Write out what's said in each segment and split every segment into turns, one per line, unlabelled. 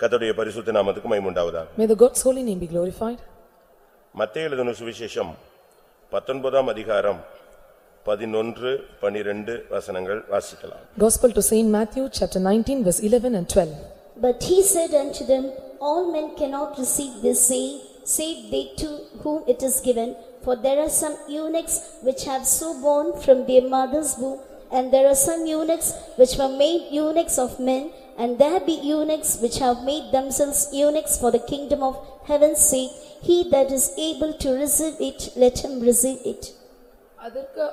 கர்த்தருடைய பரிசுத்த நாமத்துக்கு மைமுண்டாவதா
May the God's holy name be glorified.
மத்தேயு எழுதின சுவிசேஷம் பத்தொன்பதாம் அதிகாரம் பதினொன்று பனிரெண்டு வசனங்கள் வாசிக்கலாம்
Gospel to Saint Matthew, chapter 19, verse 11 and 12.
But he said unto them, All men cannot receive this saying, save they to whom it is given. For there are some eunuchs which have so born from their mother's womb, and there are some eunuchs which were made eunuchs of men, and there be eunuchs which have made themselves eunuchs for the kingdom of heaven's sake. He that is able to receive it, let him receive it.
அதற்கு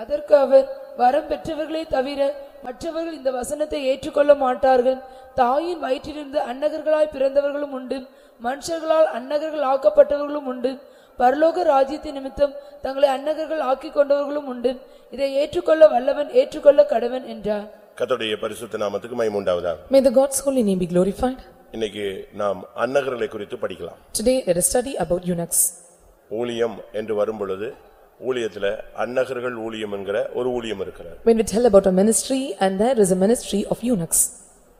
அதற்கு அவர் வரம் பெற்றவர்களே தவிர மற்றவர்கள் இந்த வசனத்தை ஏற்றுக்கொள்ள மாட்டார்கள். தாயின் வயிற்றிலிருந்து அன்னகர்களாய் பிறந்தவர்களும் உண்டு. மனுஷர்களால் அன்னகர்கள் ஆக்கப்பட்டவர்களும் உண்டு. பரலோக ராஜ்யத்தின் நிமித்தம் தங்களை அன்னகர்கள் ஆக்கிக் கொண்டவர்களும் உண்டு. இதை ஏற்றுக்கொள்ள வல்லவன் ஏற்றுக்கொள்ள கடவன் என்றார்.
கர்த்தருடைய பரிசுத்த நாமத்துக்கு மைமுண்டாவதா
May the God's holy name be glorified.
இன்னைக்கு நாம் அன்னகர்களை குறித்து படிக்கலாம்.
Today let us study about eunuchs.
ஊழியம் என்று வரும்பொழுது ஊழியத்துல அன்னகர்கள் ஊழியம் என்கிற ஒரு ஊழியம் இருக்கிறார்
When we tell about a ministry and there is a ministry of eunuchs.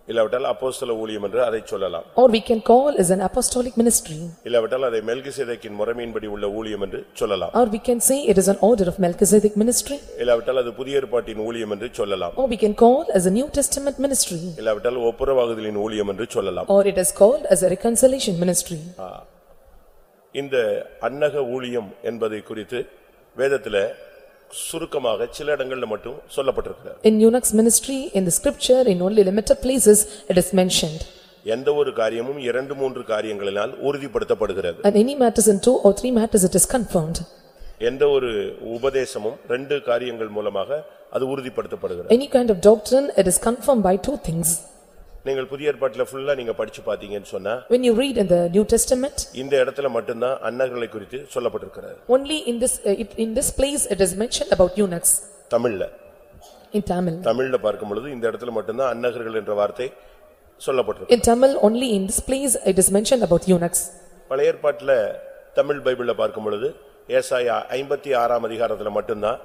இல்லாவிட்டால் அப்போஸ்தல ஊழியம் என்று அதை சொல்லலாம்
Or we can call as an apostolic ministry.
இல்லாவிட்டால் அதை மெல்கிசேதேக்கின் முறைமையின்படி உள்ள ஊழியம் என்று சொல்லலாம்
Or we can say it is an order of Melchizedek ministry.
இல்லாவிட்டால் அது புதிய ஏற்பாட்டின் ஊழியம் என்று சொல்லலாம்
Or we can call as a New Testament ministry.
இல்லாவிட்டால் ஒப்புரவாகுதலின் ஊழியம் என்று சொல்லலாம்
Or it is called as a reconciliation ministry.
இந்த அன்னக ஊழியம் என்பதை குறித்து வேதத்துல சுருக்கமாக சில இடங்கள்ல மட்டும் சொல்லப்பட்டிருக்கிறார்
In eunuchs ministry, in the scripture, in only limited places, it is mentioned.
எந்த ஒரு காரியமும் இரண்டு மூன்று காரியங்களினால் உறுதிப்படுத்தப்படுகிறது
And any matters in two or three matters, it is confirmed.
எந்த ஒரு உபதேசமும் ரெண்டு காரியங்கள் மூலமாக அது உறுதிப்படுத்தப்படுகிறது
Any kind of doctrine, it is confirmed by two things.
நீங்கள் புதிய ஏற்பாட்டுல ஃபுல்லா நீங்க படிச்சு பாத்தீங்கன்னு சொன்னா
When you read in the New Testament,
இந்த இடத்துல மட்டும்தான் அன்னர்களை குறித்து சொல்லப்பட்டிருக்கிறது
only in this, uh, it- in this place, it is mentioned about eunuchs
தமிழ்ல
in Tamil.
தமிழ்ல பார்க்கும் பொழுது இந்த இடத்துல மட்டும்தான் அன்னகர்கள் என்ற வார்த்தை சொல்லப்பட்டிருக்கு
In Tamil, only in this place, it is mentioned about eunuchs.
பழைய ஏற்பாட்டுல தமிழ் பைபிள்ல பார்க்கும் பொழுது ஏசாயா ஐம்பத்தி ஆறாம் அதிகாரத்துல மட்டும்தான்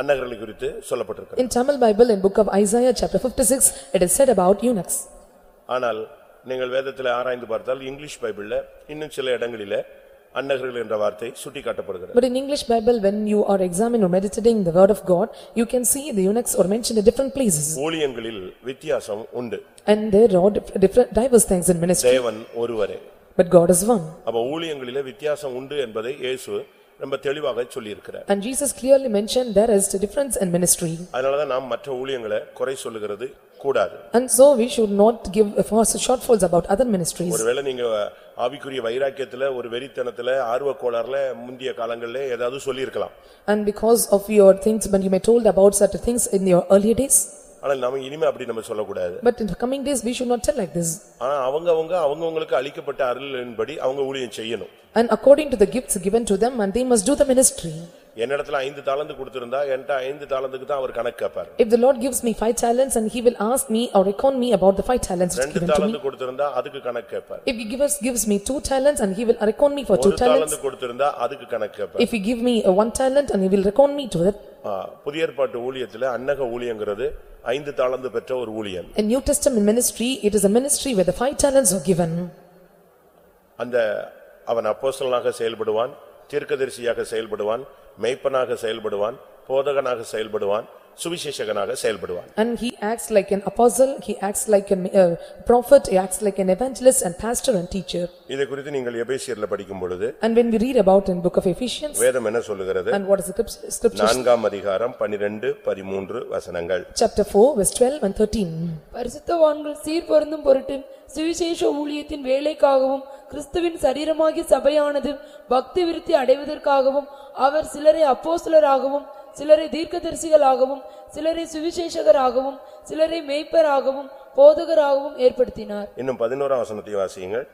அன்னகர்களை குறித்து சொல்லப்பட்டிருக்கிறது
In Tamil Bible, in book of Isaiah, chapter fifty-six, it is said about eunuchs.
ஆனால் நீங்கள் வேதத்தில் ஆராய்ந்து பார்த்தால் இங்கிலீஷ் பைபிள்ல இன்னும் சில இடங்களிலே அன்னகர்கள் என்ற வார்த்தை சுட்டிக்காட்டப்படுகிறது
But in English Bible, when you are examining or meditating the word of God, you can see the eunuchs are mentioned in different places.
ஊழியங்களில் வித்தியாசம் உண்டு
And there are dif- different diverse things in ministry,
தேவன் ஒருவரே
but God is one.
அப்ப ஊழியங்களிலே வித்தியாசம் உண்டு என்பதை இயேசு ரொம்ப தெளிவாக சொல்லியிருக்கிறார்
And Jesus clearly mentioned there is a difference in ministry.
அதனாலதான் நாம் மற்ற ஊழியங்களை குறை சொல்லுகிறது கூடாது
And so we should not give a false shortfalls about other ministries.
ஒருவேளை நீங்க ஆவிக்குரிய வைராக்கியத்துல ஒரு வெறித்தனத்துல ஆர்வக்கோளாறுல முந்திய காலங்களிலே ஏதாவது சொல்லியிருக்கலாம்
And because of your things, when you may told about certain things in your earlier days,
ஆனால் நாம இனிமே அப்படி நம்ம சொல்லக்கூடாது
but in the coming days, we should not tell like this.
ஆனா அவங்க அவங்க அவங்கவங்களுக்கு அளிக்கப்பட்ட அருளின்படி அவங்க ஊழியம் செய்யணும்
And according to the gifts given to them, and they must do the ministry.
என்னிடத்துல ஐந்து தாளந்து கொடுத்திருந்தா என்கிட்ட ஐந்து தாளந்துக்கு தான் அவர் கணக்கு கேட்பார்
If the Lord gives me five talents and he will ask me or reckon me about the five talents
ரெண்டு
given to
தாளந்து
me.
கொடுத்திருந்தா அதுக்கு கணக்கு கேட்பார்
If he gives, gives me two talents and he will reckon me for two
ஒரு
talents.
தாளந்து கொடுத்திருந்தா அதுக்கு கணக்கு கேட்பார்
If he give me a one talent and he will reckon me to it.
ஆ, புதிய ஏற்பாட்டு ஊழியத்துல அன்னக ஊழியங்கிறது ஐந்து தாளந்து பெற்ற ஒரு ஊழியம்
In New Testament ministry, it is a ministry where the five talents are given.
அந்த அவன் அப்போஸ்தலனாக செயல்படுவான் தீர்க்கதரிசியாக செயல்படுவான் மெய்ப்பனாக செயல்படுவான் போதகனாக செயல்படுவான் சுவிசேஷகனாக செயல்படுவான்
And he acts like an apostle, he acts like a uh, prophet, he acts like an evangelist and pastor and teacher.
இதை குறித்து நீங்கள் எபேசியர்ல படிக்கும் பொழுது
And when we read about in book of Ephesians,
வேதம் என்ன சொல்லுகிறது
and what is the script- scripture?
நான்காம் அதிகாரம் பனிரெண்டு பதிமூன்று வசனங்கள்
Chapter four, verse twelve and thirteen.
பரிசுத்தவான்கள் சீர் பொருந்தும் பொருட்டு சுவிசேஷ ஊழியத்தின் வேலைக்காகவும் கிறிஸ்துவின் சரீரமாகிய சபையானது பக்தி விருத்தி அடைவதற்காகவும் அவர் சிலரை அப்போஸ்தலராகவும் சிலரை தீர்க்கதரிசிகளாகவும் சிலரை சுவிசேஷகராகவும் சிலரை மேய்ப்பராகவும் போதகராகவும் ஏற்படுத்தினார்.
இன்னும் பதினோராம் வசனத்தை வாசியுங்கள்.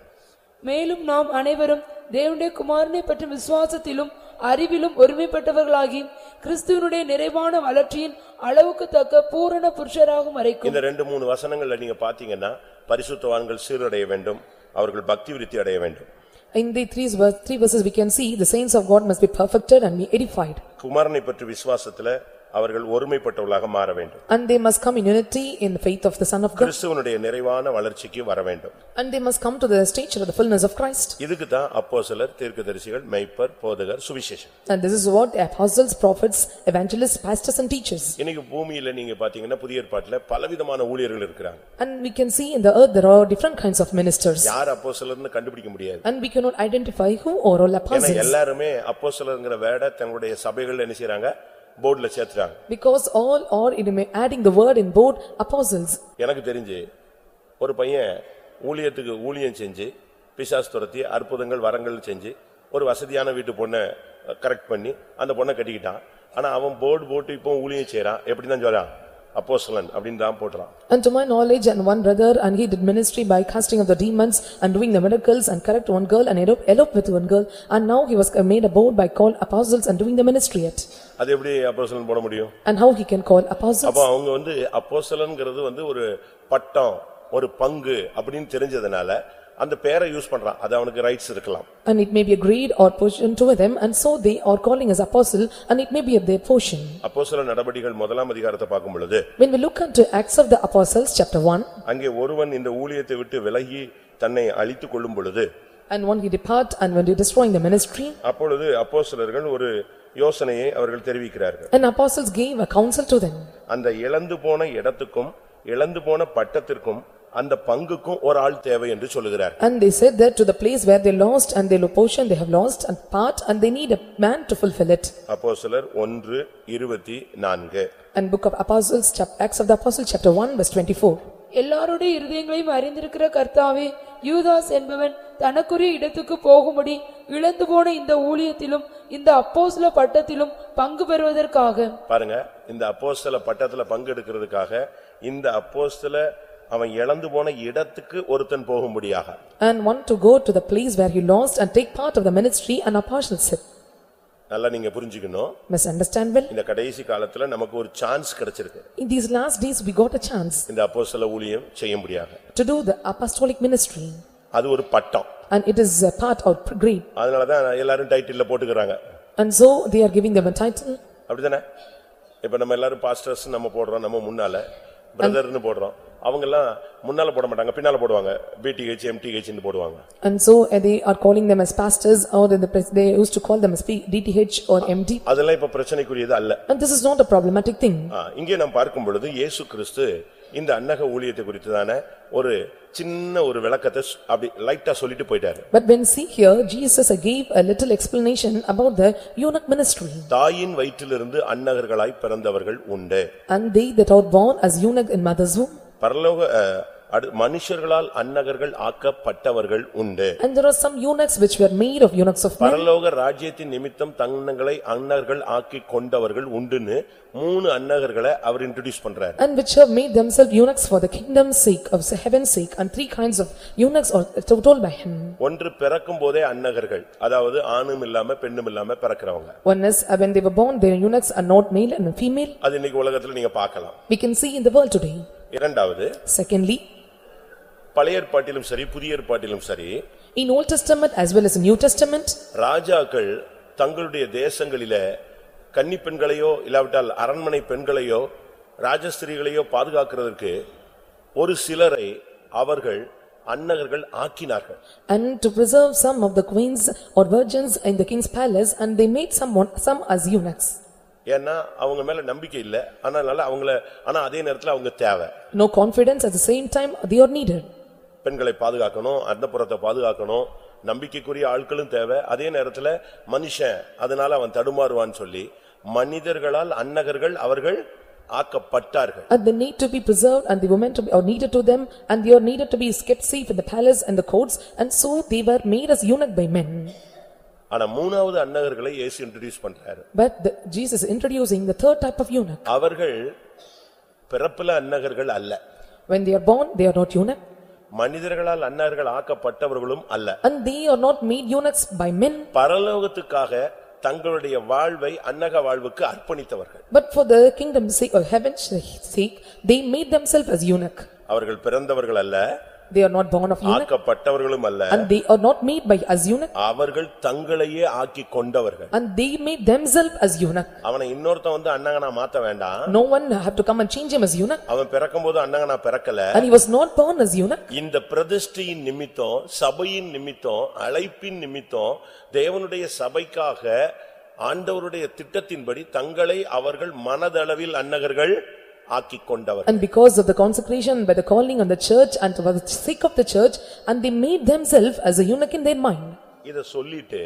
மேலும் நாம் அனைவரும் தேவனுடைய குமாரனை பற்றும் விசுவாசத்திலும் அறிவிலும் ஒருமைப்பட்டவர்களாகி கிறிஸ்துவனுடைய நிறைவான வளர்ச்சியின் அளவுக்கு தக்க பூரண புருஷராகும் வரைக்கும்
இந்த ரெண்டு மூணு வசனங்கள்ல நீங்க பாத்தீங்கன்னா பரிசுத்தவான்கள் சீரடைய வேண்டும் அவர்கள் பக்தி விருத்தி அடைய வேண்டும்.
In the three verse- three verses, we can see the saints of God must be perfected and be edified.
குமாரனை பற்றி விசுவாசத்துல அவர்கள் ஒருமைப்பட்டவர்களாக மாற வேண்டும்
And they must come in unity in the faith of the Son of God.
கிறிஸ்துவனுடைய நிறைவான வளர்ச்சிக்கு வர வேண்டும்
And they must come to the stature of the fullness of Christ.
இதுக்கு தான் அப்போஸ்தலர் தீர்க்கதரிசிகள் மெய்ப்பர் போதகர் சுவிசேஷம்
And this is what the apostles, prophets, evangelists, pastors and teachers.
இன்னைக்கு பூமியில நீங்க பாத்தீங்கன்னா புதிய ஏற்பாட்டுல பலவிதமான ஊழியர்கள் இருக்கிறாங்க
And we can see in the earth there are different kinds of ministers.
யார் அப்போஸ்தலர்னு கண்டுபிடிக்க முடியாது
And we cannot identify who are all
ஏன்னா
apostles.
எல்லாருமே அப்போஸ்தலர்ங்கிற வேட தங்களுடைய சபைகள்ல என்ன செய்றாங்க போர்டுல சேர்த்துறாங்க
Because all are in- adding the word in both apostles.
எனக்கு தெரிஞ்சு ஒரு பையன் ஊழியத்துக்கு ஊழியம் செஞ்சு பிசாஸ் துரத்தி அற்புதங்கள் வரங்கள் செஞ்சு ஒரு வசதியான வீட்டு பொண்ணை கரெக்ட் பண்ணி அந்த பொண்ணை கட்டிக்கிட்டான். ஆனா அவன் போர்டு போட்டு இப்போ ஊழியம் செய்றான். எப்படி தான் சொல்றான்? அப்போஸ்தலன் அப்படின்னு தான் போட்டுறான்
And to my knowledge, and one brother, and he did ministry by casting of the demons and doing the miracles and correct one girl and elope elope with one girl. And now he was made a board by called apostles and doing the ministry yet.
அது எப்படி அப்போஸ்தலன் போட முடியும்
And how he can call apostles?
அப்போ அவங்க வந்து அப்போஸ்தலன்ங்கிறது வந்து ஒரு பட்டம் ஒரு பங்கு அப்படின்னு தெரிஞ்சதுனால அந்த பேரை யூஸ் பண்றான் அது அவனுக்கு ரைட்ஸ் இருக்கலாம்
And it may be a grade or portion to them, and so they are calling as apostle, and it may be of their portion.
அப்போஸ்தல நடவடிக்கைகள் முதலாம் அதிகாரத்தை பார்க்கும் பொழுது
When we look unto Acts of the Apostles, chapter 1,
அங்கே ஒருவன் இந்த ஊழியத்தை விட்டு விலகி தன்னை அழித்துக் கொள்ளும் பொழுது
and when he depart, and when they destroying the ministry,
அப்பொழுது அப்போஸ்தலர்கள் ஒரு யோசனையை அவர்கள் தெரிவிக்கிறார்கள்
and apostles gave a counsel to them.
அந்த இழந்து போன இடத்துக்கும் இழந்து போன பட்டத்திற்கும் அந்த பங்குக்கும் ஒரு ஆள் தேவை என்று சொல்லுகிறார்
And they said that to the place where they lost and their portion they have lost and part and they need a man to fulfill it.
அப்போஸ்தலர் ஒன்று இருபத்தி நான்கு
And book of Apostles, chap- Acts of the Apostles, chapter 1, verse 24.
எல்லாருடைய இருதயங்களையும் அறிந்திருக்கிற கர்த்தாவே யூதாஸ் என்பவன் தனக்குரிய இடத்துக்கு போகும்படி இழந்து போன இந்த ஊழியத்திலும் இந்த அப்போஸ்தல பட்டத்திலும் பங்கு பெறுவதற்காக
பாருங்க இந்த அப்போஸ்தல பட்டத்துல பங்கெடுக்கிறதுக்காக இந்த அப்போஸ்தல அவன் இழந்து போன இடத்துக்கு ஒருத்தன் போகும்படியாக
And one to go to the place where he lost and take part of the ministry and apostleship.
நல்லா நீங்க புரிஞ்சுக்கணும்
Must understand well.
இந்த கடைசி காலத்துல நமக்கு ஒரு சான்ஸ் கிடைச்சிருக்கு
In these last days, we got a chance
இந்த அப்போஸ்தல ஊழியம் செய்ய முடியாது
to do the apostolic ministry.
அது ஒரு பட்டம்
And it is a part of grade.
அதனாலதான் எல்லாரும் டைட்டில்ல போட்டுக்கிறாங்க
And so they are giving them a title.
அப்படிதானே இப்ப நம்ம எல்லாரும் பாஸ்டர்ஸ் நம்ம போடுறோம் நம்ம முன்னால பிரதர்னு போடுறோம் அவங்க எல்லாம் முன்னால போட மாட்டாங்க பின்னால போடுவாங்க பிடிஹெச் எம்டிஹெச் போடுவாங்க
And so uh, they are calling them as pastors or in the, pres- they used to call them as P- DTH or MD.
அதெல்லாம் இப்ப பிரச்சனைக்குரியது அல்ல
And this is not a problematic thing.
ஆ, இங்கே நாம் பார்க்கும் பொழுது இயேசு கிறிஸ்து இந்த அன்னக ஊழியத்தை குறித்துதான ஒரு சின்ன ஒரு விளக்கத்தை ஸ்- அப்படி லைட்டா சொல்லிட்டு போயிட்டாரு
But when see here, Jesus gave a little explanation about the eunuch ministry.
தாயின் வயிற்றிலிருந்து அன்னகர்களாய் பிறந்தவர்கள் உண்டு
And they that are born as eunuch in mother's womb.
பரலோக மனுஷர்களால் அன்னகர்கள் ஆக்கப்பட்டவர்கள் உண்டு
And there are some eunuchs which were made of eunuchs of men.
பரலோக ராஜ்யத்தின் நிமித்தம் தங்களை அன்னர்கள் ஆக்கி கொண்டவர்கள் உண்டுன்னு மூணு அன்னகர்களை அவர் இன்ட்ரோடியூஸ் பண்றாரு
And which have made themselves eunuchs for the kingdom's sake, of heaven's sake. And three kinds of eunuchs are told by him.
ஒன்று பிறக்கும் போதே அன்னகர்கள் அதாவது ஆணும் இல்லாம பெண்ணும் இல்லாம பிறக்கிறவங்க
One is, uh, when they were born, their eunuchs are not male and female.
அது இன்னைக்கு உலகத்துல நீங்க பார்க்கலாம்
We can see in the world today.
இரண்டாவது
Secondly,
பழைய ஏற்பாட்டிலும் சரி புதிய ஏற்பாட்டிலும் சரி
in Old Testament as well as in New Testament,
ராஜாக்கள் தங்களுடைய தேசங்களில கன்னி பெண்களையோ இல்லாவிட்டால் அரண்மனை பெண்களையோ ராஜஸ்திரிகளையோ பாதுகாக்கிறதற்கு ஒரு சிலரை அவர்கள் அன்னகர்கள் ஆக்கினார்கள்
and to preserve some of the queens or virgins in the king's palace, and they made someone, some as eunuchs.
ஏன்னா அவங்க மேல நம்பிக்கை இல்ல அதனால அவங்கள ஆனா அதே நேரத்துல அவங்க தேவை
No confidence, at the same time, they are needed.
பெண்களை பாதுகாக்கணும் அந்தப்புறத்தை பாதுகாக்கணும் நம்பிக்கைக்குரிய ஆட்களும் தேவை அதே நேரத்துல மனுஷன் அதனால அவன் தடுமாறுவான்னு சொல்லி மனிதர்களால் அன்னகர்கள் அவர்கள் ஆக்கப்பட்டார்கள்
And they need to be preserved and the women to be, are needed to them and they are needed to be kept safe in the palace and the courts and so they were made as eunuch by men.
ஆனா மூணாவது அன்னகர்களை இயேசு introduce பண்றாரு
But the- Jesus is introducing the third type of eunuch.
அவர்கள் பிறப்புல அன்னகர்கள் அல்ல
When they are born, they are not eunuch
மனிதர்களால் அன்னகர்கள் ஆக்கப்பட்டவர்களும் அல்ல
and they are not made eunuchs by men
பரலோகத்துக்காக தங்களுடைய வாழ்வை அன்னக வாழ்வுக்கு அர்ப்பணித்தவர்கள்
But for the kingdom's sake or heaven's sake, they made themselves as eunuch.
அவர்கள் பிறந்தவர்கள் அல்ல
They are not born of eunuch.
ஆக்கப்பட்டவர்களும் அல்ல.
And they are not made by as eunuch.
அவர்கள் தங்களையே ஆக்கி கொண்டவர்கள்.
And they made themselves as eunuch.
அவனை இன்னொருத்தன் வந்து அண்ணங்கனா மாத்த வேண்டாம்.
No one have to come and change him as eunuch.
அவன் பிறக்கும்போது அண்ணங்கனா பிறக்கல.
And he was not born as eunuch.
இந்த பிரதிஷ்டையின் நிமித்தம் சபையின் நிமித்தம் அழைப்பின் நிமித்தம் தேவனுடைய சபைக்காக ஆண்டவருடைய திட்டத்தின்படி தங்களை அவர்கள் மனதளவில் அன்னகர்கள் ஆக்கிக் கொண்டவர்
And because of the consecration by the calling on the church and for the sake of the church and they made themselves as a eunuch in their mind.
இத சொல்லிட்டு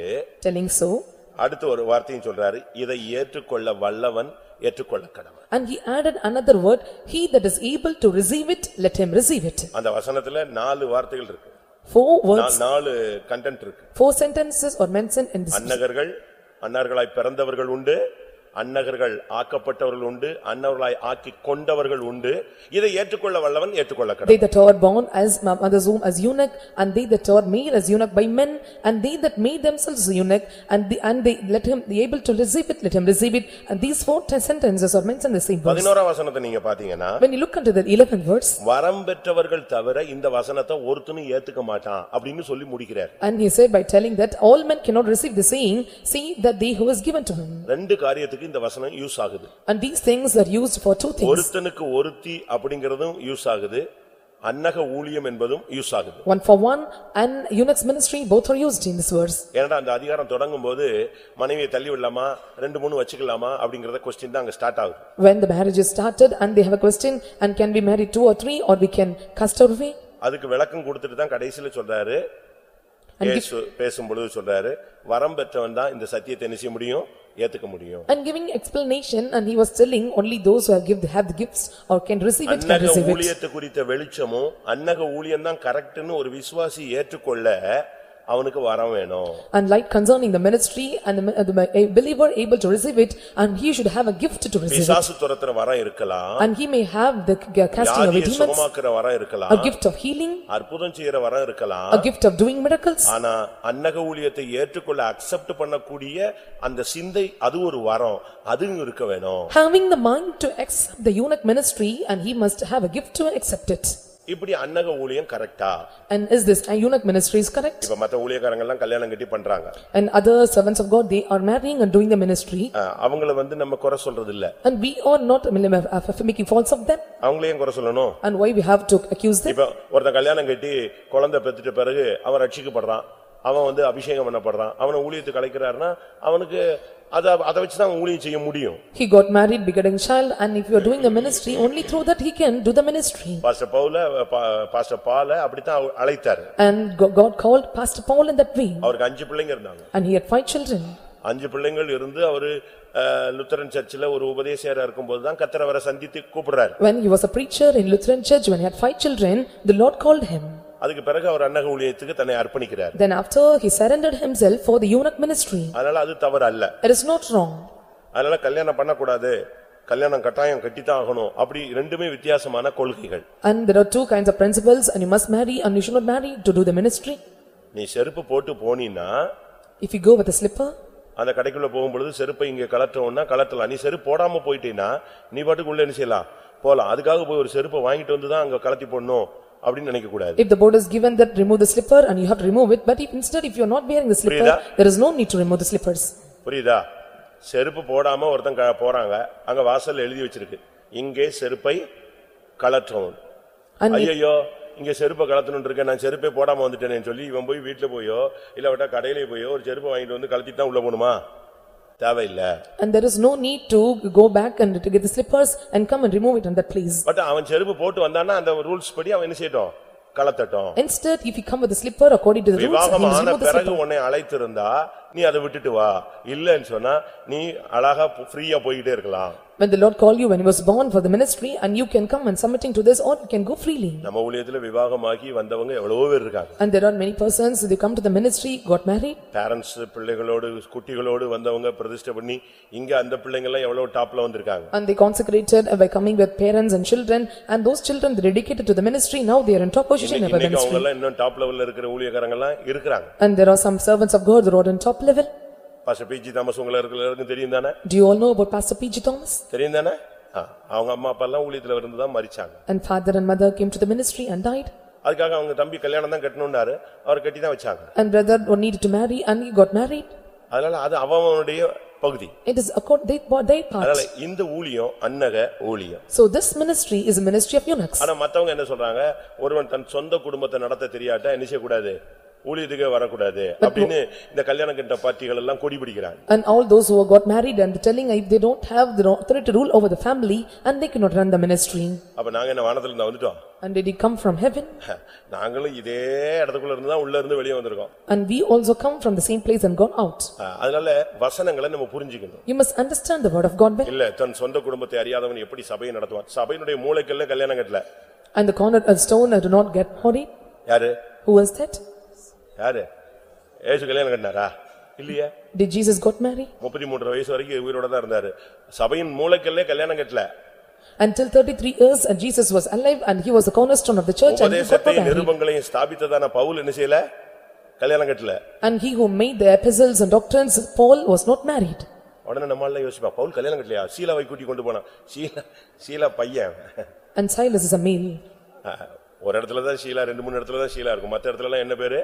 Telling so
அடுத்து ஒரு வார்த்தையும் சொல்றாரு இதை ஏற்றுக்கொள்ள வல்லவன் ஏற்றுக்கொள்ள கடவன்
and he added another word, "He that is able to receive it, let him receive it."
அந்த வசனத்துல நாலு வார்த்தைகள் இருக்கு
Four
நா-
words,
நாலு கண்டென்ட் இருக்கு
four sentences are mentioned in this.
அன்னகர்கள் அன்னார்களாய் பிறந்தவர்கள் உண்டு அன்னகர்கள் ஆக்கப்பட்டவர்கள் உண்டு அன்னவர்களாய் ஆக்கி கொண்டவர்கள் உண்டு இதை ஏற்றுக்கொள்ள வல்லவன் ஏற்றுக்கொள்ள கடவன்
They that are born as ma- mother's womb as eunuch, and they that are made as eunuch by men, and they that made themselves eunuch, and they, and they let him, be able to receive it, let him receive it. And these four ten sentences are mentioned in the same verse.
பதினோராம் வசனத்தை நீங்க பாத்தீங்கன்னா
When you look into the eleventh verse,
வரம் பெற்றவர்கள் தவிர இந்த வசனத்தை ஒருத்தனும் ஏத்துக்க மாட்டான் அப்படின்னு சொல்லி முடிக்கிறார்
and he said by telling that all men cannot receive the saying, see that they who is given to him.
ரெண்டு காரியத்துக்கு இந்த வசனம் யூஸ் ஆகுது.
And these things are used for two things.
ஒருத்தனுக்கு ஒருத்தி அப்படிங்கறதும் யூஸ் ஆகுது. அன்னக ஊழியம் என்பதும் யூஸ் ஆகுது.
One for one and eunuch's ministry, both are used in this verse.
ஏன்னா அந்த அதிகாரம் தொடங்கும் போது மனைவியை தள்ளி விடலாமா? ரெண்டு மூணு வச்சுக்கலாமா? அப்படிங்கறத கொஸ்டின் தான் அங்க ஸ்டார்ட் ஆகுது.
When the marriage is started and they have a question, and can we marry two or three, or we can cast her away?
அதுக்கு விளக்கம் கொடுத்துட்டு தான் கடைசியில சொல்றாரு. இயேசு பேசும் பொழுது சொல்றாரு. வரம் பெற்றவன் தான் இந்த சத்தியத்தை என்ன செய்ய முடியும். ஏத்துக்க முடியும்
And giving explanation, and he was telling only those who have give, have the gifts or can receive it, can receive it.
ஊழியத்தை குறித்த வெளிச்சமும் அன்னக ஊழியம் தான் கரெக்ட்னு ஒரு விசுவாசி ஏற்றுக்கொள்ள அவனுக்கு வரம் வேணும்
And light concerning the ministry and the the a believer able to receive it, and he should have a gift to receive it.
பிசாசு துரத்துற வரம் இருக்கலாம்
And he may have the c- casting away
வியாதியை
demons,
சுகமாக்குற வரம்
a
இருக்கலாம்
gift of healing,
அற்புதம் செய்யற வரம் இருக்கலாம்
a gift of doing miracles.
ஆனா அன்னக ஊழியத்தை ஏற்றுக்கொள்ள அக்செப்ட் பண்ணக்கூடிய அந்த சிந்தை அது ஒரு வரம் அதுவும் இருக்க வேணும்
Having the mind to accept the eunuch ministry, and he must have a gift to accept it.
இப்படி அன்னக ஊழியம் கரெக்டா
And is this eunuch ministry is correct?
இப்ப மத்த ஊழியக்காரங்க எல்லாம் கல்யாணம் கட்டி பண்றாங்க
And other servants of God, they are marrying and doing the ministry,
அஹ், அவங்கள வந்து நம்ம குறை சொல்றது இல்ல
and we are not uh, making faults of them.
அவங்களையும் குறை சொல்லணும்
And why we have to accuse them?
இப்ப ஒருத்தன் கல்யாணம் கட்டி குழந்தை பெத்துட்ட பிறகு அவன் ரட்சிக்கப்படுறான் அவன் வந்து அபிஷேகம் பண்ணப்படுறான் அவனை ஊழியத்துக்கு அழைக்கிறாருன்னா அவனுக்கு அத அதை வச்சுதான் அவன் ஊழியம் செய்ய முடியும்
He got married, begetting child, and if you are doing the ministry, only through that he can do the ministry.
Pastor பவுல பா- பாஸ்டர் பால அப்படித்தான் அவர் அழைத்தாரு
And Go- God called Pastor Paul in that way,
அவருக்கு அஞ்சு பிள்ளைங்க இருந்தாங்க
and he had five children.
அஞ்சு பிள்ளைங்கள் இருந்து அவரு அஹ், லுத்தரன் சர்ச்சில் ஒரு உபதேசியரா இருக்கும்போது தான் கத்தர் அவரை சந்தித்து கூப்பிடுறாரு
When he was a preacher in Lutheran church, when he had five children, the Lord called him.
அதுக்கு பிறகு அவர் அன்னக ஊழியத்துக்கு தன்னை அர்ப்பணிக்கிறார்.
Then after, he surrendered himself for the eunuch ministry.
அதனால அது தவறு அல்ல
It is not wrong.
அதனால கல்யாணம் பண்ணக்கூடாது. கல்யாணம் கட்டாயம் கட்டித்தான் ஆகணும். அப்படி ரெண்டுமே வித்தியாசமான கொள்கைகள்.
And there are two kinds of principles, and you must marry and you should not marry to do the ministry.
நீ செருப்பு போட்டு போனீன்னா
If you go with a slipper,
அந்த கடைக்குள்ள போகும்பொழுது செருப்பை இங்க கலட்டோம்னா கலட்டலாம் நீ செருப்பு போடாம போயிட்டீன்னா நீ பாட்டுக்கு உள்ள என்ன செய்யலாம்? போலாம். அதுக்காக போய் ஒரு செருப்பை வாங்கிட்டு வந்து தான் அங்க கலத்தி போடணும். அப்படின்னு நினைக்க கூடாது
if the board is given that remove the slipper and you have to remove it, but if instead if you are not wearing the slipper,
புரியுதா?
there is no need to remove the slippers.
புரியுதா? செருப்பு போடாம ஒருத்தன் க- போறாங்க அங்க வாசல்ல எழுதி வச்சிருக்கு. இங்கே செருப்பை கலற்றவும்
And if-
ஐயையோ இங்க செருப்பை கலத்தணும் இருக்கேன் நான் செருப்பே போடாம வந்துட்டேனேன்னு சொல்லி இவன் போய் வீட்டுல போயோ இல்ல விட்டா கடையிலே போயோ ஒரு செருப்பை வாங்கிட்டு வந்து கலத்திட்டு தான் உள்ள போகணுமா? தேவையில்ல
And there is no need to go back and to get the slippers and come and remove it on that place.
But அவன் செருப்பு போட்டு வந்தான்னா அந்த ரூல்ஸ் படி அவன் என்ன செய்யட்டும் கலத்தட்டும்
Instead, if you come with the slipper according to the rules, he must remove the
பிறகு
slipper.
உன்னை அழைத்திருந்தா நீ அதை விட்டுட்டு வா இல்லன்னு சொன்னா நீ அழகா ஃப்ரீயா போய்கிட்டே இருக்கலாம்
When the Lord called you when he was born for the ministry and you can come and submitting to this or you can go freely.
நம்ம ஊழியத்துல விவாகமாகி வந்தவங்க எவ்வளவோ பேர் இருக்காங்க
And there are many persons, they come to the ministry, got married
parents பிள்ளைகளோடு குட்டிகளோடு வந்தவங்க பிரதிஷ்டை பண்ணி இங்க அந்த பிள்ளைங்க எல்லாம் எவ்வளவு டாப்ல வந்திருக்காங்க
and they consecrated by coming with parents and children and those children they dedicated to the ministry, now they are in top position in
இன்னைக்கு
the
இன்னைக்கு அவங்க
ministry.
எல்லாம் இன்னும் டாப் லெவல்ல இருக்கிற ஊழியக்காரங்க எல்லாம் இருக்கிறாங்க
And there are some servants of God that are on top level.
Pastor PG Thomas உங்களை இருக்கிறவருக்கும் தெரியும் தானே
Do you all know about Pastor P.G. Thomas?
தெரியும் தானே ஆ, அவங்க அம்மா அப்பா எல்லாம் ஊழியத்துல இருந்து தான் மரிச்சாங்க
And father and mother came to the ministry and died.
அதுக்காக அவங்க தம்பி கல்யாணம் தான் கட்டணும்னாரு அவர் கட்டி தான் வச்சாங்க
And brother needed to marry and he got married.
அதனால அது அவனுடைய பகுதி
It is according, they, their
அதனால
part.
இந்த ஊழியம் அன்னக ஊழியம்
So this ministry is a ministry of eunuchs.
ஆனா மத்தவங்க என்ன சொல்றாங்க ஒருவன் தன் சொந்த குடும்பத்தை நடத்த தெரியாட்டா என்ன செய்யக்கூடாது ஊழியத்துக்கே வரக்கூடாது அப்படின்னு இந்த கல்யாணம் கட்ட பார்ட்டிகள் எல்லாம் கொடி பிடிக்கிறாங்க
And all those who have got married and telling if they don't have the authority to rule over the family and they cannot run the ministry.
அப்ப நாங்க என்ன வானத்துல இருந்து வந்துட்டோம்
And did he come from heaven?
நாங்களும் இதே இடத்துக்குள்ள இருந்து தான் உள்ள இருந்து வெளியே வந்திருக்கோம்
And we also come from the same place and gone out.
ஆ, அதனால வசனங்களை நம்ம புரிஞ்சுக்கணும்
You must understand the word of God well.
இல்ல தன் சொந்த குடும்பத்தை அறியாதவன் எப்படி சபையை நடத்துவான் சபையினுடைய மூளைக்கல்ல கல்யாணம் கட்டல
And the corner a stone and do not get married.
யாரு
Who was that?
யாரு? ஏசு கல்யாணம் கட்டினாரா? இல்லையா.
Did Jesus got married?
முப்பத்தி மூன்று வயசு வரைக்கும் உயிரோட தான் இருந்தாரு. சபையின் மூளைக்கல்லே கல்யாணம் கட்டல.
Until thirty-three years and Jesus was alive and he was the cornerstone of the church and he got
உபதேசத்தையும்
married.
நிருபங்களையும் ஸ்தாபித்ததான Pavul என்ன செய்யல? கல்யாணம் கட்டல.
And he who made the epistles and doctrines, Paul was not married.
உடனே நம்மளால யோசிப்பா பவுல் கல்யாணம் கட்டலையா? சீலாவை கூட்டி கொண்டு போனான். சீலா சீலா பையன்.
And Silas is a male.
ஒரு இடத்துல தான் ஷீலா ரெண்டு மூணு இடத்துல தான் ஷீலா இருக்கும். மத்த இடத்துல எல்லாம் என்ன பேரு?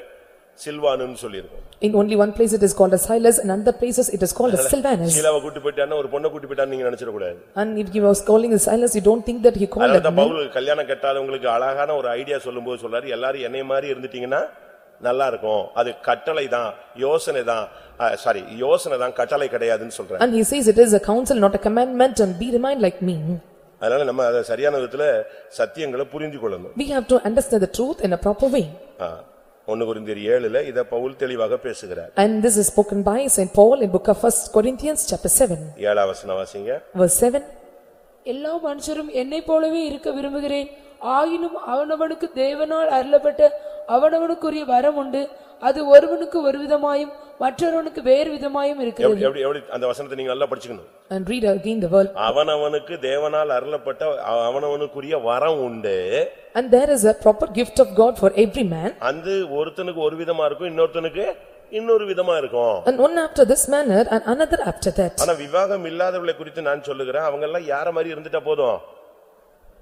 சில்வானுன்னு சொல்லியிருக்கும்
In only one place it is called as Silas and other places it is called as Sylvanus.
ஷீலாவை கூட்டி போயிட்டான்னா ஒரு பொண்ணை கூட்டி போயிட்டான்னு நீங்க நினைச்சிடக்கூடாது
And if he was calling as Silas, you don't think that he called
அதனால
as
தான். பவுல் கல்யாணம் கட்டாதவங்களுக்கு அழகான ஒரு ஐடியா சொல்லும்போது சொல்றாரு எல்லாரும் என்னை மாதிரி இருந்துட்டீங்கன்னா நல்லா இருக்கும் அது கட்டளை தான் யோசனை தான் சாரி யோசனை தான் கட்டளை கிடையாதுன்னு சொல்றேன்
And he says it is a counsel, not a commandment and be remind like me.
அதனால நம்ம அதை சரியான விதத்துல சத்தியங்களை புரிந்து கொள்ளணும்
We have to understand the truth in a proper way.
ஆ, ஒன்னு குறிந்தியர் ஏழுல இத பவுல் தெளிவாக பேசுகிறார்.
And this is spoken by Saint Paul in book of first Corinthians chapter seven,
ஏழாம் வசனம் வாசிங்க.
Verse seven.
எல்லா மனுஷரும் என்னைப் போலவே இருக்க விரும்புகிறேன். ஆயினும் அவனவனுக்கு தேவனால் அருளப்பட்ட அவனவனுக்குரிய வரம் உண்டு. அது ஒருவனுக்கு ஒரு விதமாயும் மற்றொருவனுக்கு வேறு விதமாயும் இருக்கிறது
எப்படி எப்படி அந்த வசனத்தை நீங்க நல்லா படிச்சுக்கணும்
And read again the word.
அவனவனுக்கு தேவனால் அருளப்பட்ட அவ- அவனவனுக்குரிய வரம் உண்டு
And there is a proper gift of God for every man.
அந்த ஒருத்தனுக்கு ஒரு விதமா இருக்கும் இன்னொருத்தனுக்கு இன்னொரு விதமா இருக்கும்
And one after this manner and another after that.
ஆனா விவாகம் இல்லாதவர்களை குறித்து நான் சொல்லுகிறேன் அவங்க எல்லாம் யார மாதிரி இருந்துட்டா போதும்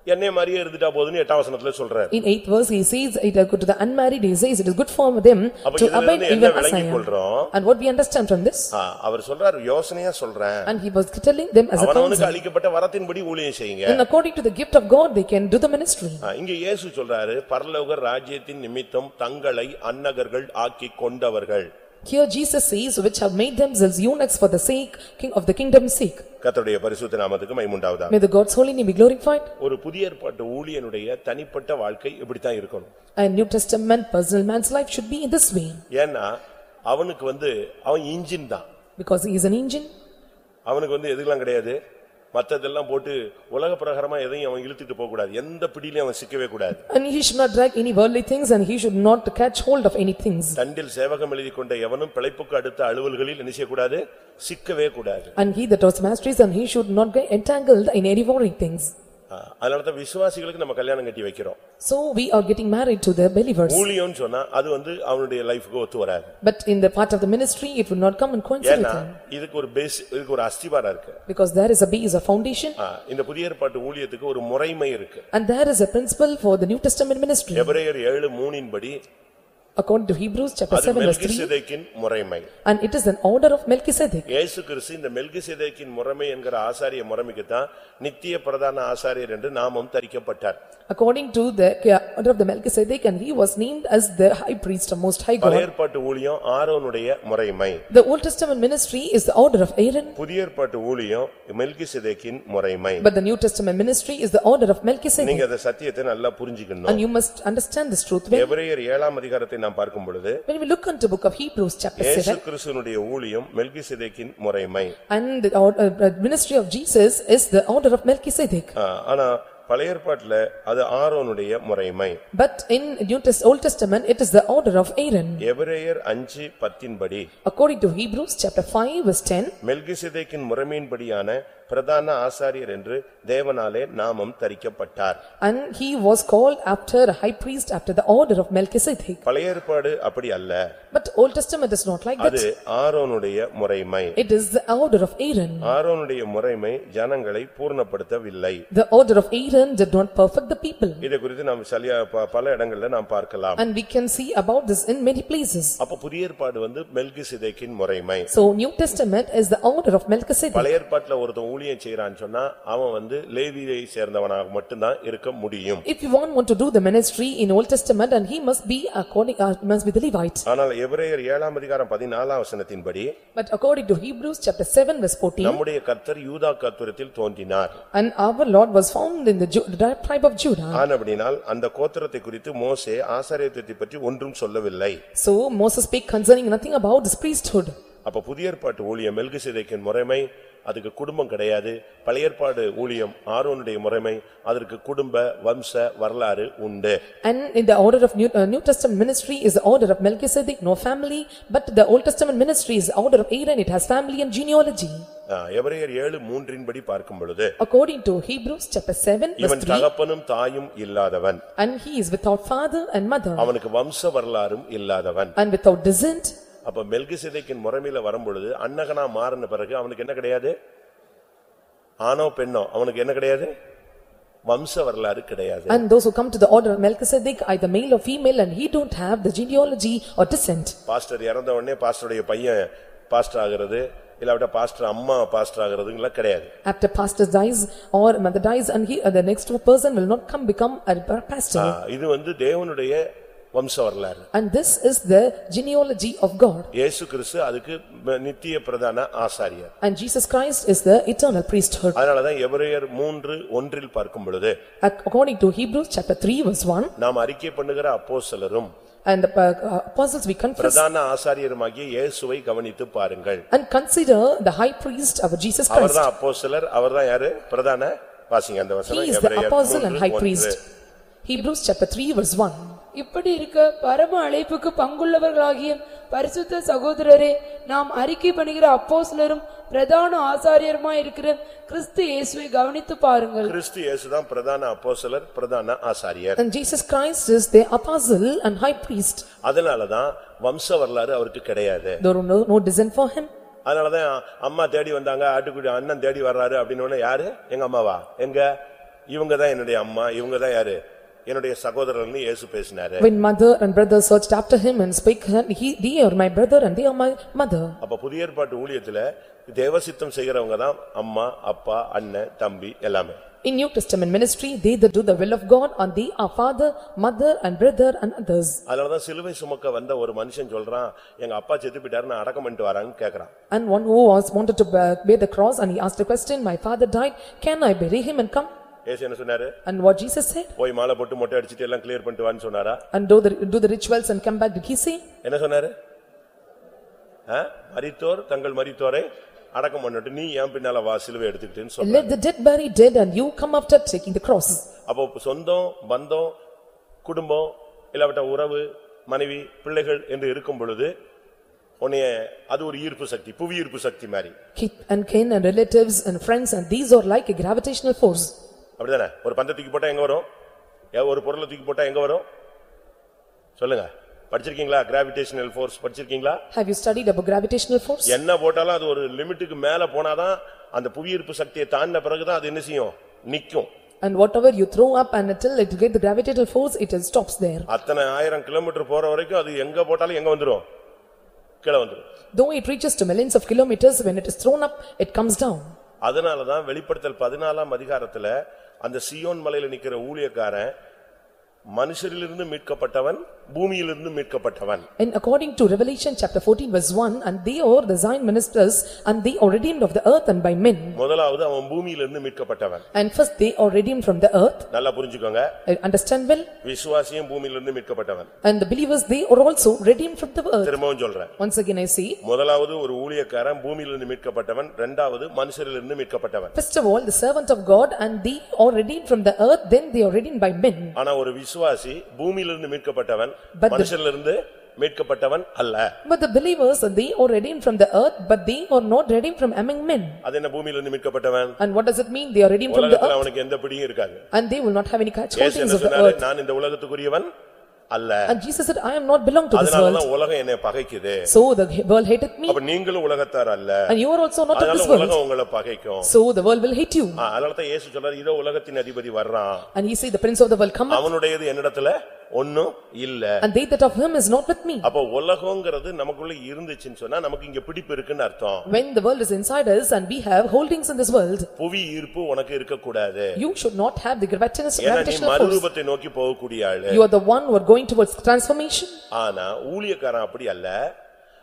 என்னைய மாதிரியே இருந்துட்டா போதும்னு எட்டாம் வசனத்துல சொல்றாரு
In eighth verse, he says, it is good to the unmarried, he says, it is good for them
அப்ப
to
இதுல
abide
இருந்து என்ன
even as I
விளங்கிக்
am.
கொள்றோம்
And what we understand from this?
ஆ, அவர் சொல்றாரு யோசனையா சொல்றேன்
And he was telling them as a
அவனவனுக்கு
counsel.
அளிக்கப்பட்ட வரத்தின்படி ஊழியம் செய்யுங்க
And according to the gift of God, they can do the ministry.
ஆ, இங்க இயேசு சொல்றாரு பரலோக ராஜ்யத்தின் நிமித்தம் தங்களை அன்னகர்கள் ஆக்கிக் கொண்டவர்கள்
Here Jesus says, which have made themselves eunuchs for the sake, king of the kingdom's sake.
கர்த்தருடைய பரிசுத்த நாமத்துக்கு மைமுண்டாவதா
May the God's holy name be glorified.
ஒரு புதிய ஏற்பாட்டு ஊழியனுடைய தனிப்பட்ட வாழ்க்கை இப்படித்தான் இருக்கணும்
And New Testament personal man's life should be in this way.
ஏன்னா அவனுக்கு வந்து அவன் இன்ஜின் தான்
Because he is an engine
அவனுக்கு வந்து எதுக்கெல்லாம் கிடையாது மத்ததெல்லாம் போட்டு உலக பிரகாரமா எதையும் அவன் இழுத்துட்டு போக கூடாது எந்த பிடியிலையும் அவன் சிக்கவே கூடாது
and he should not drag any worldly things and he should not catch hold of any things.
தண்டில் சேவகம் எழுதி கொண்ட எவனும் பிழைப்புக்கு அடுத்த அலுவல்களில் என்ன செய்யக்கூடாது சிக்கவே கூடாது
And he that was masteries and he should not get entangled in any worldly things.
ஆ, அதனாலதான் விசுவாசிகளுக்கு நம்ம கல்யாணம் கட்டி வைக்கிறோம்
So we are getting married to the believers.
ஊழியம்னு சொன்னா அது வந்து அவனுடைய லைஃப்க்கு ஒத்து வராது
But in the part of the ministry, it will not come and coincide with
ஏன்னா
him.
இதுக்கு ஒரு பேஸ் இதுக்கு ஒரு அஸ்திபாரம் இருக்கு
Because there is a base, a foundation,
ஆ, இந்த புதிய ஏற்பாட்டு ஊழியத்துக்கு ஒரு முறைமை இருக்கு
and there is a principle for the New Testament ministry.
எபிரேயர் ஏழு மூணின் படி
According to Hebrews chapter
அது
7 verse 3,
மெல்கிசேதேக்கின் முறைமை
and it is an order of Melchizedek.
இயேசு கிறிஸ்து இந்த மெல்கிசேதேக்கின் முறைமை என்கிற ஆசாரிய முறைமைக்கு தான் நித்திய பிரதான ஆசாரியர் என்று நாமம் தரிக்கப்பட்டார்
According to the uh, order of the Melchizedek, and he was named as the high priest of most high
பழைய
God.
ஏற்பாட்டு ஊழியம் ஆரோனுடைய முறைமை
The Old Testament ministry is the order of Aaron,
புதிய ஏற்பாட்டு ஊழியம் மெல்கிசேதேக்கின் முறைமை
but the New Testament ministry is the order of Melchizedek.
நீங்க அந்த சத்தியத்தை நல்லா புரிஞ்சுக்கணும்
And you must understand this truth well.
எபிரேயர் ஏழாம் அதிகாரத்தை நாம் பார்க்கும் பொழுது
When we look into book of Hebrews chapter
இயேசு
7,
கிறிஸ்துனுடைய ஊழியம் மெல்கிசேதேக்கின் முறைமை
and the or- uh, ministry of Jesus is the order of Melchizedek.
ஆ, ஆனா பழைய ஏற்பாட்டுல அது ஆரோனுடைய முறைமை
But in New Test, Old Testament, it is the order of Aaron.
எபிரேயர் அஞ்சு பத்தின்படி
According to Hebrews chapter 5 verse 10,
மெல்கிசேதேக்கின் முறைமையின்படியான பிரதான ஆசாரியர் என்று தேவனாலே நாமம் தரிக்கப்பட்டார்
And he was called after a high priest after the order of Melchizedek.
பழைய ஏற்பாடு அப்படி அல்ல
But Old Testament is not like
அது
that.
ஆரோனுடைய முறைமை
It is the order of Aaron.
ஆரோனுடைய முறைமை ஜனங்களை பூர்ணப்படுத்தவில்லை
The order of Aaron did not perfect the people.
இதை குறித்து நாம் சரியா ப- பல இடங்கள்ல நாம் பார்க்கலாம்
And we can see about this in many places.
அப்ப புதிய ஏற்பாடு வந்து மெல்கிசேதேக்கின் முறைமை
So New Testament is the order of Melchizedek.
பழைய ஏற்பாட்டுல ஒருத்தன் ஊழியம் செய்யறான்னு சொன்னா அவன் வந்து லேவியை சேர்ந்தவனாக மட்டும்தான் இருக்க முடியும்
If you want want to do the ministry in Old Testament and he must be according, uh, must be the Levite.
ஆனால் எபிரேயர் ஏழாம் அதிகாரம் பதினாலாம் வசனத்தின்படி
But according to Hebrews chapter 7 verse 14
நம்முடைய கர்த்தர் யூதா கத்துரத்தில் தோன்றினார்
and our Lord was found in the Ju- the tribe of Judah.
ஆனபடினால் அந்த கோத்திரத்தை குறித்து மோசே ஆசாரியத்தை பற்றி ஒன்றும் சொல்லவில்லை
So Moses speak concerning nothing about this priesthood.
அப்ப புதிய ஏற்பாட்டு ஊழியம் மெல்கிசேதேக்கின் முறைமை அதுக்கு குடும்பம் கிடையாது பழைய ஏற்பாடு ஊழியம் ஆரோனுடைய முறைமை அதற்கு குடும்ப வம்ச வரலாறு உண்டு
And in the order of New, uh, New Testament ministry is the order of Melchizedek, no family. But the Old Testament ministry is the order of Aaron, it has family and genealogy.
ஆ, எபிரேயர் ஏழு மூன்றின்படி பார்க்கும் பொழுது
According to Hebrews chapter 7 verse
இவன்
3
தகப்பனும் தாயும் இல்லாதவன்
and he is without father and mother
அவனுக்கு வம்ச வரலாறும் இல்லாதவன்
and without descent.
அப்ப மெல்கிசேதேக்கின் முறைமையில வரும்பொழுது அன்னகனா மாறின பிறகு அவனுக்கு என்ன கிடையாது ஆணோ பெண்ணோ அவனுக்கு என்ன கிடையாது வம்ச வரலாறு கிடையாது
And those who come to the order of Melchizedek, either male or female, and he don't have the genealogy or descent.
Pastor இறந்த உடனே பாஸ்டருடைய பையன் பாஸ்டர் ஆகிறது இல்லாவிட்டா பாஸ்டர் அம்மா பாஸ்டர் ஆகிறதுங்கலாம் கிடையாது
After pastor dies or mother dies and he, uh, the next person will not come become a pastor.
இது வந்து தேவனுடைய வம்ச வரலாறு
And this is the genealogy of God.
இயேசு கிறிஸ்து அதுக்கு ம- நித்திய பிரதான ஆசாரியர்
And Jesus Christ is the eternal priesthood.
அதனாலதான் எபிரேயர் மூன்று ஒன்றில் பார்க்கும் பொழுது
According to Hebrews chapter 3 verse 1,
நாம் அறிக்கை பண்ணுகிற அப்போஸ்தலரும்
and the uh, apostles we confess
பிரதான ஆசாரியருமாகிய இயேசுவை கவனித்து பாருங்கள்
and consider the high priest of Jesus Christ.
அவர்தான் அப்போஸ்தலர் அவர்தான் யாரு பிரதான வாசிங்க அந்த
He
வசனம்
is the
எபிரேயர்
apostle and
மூன்று
high priest.
ஒன்று.
Hebrews chapter 3 verse 1.
இப்படி இருக்க பரம அழைப்புக்கு பங்குள்ளவர்களாகிய பரிசுத்த சகோதரரே நாம் அறிக்கை பண்ணுகிற அப்போஸ்தலரும் பிரதான ஆசாரியருமாய் இருக்கிற கிறிஸ்து இயேசுவை கவனித்து பாருங்கள்.
கிறிஸ்து இயேசுதான் பிரதான அப்போஸ்தலர் பிரதான ஆசாரியர்.
And Jesus Christ is the apostle and high priest.
அதனாலதான் வம்ச வரலாறு அவருக்கு கிடையாது.
There are no, no descent for him.
அதனாலதான் அம்மா தேடி வந்தாங்க ஆட்டுக்குடி அண்ணன் தேடி வர்றாரு அப்படின்னு யாரு? எங்க அம்மாவா? எங்க? இவங்கதான் என்னுடைய அம்மா இவங்கதான் யாரு? என்னுடைய சகோதரர்னு இயேசு பேசினாரு
When mother and brother searched after him and spake, he, they are my brother and they are my mother.
அப்ப புதிய ஏற்பாட்டு ஊழியத்துல தேவசித்தம் செய்கிறவங்க தான் அம்மா அப்பா அண்ணன் தம்பி எல்லாமே
In New Testament ministry, they that do the will of God and they are father, mother and brother and others.
அதனாலதான் சிலுவை சுமக்க வந்த ஒரு மனுஷன் சொல்றான் எங்க அப்பா செத்து போயிட்டாரு நான் அடக்கம் பண்ணிட்டு வரான்னு கேக்குறான்
And one who was wanted to bear bear the cross and he asked a question, my father died, can I bury him and come?
ஏசு என்ன சொன்னாரு
And what Jesus said?
போய் மாலை போட்டு மொட்டை அடிச்சிட்டு எல்லாம் கிளியர் பண்ணிட்டு வான்னு சொன்னாரா
And do the, do the rituals and come back, did he say?
என்ன சொன்னாரு ஆ? மரித்தோர் தங்கள் மரித்தோரை அடக்கம் பண்ணிட்டு நீ ஏன் பின்னால வா சிலுவை எடுத்துக்கிட்டேன்னு சொன்ன
Let the dead bury dead and you come after taking the cross.
அப்போ சொந்தம் பந்தம் குடும்பம் இல்லாவிட்ட உறவு மனைவி பிள்ளைகள் என்று இருக்கும் பொழுது உன்னைய அது ஒரு ஈர்ப்பு சக்தி புவி ஈர்ப்பு சக்தி மாதிரி
Kith and kin and relatives and friends and these are like a gravitational force.
அப்படிதானே? ஒரு பந்தை தூக்கி போட்டா எங்க வரும்? ஒரு பொருளை தூக்கி போட்டா எங்க வரும்? சொல்லுங்க. படிச்சிருக்கீங்களா? கிராவிடேஷனல் ஃபோர்ஸ் படிச்சிருக்கீங்களா?
Have you studied about gravitational force?
என்ன போட்டாலும் அது ஒரு லிமிட்டுக்கு மேல போனாதான் அந்த புவியீர்ப்பு சக்தியை தாண்டின பிறகுதான் அது என்ன செய்யும்? நிக்கும்.
And whatever you throw up and until it get the gravitational force, it stops there.
அத்தனை ஆயிரம் கிலோமீட்டர் போற வரைக்கும் அது எங்க போட்டாலும் எங்க வந்துரும்? கீழே வந்துரும்.
Though it reaches to millions of kilometers, when it is thrown up, it comes down.
அதனாலதான் வெளிப்படுத்தல் பதினாலாம் அதிகாரத்துல அந்த சியோன் மலையில நிக்கிற ஊழியக்காரன் மனுஷரிலிருந்து மீட்கப்பட்டவன் பூமியிலிருந்து மீட்கப்பட்டவன்
And according to Revelation chapter 14 verse 1, and they are the Zion ministers, and they are redeemed of the earth and by men.
முதலாவது அவன் பூமியிலிருந்து மீட்கப்பட்டவன்
And first they are redeemed from the earth.
நல்லா புரிஞ்சுக்கோங்க
I Understand well?
விசுவாசியும் பூமியிலிருந்து மீட்கப்பட்டவன்
And the believers, they are also redeemed from the earth.
திரும்பவும் சொல்றேன்
Once again I say,
முதலாவது ஒரு ஊழியக்காரன் பூமியிலிருந்து மீட்கப்பட்டவன் இரண்டாவது மனுஷரிலிருந்து மீட்கப்பட்டவன்
first of all, the servant of God, and they are redeemed from the earth, then they are redeemed by men.
ஆனா ஒரு விசுவாசி பூமியிலிருந்து மீட்கப்பட்டவன்
But the-
மனுஷரிலிருந்து மீட்கப்பட்டவன் அல்ல
But the believers, they are redeemed from the earth, but they are not redeemed from among men.
அது என்ன பூமியிலிருந்து மீட்கப்பட்டவன்
And what does it mean? They are redeemed from the
உலகத்துல
earth
அவனுக்கு எந்த பிடியும் இருக்காது
and they will not have any catch
இயேசு
holdings
என்ன
of the
சொன்னாரு
earth.
நான் இந்த உலகத்துக்குரியவன் அல்ல
And Jesus said, I am not belong to this world.
அதனாலதான் உலகம் என்னை பகைக்குது
So the world hated me
அப்ப நீங்களும் உலகத்தார் அல்ல
and you are also not of
அதனால
this world.
உலகம் உங்களை பகைக்கும்
So the world will hate you.
ஆ, அதனாலதான் இயேசு சொல்றாரு இதோ உலகத்தின் அதிபதி வர்றான்
And he said, the prince of the world come
அவனுடையது என்னிடத்துல ஒண்ணும் இல்ல
and they that of him is not with me.
அப்ப உலகங்கிறது நமக்குள்ள இருந்துச்சுன்னு சொன்னா நமக்கு இங்க பிடிப்பு இருக்குன்னு அர்த்தம்
When the world is inside us and we have holdings in this world,
புவி ஈர்ப்பு உனக்கு இருக்கக்கூடாது
you should not have the gravitational force.
மறுரூபத்தை நோக்கி போகக்கூடிய ஆளு
You are the one who are going towards transformation.
ஆனா ஊழியக்காரன் அப்படி அல்ல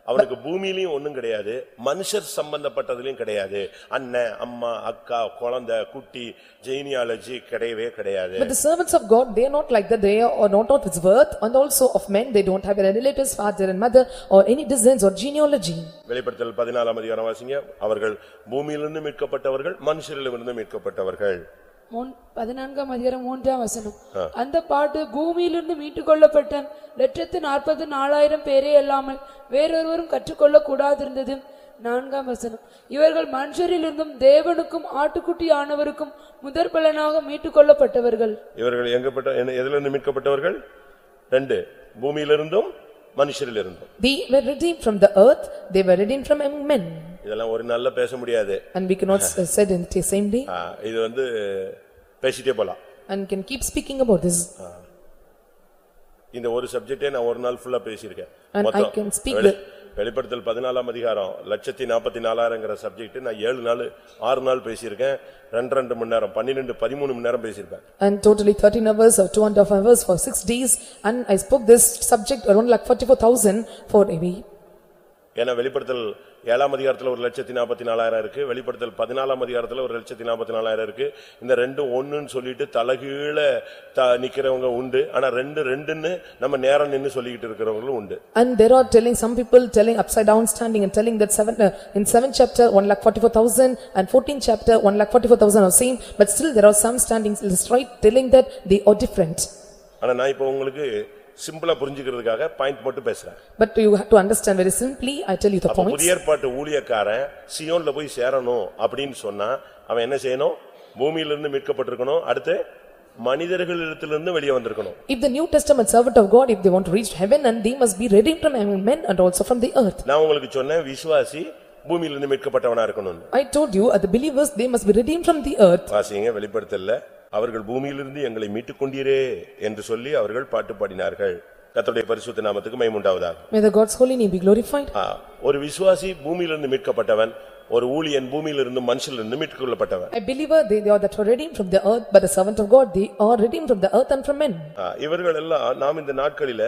அவனுக்கு பூமியிலயும் ஒண்ணும் கிடையாது மனுஷர் சம்பந்தப்பட்டதுலயும் கிடையாது. அண்ணன் அம்மா அக்கா குழந்தை குட்டி ஜெயினியாலஜி கிடையவே கிடையாது.
But the servants of God, they are not like that, they are not of its worth and also of men, they don't have any relatives, father and mother or any descendants or genealogy.
வெளிப்படுத்தல் பதினாலாம் அதிகாரம் வாசிங்க. அவர்கள் பூமியிலிருந்து மீட்கப்பட்டவர்கள் மனுஷரிலிருந்து மீட்கப்பட்டவர்கள்.
பதினான்காம் அதிகாரம் மூன்றாம் வசனம். அந்த பாட்டு பூமியிலிருந்து மீட்டுக் கொள்ளப்பட்ட லட்சத்து நாற்பது நாலாயிரம் பேரே அல்லாமல் வேறொருவரும் கற்றுக்கொள்ள கூடாதிருந்தது நான்காம் வசனம். இவர்கள் மனுஷரிலிருந்தும் தேவனுக்கும் ஆட்டுக்குட்டி ஆனவருக்கும் முதற் பலனாக மீட்டுக் கொள்ளப்பட்டவர்கள்
இவர்கள் எங்கப்பட்ட எதிலிருந்து மீட்கப்பட்டவர்கள்? ரெண்டு பூமியிலிருந்தும் மனுஷரிலிருந்தும்.
They were redeemed from the earth, they were redeemed from among men.
இதெல்லாம் ஒரு நாள்ல பேச முடியாது
And we cannot said in the same day
இது வந்து பேசிட்டே போலாம்
and can keep speaking about this.
இந்த ஒரு சப்ஜெக்டே நான் ஒரு நாள் ஃபுல்லா பேசியிருக்கேன்
And I can speak the-
வெளிப்படுத்தல் பதினாலாம் அதிகாரம் லட்சத்தி நாற்பத்தி நாலாயிரங்கிற சப்ஜெக்ட் நான் ஏழு நாள் ஆறு நாள் பேசியிருக்கேன் ரெண்டு ரெண்டு மணி நேரம் பன்னிரெண்டு பதிமூணு மணி நேரம் பேசியிருப்பேன்
And totally thirteen hours or two and a half hours for six days and I spoke this subject around like forty-four thousand for a week.
ஏன்னா வெளிப்படுத்தல் ஏழாம் அதிகாரத்துல ஒரு லட்சத்தி நாற்பத்தி நாலாயிரம் இருக்கு வெளிப்படுத்தல் பதினாலாம் அதிகாரத்துல ஒரு லட்சத்தி நாற்பத்தி நாலாயிரம் இருக்கு இந்த ரெண்டும் ஒண்ணுன்னு சொல்லிட்டு தலகீழ த நிக்கிறவங்க உண்டு ஆனா ரெண்டு ரெண்டுன்னு நம்ம நேரம் நின்னு சொல்லிக்கிட்டு இருக்கிறவங்களும் உண்டு
And there are telling, some people telling upside down standing and telling that seven, uh, in seventh chapter, one lakh forty-four thousand and fourteenth chapter, one lakh forty-four thousand are same, but still there are some standing right telling that they are different.
ஆனா நான் இப்ப உங்களுக்கு சிம்பிளா புரிஞ்சுக்கிறதுக்காக point மட்டும் பேசுறேன்
But you have to understand very simply, I tell you the
அப்ப
points.
புதிய ஏற்பாட்டு ஊழியக்காரன் சியோன்ல போய் சேரணும் அப்படின்னு சொன்னா அவன் என்ன செய்யணும் பூமியிலிருந்து மீட்கப்பட்டிருக்கணும் அடுத்து மனிதர்களிடத்திலிருந்து வெளியே வந்திருக்கணும்
If the New Testament servant of God, if they want to reach heaven and they must be redeemed from among men and also from the earth.
நான் உங்களுக்கு சொன்னேன் விசுவாசி பூமியிலிருந்து மீட்கப்பட்டவனா இருக்கணும்னு
I told you, uh, the believers, they must be redeemed from the earth.
வாசிங்க வெளிப்படுத்தல அவர்கள் பூமியிலிருந்து எங்களை மீட்டுக் கொண்டீரே என்று சொல்லி அவர்கள் பாட்டு பாடினார்கள் கர்த்தருடைய பரிசுத்த நாமத்துக்கு மைமுண்டாவதாக
May the God's holy name be glorified.
ஆ, ஒரு விசுவாசி பூமியிலிருந்து மீட்கப்பட்டவன் ஒரு ஊழியன் பூமியிலிருந்து மனுஷிலிருந்து மீட்கொள்ளப்பட்டவன்
A believer, they they are that are redeemed from the earth, but the servant of God, they are redeemed from the earth and from men.
ஆ, இவர்கள் எல்லாம் நாம் இந்த நாட்களில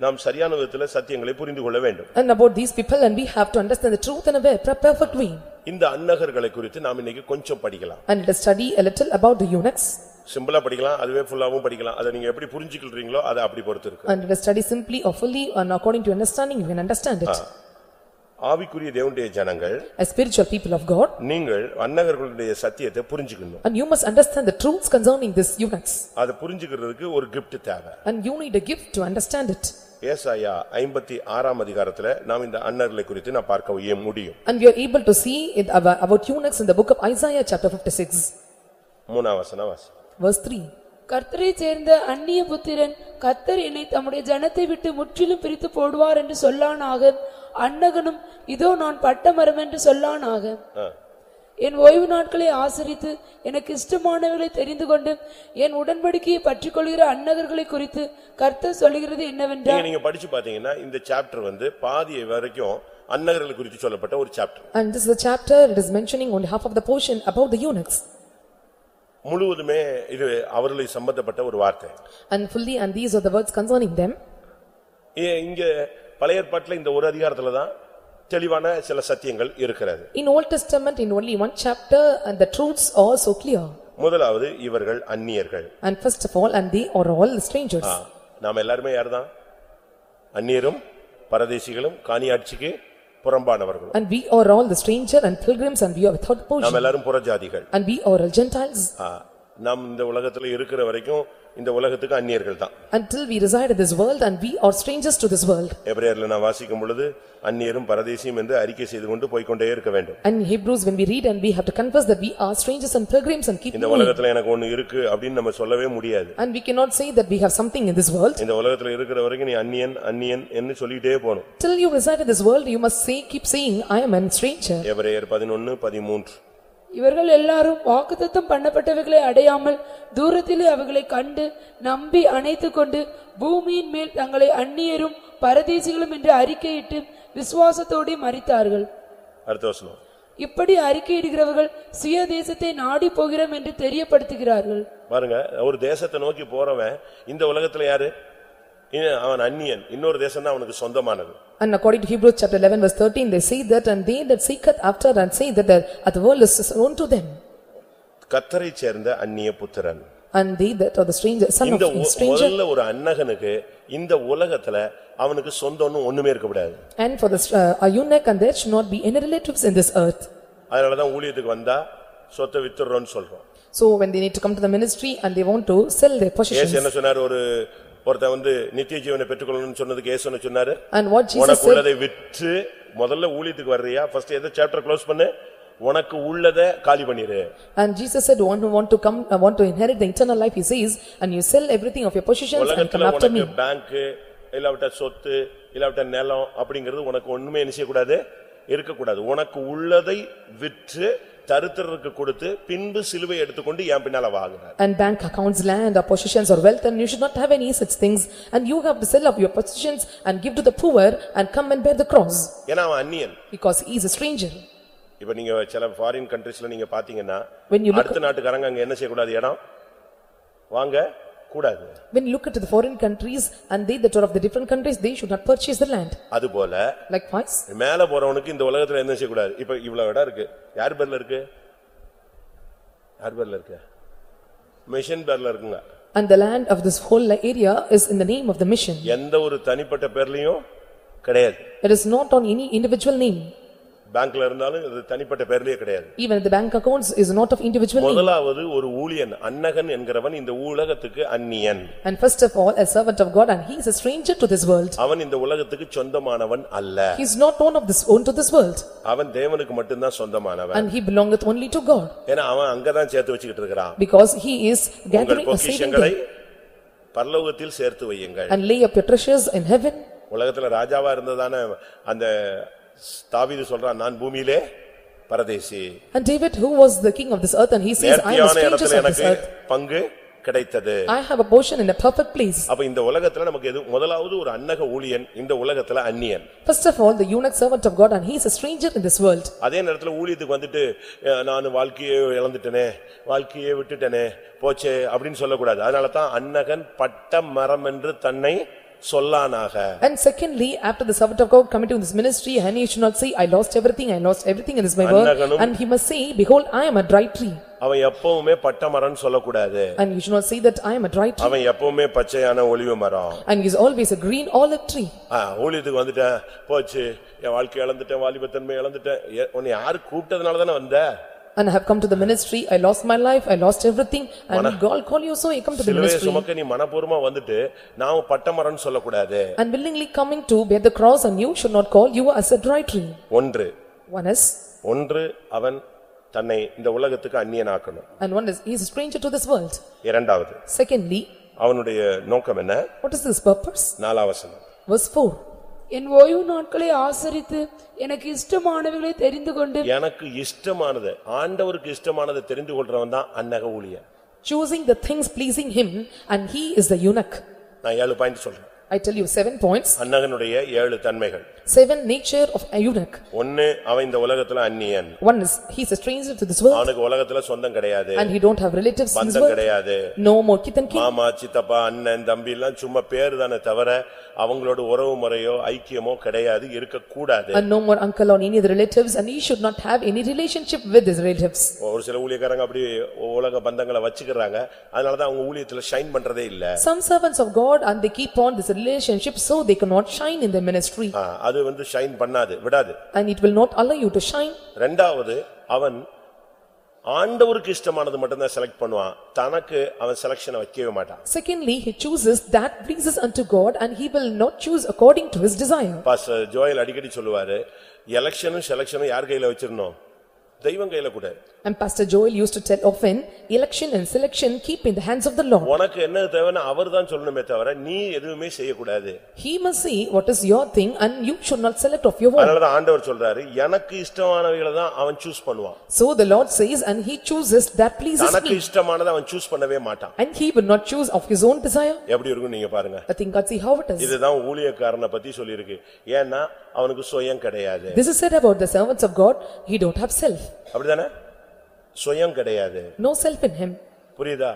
நாம் சரியான விதத்துல சத்தியங்களை புரிந்து கொள்ள வேண்டும்
And about these people, and we have to understand the truth in a very per- perfect way.
இந்த அன்னகர்களை குறித்து நாம் இன்னைக்கு கொஞ்சம் படிக்கலாம்
And let us study a little about the eunuchs.
சிம்பிளா படிக்கலாம் அதுவே ஃபுல்லாவும் படிக்கலாம் அதை நீங்க எப்படி புரிஞ்சுக்கிறீங்களோ அதை அப்படி பொறுத்து இருக்கு
And let us study simply or fully and according to understanding, you can understand it.
ஆவிக்குரிய தேவனுடைய ஜனங்கள்
As spiritual people of God,
நீங்கள் அன்னகர்களுடைய சத்தியத்தை புரிஞ்சுக்கணும்
and you must understand the truths concerning this eunuchs.
அதை புரிஞ்சுக்கிறதுக்கு ஒரு gift தேவை
And you need a gift to understand it.
ஏசாயா ஐம்பத்தி ஆறாம் அதிகாரத்துல நாம் இந்த அன்னர்களை குறித்து நான் பார்க்க முடியும்?
And we are able to see it about about eunuchs in the book of Isaiah, chapter fifty-six,
மூணாம் வசனம் வாசி.
Verse
சேர்ந்த அந்நிய புத்திரன் கர்த்தர் என்னை தம்முடைய ஜனத்தை விட்டு முற்றிலும் பிரித்து போடுவார் என்று சொல்லானாக. அன்னகனும் இதோ நான் பட்ட மரம் என்று சொல்லானாக.
ஆ.
என் ஓய்வு நாட்களை ஆசரித்து எனக்கு இஷ்டமானவர்களை தெரிந்து கொண்டு என் உடன்படிக்கையை பற்றிக்கொள்கிற அன்னகர்களை குறித்து கர்த்தர் சொல்லுகிறது என்னவென்றால்
நீங்க படிச்சு பாத்தீங்கன்னா இந்த சாப்டர் வந்து பாதி வரைக்கும் அன்னகர்களை குறித்து சொல்லப்பட்ட ஒரு chapter
And this is the chapter, it is mentioning only half of the portion about the eunuchs.
முழுவதுமே இது அவர்களை சம்பந்தப்பட்ட ஒரு வார்த்தை
And fully, and these are the words concerning them.
இ- இங்க பழைய ஏற்பாட்டுல இந்த ஒரு அதிகாரத்துல தான் தெளிவான சில சத்தியங்கள் இருக்கிறது
In Old Testament, in only one chapter, and the truths are so clear.
முதலாவது இவர்கள் அந்நியர்கள்
And first of all, and they are all strangers.
ஆ, நாம் எல்லாருமே யார்தான் அந்நியரும் பரதேசிகளும் காணியாட்சிக்கு புறம்பானவர்களும்
And we are all the stranger and pilgrims and we are without
நாம்
portion.
எல்லாரும் புறஜாதிகள்
And we are all Gentiles.
ஆ, நாம் இந்த உலகத்துல இருக்கிற வரைக்கும் இந்த உலகத்துக்கு அந்நியர்கள் தான்
until we reside in this world and we are strangers to this world.
எபிரேயர்ல நான் வாசிக்கும் பொழுது அந்நியரும் பரதேசியும் என்று அறிக்கை செய்து கொண்டு போய்க்கொண்டே இருக்க வேண்டும்
And in Hebrews, when we read and we have to confess that we are strangers and pilgrims and keep
இந்த
moving.
உலகத்துல எனக்கு ஒண்ணு இருக்கு அப்படின்னு நம்ம சொல்லவே முடியாது
And we cannot say that we have something in this world.
இந்த உலகத்துல இருக்கிற வரைக்கும் நீ அந்நியன் அந்நியன் என்று சொல்லிட்டே போகணும்
Till you reside in this world, you must say, keep saying, I am a stranger.
எபிரேயர் பதினொன்னு பதிமூன்று
இவர்கள் எல்லாரும் வாக்குத்தத்தம் பண்ணப்பட்டவைகளை அடையாமல் தூரத்திலே அவைகளை கண்டு நம்பி அணைத்துக் கொண்டு பூமியின் மேல் தங்களை அந்நியரும் பரதேசிகளும் என்று அறிக்கையிட்டு விசுவாசத்தோடு மரித்தார்கள்.
அடுத்த வசனம்.
இப்படி அறிக்கையிடுகிறவர்கள் சுய தேசத்தை நாடி போகிறோம் என்று தெரியப்படுத்துகிறார்கள்.
பாருங்க ஒரு தேசத்தை நோக்கி போறவன் இந்த உலகத்துல யாரு? அவன் அந்நியன். இன்னொரு தேசம் தான் அவனுக்கு சொந்தமானது.
And according to Hebrews chapter 11 verse 13, they say that, and they that seeketh after and say that the other world is known to them.
கத்தரை சேர்ந்த அந்நிய புத்திரன்
And they that are the stranger, son
இந்த
of a
உ-
stranger.
முதல்ல ஒரு அன்னகனுக்கு இந்த உலகத்துல அவனுக்கு சொந்தம்னு ஒண்ணுமே இருக்கக்கூடாது
And for the uh, a eunuch, and there should not be any relatives in this earth.
அதனாலதான் ஊழியத்துக்கு வந்தா சொத்தை வித்துடுறோம்னு சொல்றோம்
So when they need to come to the ministry and they want to sell their
Yesu
possessions.
என்ன சொன்னாரு ஒரு ஒருத்தன் வந்து நித்திய ஜீவனை பெற்றுக்கொள்ளணும்னு சொன்னதுக்கு ஏசு என்ன சொன்னாரு.
And what Jesus
உனக்கு
said,
உள்ளதை விற்று முதல்ல ஊழியத்துக்கு வர்றியா? ஃபர்ஸ்ட் எதை சாப்டர் க்ளோஸ் பண்ணு? உனக்கு உள்ளதை காலி பண்ணிரு.
And Jesus said, one who want to come, uh, want to inherit the eternal life, he says, and you sell everything of your possessions and come
உலகத்துல
after me.
உனக்கு bank இல்லாவிட்ட சொத்து இல்லாவிட்ட நிலம் அப்படிங்கிறது உனக்கு ஒண்ணுமே என்ன செய்யக்கூடாது? இருக்கக்கூடாது. உனக்கு உள்ளதை விற்று தருத்திரருக்கு கொடுத்து பின்பு சிலுவை எடுத்துக்கொண்டு என் பின்னால வாங்கினார்
And bank accounts, land or possessions or wealth, and you should not have any such things. And you have to sell off your possessions and give to the poor and come and bear the cross,
ஏன்னா அவன் அந்நியன்
because he is a stranger.
இப்ப நீங்க சில foreign கண்ட்ரீஸ்ல நீங்க பாத்தீங்கன்னா
When you look,
அடுத்த நாட்டுக்காரங்க அங்க என்ன செய்யக்கூடாது இடம் வாங்க கூடாது
when you look into the foreign countries and they that are of the different countries, they should not purchase the land.
அதுபோல
Likewise,
மேல போறவனுக்கு இந்த உலகத்துல என்ன செய்யக்கூடாது இப்ப இவ்வளவு இடம் இருக்கு யார் பேர்ல இருக்கு யார் பேர்ல இருக்கு மிஷன் பேர்ல இருக்குங்க
and the land of this whole area is in the name of the mission.
எந்த ஒரு தனிப்பட்ட பேர்லயும் கிடையாது
It is not on any individual name.
பேங்க்ல இருந்தாலும் இது தனிப்பட்ட பேர்லயே கிடையாது
Even the bank accounts is not of individual name.
முதலாவது ஒரு ஊழியன் அன்னகன் என்கிறவன் இந்த உலகத்துக்கு அந்நியன்
And first of all, a servant of God, and he is a stranger to this world.
அவன் இந்த உலகத்துக்கு சொந்தமானவன் அல்ல
He is not one of this, own to this world,
அவன் தேவனுக்கு மட்டும்தான் சொந்தமானவன்
and he belongeth only to God,
ஏன்னா அவன் அங்கதான் சேர்த்து வச்சுக்கிட்டு இருக்கிறான்
because he is
உங்கள்
gathering or saving
பொக்கிஷங்களை
them.
பரலோகத்தில் சேர்த்து வையுங்கள்
And lay up your treasures in heaven,
உலகத்துல ராஜாவா இருந்ததான அந்த தாவீது சொல்றான் நான் பூமியிலே பரதேசி
and David, who was the king of this earth, and he says, I am a
நேர்த்தியான
stranger
இடத்துல
of this
எனக்கு
earth.
பங்கு கிடைத்தது
I have a portion in a perfect place.
அப்ப இந்த உலகத்துல நமக்கு எது முதலாவது ஒரு அன்னக ஊழியன் இந்த உலகத்துல அந்நியன்
First of all, the eunuch servant of God, and he is a stranger in this world.
அதே நேரத்துல ஊழியத்துக்கு வந்துட்டு அஹ், நான் வாழ்க்கையே இழந்துட்டனே வாழ்க்கையே விட்டுட்டனே போச்சே அப்படின்னு சொல்லக்கூடாது அதனால தான் அன்னகன் பட்ட மரம் என்று தன்னை சொல்லானாக
And secondly, after the servant of God coming to this ministry, and he should not say, I lost everything, I lost everything in this my world.
அன்னகனும்
And he must say, behold, I am a dry tree.
அவன் எப்பவுமே பட்ட மரம்னு சொல்லக்கூடாது
And you should not say that I am a dry tree.
அவன் எப்பவுமே பச்சையான ஒளிவு மரம்
And he is always a green olive tree.
ஆ, ஊழியத்துக்கு வந்துட்டேன் போச்சு என் வாழ்க்கை இழந்துட்டேன் வாலிபத்தன்மை இழந்துட்டேன் ஏ- உன்னை யாரு கூப்பிட்டதுனால தானே வந்த
And I have come to the ministry, I lost my life, I lost everything. And God call you, so I come to the
சிலுவையை
ministry.
சுமக்க நீ மனப்பூர்வமா வந்துட்டு நான் பட்ட மரம்னு சொல்லக்கூடாது
And willingly coming to bear the cross, and you should not call you as a dry tree.
ஒன்று
One is,
ஒன்று அவன் தன்னை இந்த உலகத்துக்கு அந்நியனாக்கணும்
and one is, he is a stranger to this world.
இரண்டாவது
Secondly,
அவனுடைய நோக்கம் என்ன
what is this purpose?
நாலாவசனம்
Verse four.
என் ஓய்வு நாட்களை ஆசரித்து எனக்கு இஷ்டமானவைகளை தெரிந்து கொண்டு
எனக்கு இஷ்டமானது ஆண்டவருக்கு இஷ்டமானதை தெரிந்து கொள்றவன் தான் அன்னக ஊழியன்.
choosing the things pleasing him, and he is the eunuch.
நான் ஏழு பாயிண்ட் சொல்றேன்.
I tell you seven points,
அன்னகனுடைய ஏழு தன்மைகள்.
Seven nature of a eunuch.
ஒன்னு அவன் இந்த உலகத்துல அந்நியன்
One is, he is a stranger to this world,
அவனுக்கு உலகத்துல சொந்தம் கிடையாது
and he don't have relatives in this world.
கிடையாது
No more kith and kin,
மாமா சித்தப்பா அண்ணன் தம்பி எல்லாம் சும்மா பேரு தானே தவிர அவங்களோட உறவு முறையோ ஐக்கியமோ கிடையாது இருக்கக்கூடாது
and no more uncle or any other relatives, and he should not have any relationship with his relatives.
ஒரு சில ஊழியக்காரங்க அப்படி உலக பந்தங்களை வச்சுக்கிறாங்க அதனாலதான் அவங்க ஊழியத்துல ஷைன் பண்றதே இல்ல
Some servants of God, and they keep on this relationship, so they cannot shine in their ministry,
அது வந்து ஷைன் பண்ணாது விடாது.
And it will not allow you to shine.
ரெண்டாவது அவன் ஆண்டவருக்கு இஷ்டமானது மட்டும்தான் செலக்ட் பண்ணுவான். தனக்கு அவன் செலக்ஷனை வைக்கவே மாட்டான்.
Secondly, he chooses that pleases unto God and he will not choose according to his desire.
Pastor Joel அடிக்கடி சொல்லுவாரு எலெக்ஷனும் செலக்ஷனும் யார் கையில வச்சிரணும் தெய்வம் கையில கூட.
And Pastor Joel used to tell often, election and selection keep in the hands of the Lord.
உனக்கு என்ன தேவைன்னு அவர்தான் சொல்லணுமே தவிர நீ எதுவுமே செய்யக்கூடாது
He must see what is your thing and you should not select of your own.
அதனாலதான் ஆண்டவர் சொல்றாரு எனக்கு இஷ்டமானவைகளை தான் அவன் சூஸ் பண்ணுவான்
So the Lord says, and he chooses that pleases
தனக்கு
me.
இஷ்டமானதை அவன் சூஸ் பண்ணவே மாட்டான்
And he will not choose of his own desire.
எப்படி இருக்கும் நீங்க பாருங்க
I think God see how it is.
இதுதான் ஊழியக்காரனை பத்தி சொல்லியிருக்கு ஏன்னா அவனுக்கு சுயம் கிடையாது
This is said about the servants of God, he don't have self,
அப்படிதானே சுயம் கிடையாது
no self in him.
புரியுதா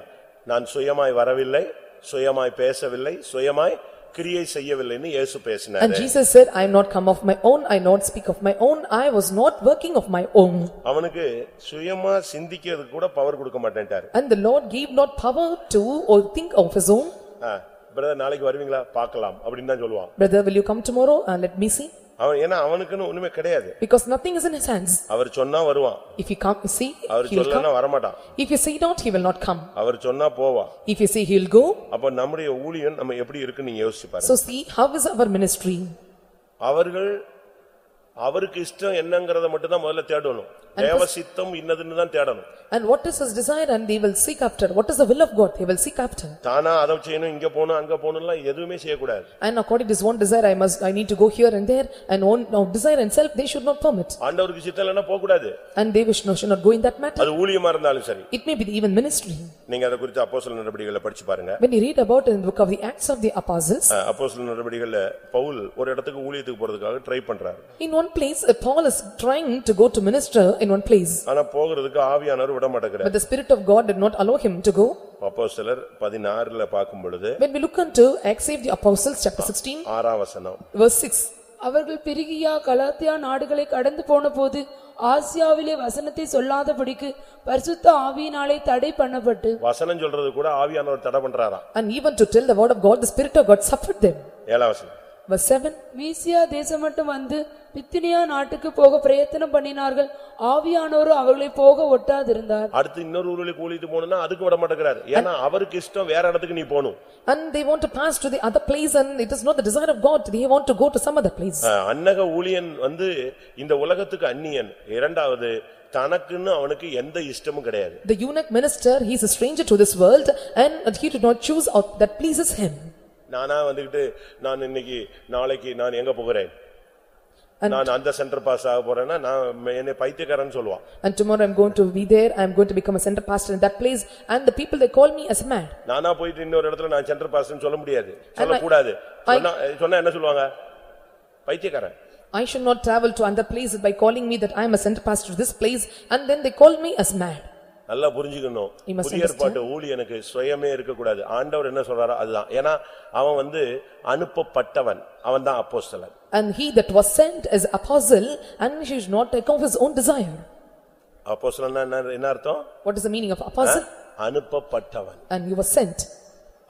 நான் சுயமாய் வரவில்லை சுயமாய் பேசவில்லை சுயமாய் கிரியை செய்யவில்லைன்னு இயேசு
And
பேசினாரு
Jesus said, I am not come of my own, I not speak of my own, I was not working of my own.
அவனுக்கு சுயமா சிந்திக்கிறதுக்கு கூட பவர் கொடுக்க மாட்டேன்ட்டாரு
And the Lord gave not power to or think of his own.
Brother நாளைக்கு வருவீங்களா பார்க்கலாம் அப்படின்னு தான் சொல்லுவான்
Brother, will you come tomorrow and let me see?
அவன் ஏன்னா அவனுக்குன்னு ஒண்ணுமே கிடையாது
Because nothing is in his hands.
அவர் சொன்னா வருவான்
If you come, see,
our
he
சொல்லனா
come.
வரமாட்டான்
If you say not, he will not come.
அவர் சொன்னா போவான்
If you say he will go,
அப்ப நம்முடைய ஊழியம் நம்ம எப்படி இருக்குன்னு நீங்க யோசிச்சு பாருங்க
so see, how is our ministry?
அவர்கள் அவருக்கு இஷ்டம் என்னங்கறத மட்டும் தான் முதல்ல தேடணும் தேவ சித்தம் இன்னதுன்னு தான் தேடணும்
And what is his desire and they will seek after. What is the will of God? They will seek after.
தானா அதை செய்யணும் இங்க போகணும் அங்க போகணும்லாம் எதுவுமே செய்யக்கூடாது
And according to his own desire, I must, I need to go here and there. And own, now desire and self, they should not permit.
ஆண்டவருக்கு சித்தம் இல்லைன்னா போகக்கூடாது
And they wish, no, should not go in that matter.
அது ஊழியமா இருந்தாலும் சரி
It may be even ministry.
நீங்க அதை குறித்து அப்போஸ்தலர் நடவடிக்கைகளை படிச்சு பாருங்க
When you read about in the book of the Acts of the Apostles,
அப்போஸ்தலர் நடவடிக்கைகள்ல பவுல் ஒரு இடத்துக்கு ஊழியத்துக்கு போறதுக்காக ட்ரை பண்றாரு
in one place, uh, Paul is trying to go to minister in one place.
ஆனா போகிறதுக்கு ஆவியானவர் விட மாட்டேங்கிறார்
But the Spirit of God did not allow him to go.
அப்போஸ்தலர் பதினாறுல பார்க்கும் பொழுது
When we look into Acts of the Apostles, chapter sixteen,
ஆறாம் வசனம்
verse six.
அவர்கள் பிரிகியா கலாத்தியா நாடுகளை கடந்து போனபோது ஆசியாவிலே வசனத்தை சொல்லாதபடிக்கு பரிசுத்த ஆவியினாலே தடை பண்ணப்பட்டு
வசனம் சொல்றது கூட ஆவியானவர் தடை பண்றாராம்
And even to tell the word of God, the Spirit of God suffered them.
ஏழாம் வசனம்.
மீசியா தேசம் மட்டும் வந்து பித்தினியா நாட்டுக்கு போக பிரயத்தனம் பண்ணினார்கள். ஆவியானோரு அவர்களை போக ஒட்டாதிருந்தார்.
அடுத்து இன்னொரு ஊருக்கு ஊழிட்டு போகணும்னா அதுக்கு விட மாட்டேங்கிறாரு. ஏன்னா அவருக்கு இஷ்டம் வேற இடத்துக்கு நீ போகணும்.
And they want to pass to the other place and it is not the desire of God, they want to go to some other place.
அன்னக ஊழியன் வந்து இந்த உலகத்துக்கு அந்நியன். இரண்டாவது தனக்குன்னு அவனுக்கு எந்த இஷ்டமும் கிடையாது.
The eunuch minister, he is a stranger to this world and he did not choose out that pleases him.
நானா வந்துகிட்டு நான் இன்னைக்கு நாளைக்கு நான் எங்க போகிறேன் நான் அந்த சென்டர் பாஸ் ஆக போறேன்னா நான் என்னை பைத்தியக்காரன்னு சொல்லுவான்
And tomorrow I am going to be there, I am going to become a center pastor in that place and the people they call me as mad.
நானா போயிட்டு இன்னொரு இடத்துல நான் சென்டர் பாஸ்ன்னு சொல்ல முடியாது சொல்லக்கூடாது சொன்னா சொன்னா என்ன சொல்லுவாங்க பைத்தியக்காரன்
I should not travel to other places by calling me that I am a center pastor to this place and then they call me as mad.
நல்லா புரிஞ்சுக்கணும். புதிய ஏற்பாட்டு ஊழியனுக்கு சுயமே இருக்கக்கூடாது. ஆண்டவர் என்ன சொல்றாரோ அதுதான். ஏன்னா அவன் வந்து அனுப்பப்பட்டவன். அவன் தான் அப்போஸ்தலன்.
And he that was sent is apostle and he should not take off his own desire.
அப்போஸ்தலன்னா என்ன அர்த்தம்?
What is the meaning of apostle?
அனுப்பப்பட்டவன்.
And he was sent.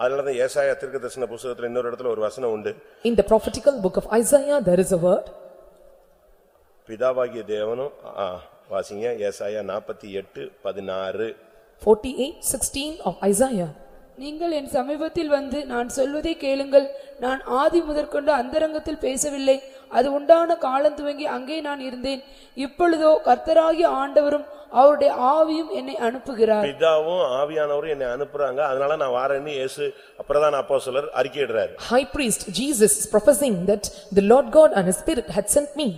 அதனாலதான் ஏசாயா தீர்க்கதரிசன புஸ்தகத்துல இன்னொரு இடத்துல ஒரு வசனம் உண்டு.
In the prophetical book of Isaiah, there is a word.
பிதாவாகிய தேவனும் வாசிங்க. ஏசாயா நாற்பத்தி எட்டு பதினாறு.
Forty-eight sixteen of Isaiah.
நீங்கள் என் சமீபத்தில் வந்து நான் சொல்வதை கேளுங்கள். நான் ஆதி முதற்கொண்டு அந்தரங்கத்தில் பேசவில்லை. அது உண்டான காலம் துவங்கி அங்கே நான் இருந்தேன். இப்பொழுதோ கர்த்தராகிய ஆண்டவரும் அவருடைய ஆவியும் என்னை அனுப்புகிறார்.
பிதாவும் ஆவியானவரும் என்னை அனுப்புறாங்க. அதனால நான் வாரேன்னு இயேசு பிரதான அப்போஸ்தலர் அறிக்கையிடுறாரு.
High priest Jesus is prophesying that the Lord God and his spirit had sent me.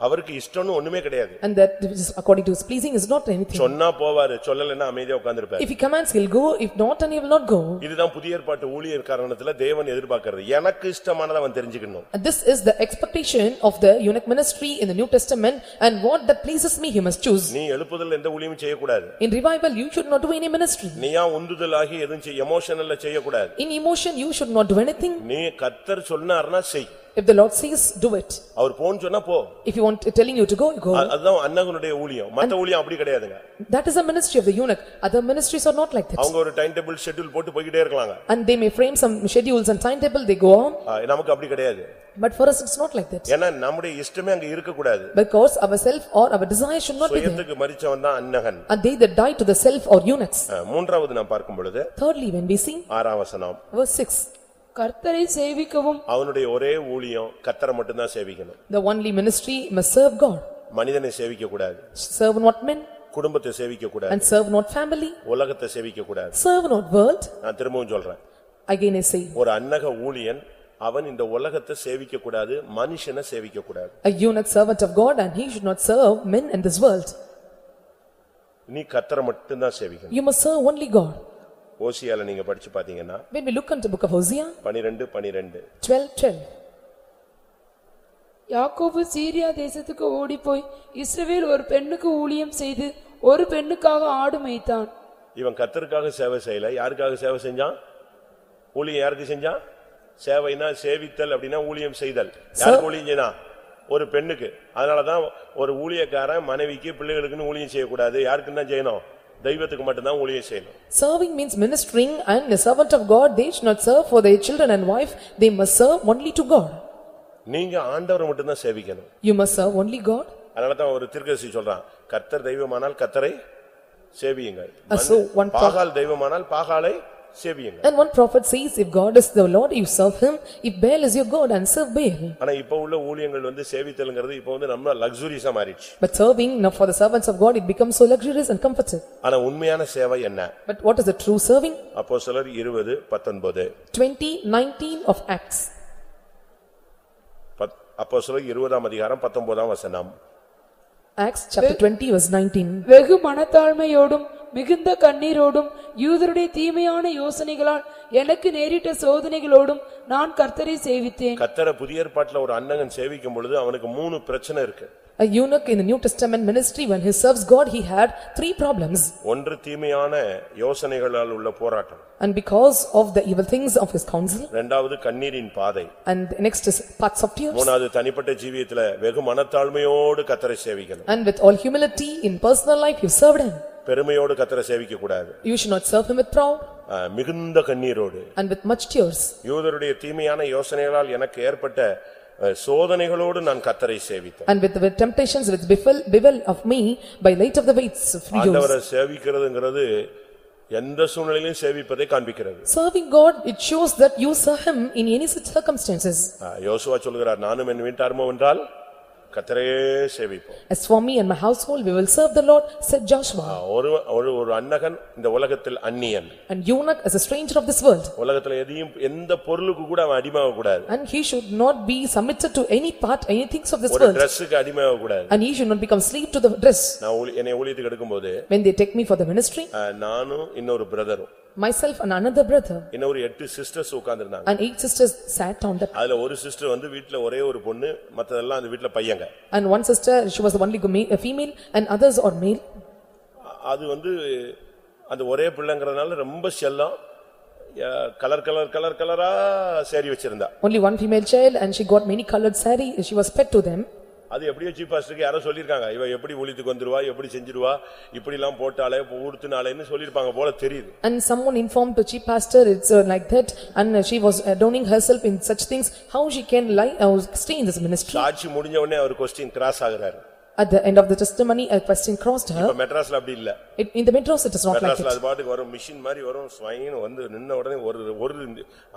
அவருக்கு இஷ்டம்னு ஒண்ணுமே கிடையாது
And that which is according to his pleasing is not anything.
சொன்னா போவாரு சொல்லலைன்னா அமைதியா உட்கார்ந்திருப்பாரு
If he commands, he'll go, if not, and he will not go.
இதுதான் புதிய ஏற்பாட்டு ஊழியர் காரணத்துல தேவன் எதிர்பார்க்கிறது எனக்கு இஷ்டமானதை அவன் தெரிஞ்சுக்கணும்
And this is the expectation of the eunuch ministry in the New Testament and what that pleases me, he must choose.
நீ எழுப்புதல் எந்த ஊழியமும் செய்யக்கூடாது
In revival, you should not do any ministry.
நீயா உந்துதலாகி எதுவும் செய்ய எமோஷனல்ல செய்யக்கூடாது
In emotion, you should not do anything.
நீ கத்தர் சொன்னார்னா செய்
If the Lord says, do it.
அவர் போன்னு சொன்னா போ
If you want, telling you to go, you go.
அ- அதுதான் அன்னகனுடைய ஊழியம் மத்த ஊழியம் அப்படி கிடையாதுங்க
That is the ministry of the eunuch. Other ministries are not like that.
அவங்க ஒரு டைம் டேபிள் ஷெட்யூல் போட்டு போய்கிட்டே இருக்கலாங்க
And they may frame some schedules and timetable, they go on.
ஆ, நமக்கு அப்படி கிடையாது
But for us, it's not like that.
ஏன்னா நம்முடைய இஷ்டமே அங்க இருக்கக்கூடாது
Because our self or our desire should not be there.
சுயத்துக்கு மறிச்சவன் தான் அன்னகன்
And they that die to the self or eunuchs.
ஆ, மூன்றாவது நான் பார்க்கும் பொழுது
Thirdly, when we see
ஆறாம் வசனம்
verse six,
கர்த்தரை சேவிக்கவும்
அவனுடைய ஒரே ஊழியம் கத்தரை மட்டும்தான் சேவிக்கணும்
the only ministry must serve God.
மனிதனை சேவிக்க கூடாது
Serve not men
குடும்பத்தை சேவிக்க கூடாது
and serve not family,
உலகத்தை சேவிக்க கூடாது
serve not world.
நான் திரும்பவும் சொல்றேன்
Again I say,
ஒரு அன்னக ஊழியன் அவன் இந்த உலகத்தை சேவிக்க கூடாது மனுஷனை சேவிக்க கூடாது
a eunuch servant of God and he should not serve men in this world.
நீ கத்தரை மட்டும்தான் சேவிக்கணும்
You must serve only God.
ஓசியால நீங்க படிச்சு பாத்தீங்கன்னா
When we look into book of Hosea,
பனிரெண்டு பனிரெண்டு.
twelve, twelve.
யாக்கோபு சீரியா தேசத்துக்கு ஓடிப்போய் இஸ்ரவேல் ஒரு பெண்ணுக்கு ஊழியம் செய்து ஒரு பெண்ணுக்காக ஆடு மேய்த்தான்.
இவன் கத்தருக்காக சேவை செய்யல. யாருக்காக சேவை செஞ்சான்? ஊழியம் யாருக்கு செஞ்சான்? சேவைனா சேவித்தல் அப்படின்னா ஊழியம் செய்தல். யாருக்கு ஊழியம் செய்தான்? ஒரு பெண்ணுக்கு. அதனாலதான் ஒரு ஊழியக்காரன் மனைவிக்கு பிள்ளைகளுக்குன்னு ஊழியம் செய்யக்கூடாது. யாருக்குன்னு தான் செய்யணும்? தெய்வத்துக்கு மட்டும்தான் ஊழியம் செய்யணும்
Serving means ministering and a servant of God, they should not serve for their children and wife, they must serve only to God.
நீங்க ஆண்டவரை மட்டும்தான் சேவிக்கணும்
You must serve only God.
அதனாலதான் ஒரு திருக்கசி சொல்றான் கர்த்தர் தெய்வமானால் கத்தரை சேவியுங்கள்
Uh, so one pro-
Baal தெய்வமானால் பாகாலை சேவியுங்கள்
And one prophet says, if God is the Lord, you serve him, if Baal is your God, and serve Baal.
ஆனா இப்ப உள்ள ஊழியங்கள் வந்து சேவித்தல்ங்கிறது இப்ப வந்து நம்ம லக்ஸுரிஸா மாறிடுச்சு
But serving, now for the servants of God, it becomes so luxurious and comfortable.
ஆனா உண்மையான சேவை என்ன
But what is the true serving?
அப்போ சிலர் இருபது பத்தொன்பது
Twenty nineteen of Acts.
அப்போ சிலர் இருபதாம் அதிகாரம் பத்தொன்பதாம் வசனம்
Acts chapter twenty verse nineteen.
வெகு மனத்தாழ்மையோடும் மிகுந்த கண்ணீரோடும் யூதருடைய தீமையான யோசனைகளால் எனக்கு நேரிட்ட சோதனைகளோடும் நான் கர்த்தரை சேவித்தேன்
கத்தரை புதிய ஏற்பாட்டுல ஒரு அன்னகன் சேவிக்கும் பொழுது அவனுக்கு மூணு பிரச்சனை இருக்கு
A eunuch in the New Testament ministry, when he serves God, he had three problems.
ஒன்று தீமையான யோசனைகளால் உள்ள போராட்டம்
And because of the evil things of his counsel,
இரண்டாவது கண்ணீரின் பாதை
and the next is paths of tears.
மூணாவது தனிப்பட்ட ஜீவியத்துல வெகு மனத்தாழ்மையோடு கத்தரை சேவிக்கணும்
And with all humility in personal life, you served him.
பெருமையோடு கத்தரை சேவிக்க கூடாது
You should not serve him with proud
ஆஹ், மிகுந்த கண்ணீரோடு
and with much tears.
யூதருடைய தீமையான யோசனைகளால் எனக்கு ஏற்பட்ட அஹ், சோதனைகளோடு நான் கத்தரை சேவித்தேன்
And with the temptations which befell, befell of me by light of the weights of yours.
ஆண்டவரை சேவிக்கிறதுங்கிறது எந்த சூழ்நிலையிலும் சேவிப்பதை காண்பிக்கிறது
Serving God, it shows that you serve him in any such circumstances.
ஆஹ், யோசுவா சொல்கிறார் நானும் என் வீட்டாருமோ என்றால் கத்தரையே சேவிப்போம்
As for me and my household, we will serve the Lord, said Joshua.
ஆஹ், ஒரு ஒரு ஒரு அன்னகன் இந்த உலகத்தில் அந்நியன்
And eunuch as a stranger of this world.
உலகத்துல எதையும் எந்த பொருளுக்கு கூட அவன் அடிமையாக கூடாது
And he should not be submitted to any part, any things of this
ஒரு
world.
டிரெஸ்ஸுக்கு அடிமையாக கூடாது
And he should not become slave to the dress.
நான் ஊழி- என்னை ஊழியத்துக்கு எடுக்கும்போது
When they take me for the ministry,
ஆஹ், நானும் இன்னொரு பிரதரும்
myself and another brother
இன்னொரு எட்டு சிஸ்டர்ஸ் உட்கார்ந்திருந்தாங்க
and eight sisters sat on the,
அதுல ஒரு சிஸ்டர் வந்து வீட்ல ஒரே ஒரு பொண்ணு மத்ததெல்லாம் அந்த வீட்ல பையங்க
and one sister, she was the only ma- a female and others are male.
அது வந்து அந்த ஒரே பிள்ளைங்கிறதுனால ரொம்ப செல்லம் கலர் கலர் கலர் கலரா சேரி வச்சிருந்தா
Only one female child and she got many colored saree, she was pet to them.
அது எப்படியோ சீப் பாஸ்டருக்கு யாரோ சொல்லிருக்காங்க இவ எப்படி ஒளித்துக்கு வந்துருவா எப்படி செஞ்சிருவா இப்படி எல்லாம் போட்டாலே ஊடுத்தினாலேன்னு சொல்லிருப்பாங்க போல தெரியுது
And someone informed the chief pastor, it's uh, like that, and uh, she was adorning herself in such things, how she can lie, uh, stay in this ministry?
சாட்சி முடிஞ்ச உடனே அவர் கொஸ்டின் கிராஸ் ஆகுறாரு
At the end of the testimony, a question crossed
இப்ப
her.
மெட்ராஸ்ல அப்படி இல்ல
It- In the metros, it is not like
மெட்ராஸ்ல
it.
அது பாட்டுக்கு வரும் மிஷின் மாதிரி வரும் ஸ்வைன்னு வந்து நின்ன உடனே ஒரு ஒரு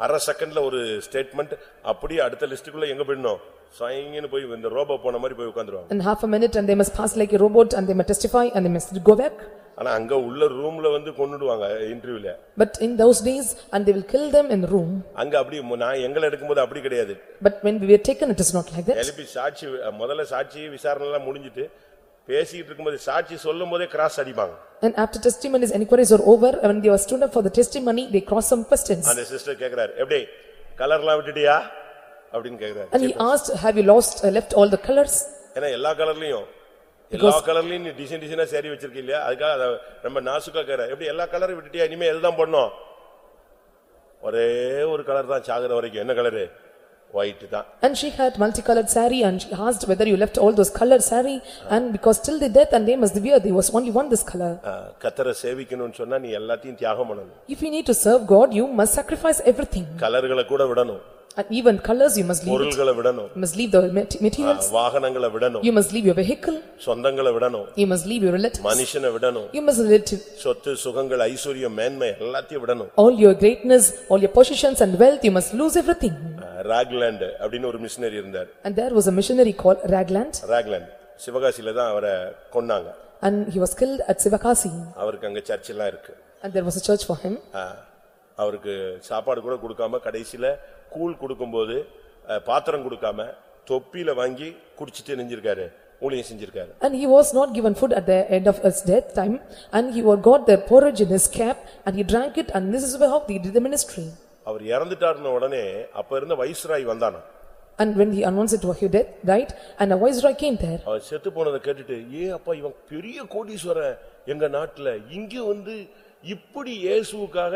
அரை செகண்ட்ல ஒரு ஸ்டேட்மெண்ட் அப்படியே அடுத்த லிஸ்டுக்குள்ள எங்க போயிடணும் ஸ்வைங்கன்னு போய் இந்த ரோபோ போன மாதிரி போய் உட்காந்துருவாங்க
In half a minute, and they must pass like a robot, and they must testify, and they must go back.
ஆனா அங்க உள்ள ரூம்ல வந்து கொன்னுடுவாங்க இன்டர்வியூல
But in those days, and they will kill them in the room.
அங்க அப்படி மு- நான் எங்களை எடுக்கும்போது அப்படி கிடையாது
But when we were taken, it is not like that.
எழுப்பி சாட்சி முதல்ல சாட்சி விசாரணை எல்லாம் முடிஞ்சிட்டு பேசிட்டு இருக்கும்போது சாட்சி சொல்லும் போதே கிராஸ் அடிப்பாங்க
And after testimonies, inquiries are over, when they were stood up for the testimony, they cross some questions.
அந்த சிஸ்டர் கேக்குறாரு எப்படி கலர்லாம் விட்டுட்டியா அப்படின்னு கேக்குறாரு
And he asked, have you lost, uh, left all the colors?
ஏன்னா எல்லா கலர்லயும் எல்லா கலர்லயும் நீ டிசைன் டிசைனா சேரி வச்சிருக்க இல்லையா அதுக்காக அதை ரொம்ப நாசுக்கா கேக்குற எப்படி எல்லா கலரும் விட்டுட்டியா இனிமே எதுதான் பண்ணும் ஒரே ஒரு கலர் தான் சாகுற வரைக்கும் என்ன கலரு ஒயிட் தான்
And she had multicolored saree and she asked whether you left all those colored saree and because till the death and they must wear, there was only one this color.
ஆ, கத்தரை சேவிக்கணும்னு சொன்னா நீ எல்லாத்தையும் தியாகம் பண்ணணும்
If you need to serve God, you must sacrifice everything.
கலர்களை கூட விடணும்
And even colors you must leave it.
பொருள்களை விடணும்
You must leave the mat- materials.
வாகனங்களை விடணும்
You must leave your vehicle.
சொந்தங்களை விடணும்
You must leave your relatives.
மனுஷனை விடணும்
You must let
சொத்து சுகங்கள் ஐஸ்வர்யம் மேன்மை எல்லாத்தையும் விடணும்
all your greatness, all your possessions and wealth, you must lose everything.
Ragland அப்படின்னு ஒரு மிஷினரி இருந்தார்
And there was a missionary called Ragland
Ragland சிவகாசியில தான் அவரை கொன்னாங்க
and he was killed at Sivakasi
அவருக்கு அங்க சர்ச் எல்லாம் இருக்கு
and there was a church for him.
ஆ, அவருக்கு சாப்பாடு கூட கொடுக்காம கடைசியில கூழ் கொடுக்கும்போது பாத்திரம் கொடுக்காம தொப்பியில வாங்கி குடிச்சிட்டு நெஞ்சிருக்காரு ஊழியம் செஞ்சிருக்காரு
And he was not given food at the end of his death time and he got the porridge in his cap and he drank it and this is how he did the ministry.
அவர் இறந்துட்டாருன உடனே அப்ப இருந்த viceroy வந்தானா
And when he announced it to his death, right, and a viceroy came there.
அவர் செத்து போனதை கேட்டுட்டு ஏ அப்பா இவன் பெரிய கோடீஸ்வரன் எங்க நாட்டுல இங்க வந்து இப்படி இயேசுவுக்காக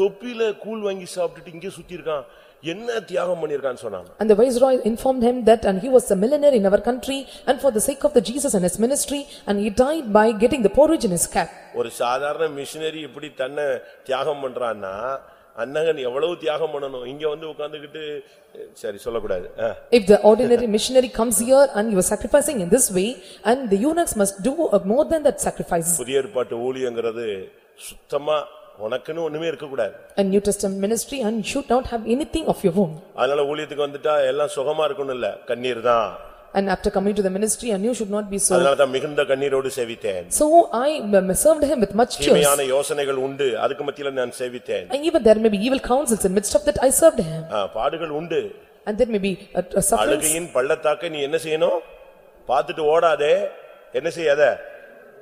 தொப்பியில கூழ் வாங்கி சாப்பிட்டுட்டு இங்க சுத்தி இருக்கான் என்ன தியாகம் பண்ணிருக்கான்னு சொன்னாங்க
And the viceroy informed him that and he was a millionaire in our country and for the sake of the Jesus and his ministry and he died by getting the porridge in his cap.
ஒரு சாதாரண machinery இப்படி தன்னை தியாகம் பண்றான்னா அண்ணகன் எவ்வளவு தியாகம் பண்ணணும் இங்க வந்து உட்கார்ந்துகிட்டு சரி சொல்லக்கூடாது.
If the ordinary missionary comes here and he was sacrificing in this way and the eunuchs must do uh, more than that sacrifice.
புதிய ஏற்பாட்டு ஊழியங்கிறது சுத்தமா உனக்குன்னு ஒண்ணுமே இருக்கக்கூடாது
A New Testament ministry and you should not have anything of your own.
அதனால ஊழியத்துக்கு வந்துட்டா எல்லாம் சுகமா இருக்கணும் இல்ல கண்ணீர் தான்
And after coming to the ministry and you should not be so.
அதனாலதான் மிகுந்த கண்ணீரோடு சேவித்தேன்
So I um, served him with much tears.
தீமையான யோசனைகள் உண்டு அதுக்கு மத்தியில நான் சேவித்தேன்
And even there may be evil counsels in midst of that I served him.
ஆ, பாடுகள் உண்டு
And there may be a a sufferings.
அழுகையின் பள்ளத்தாக்க நீ என்ன செய்யணும் பார்த்துட்டு ஓடாதே என்ன செய்யாத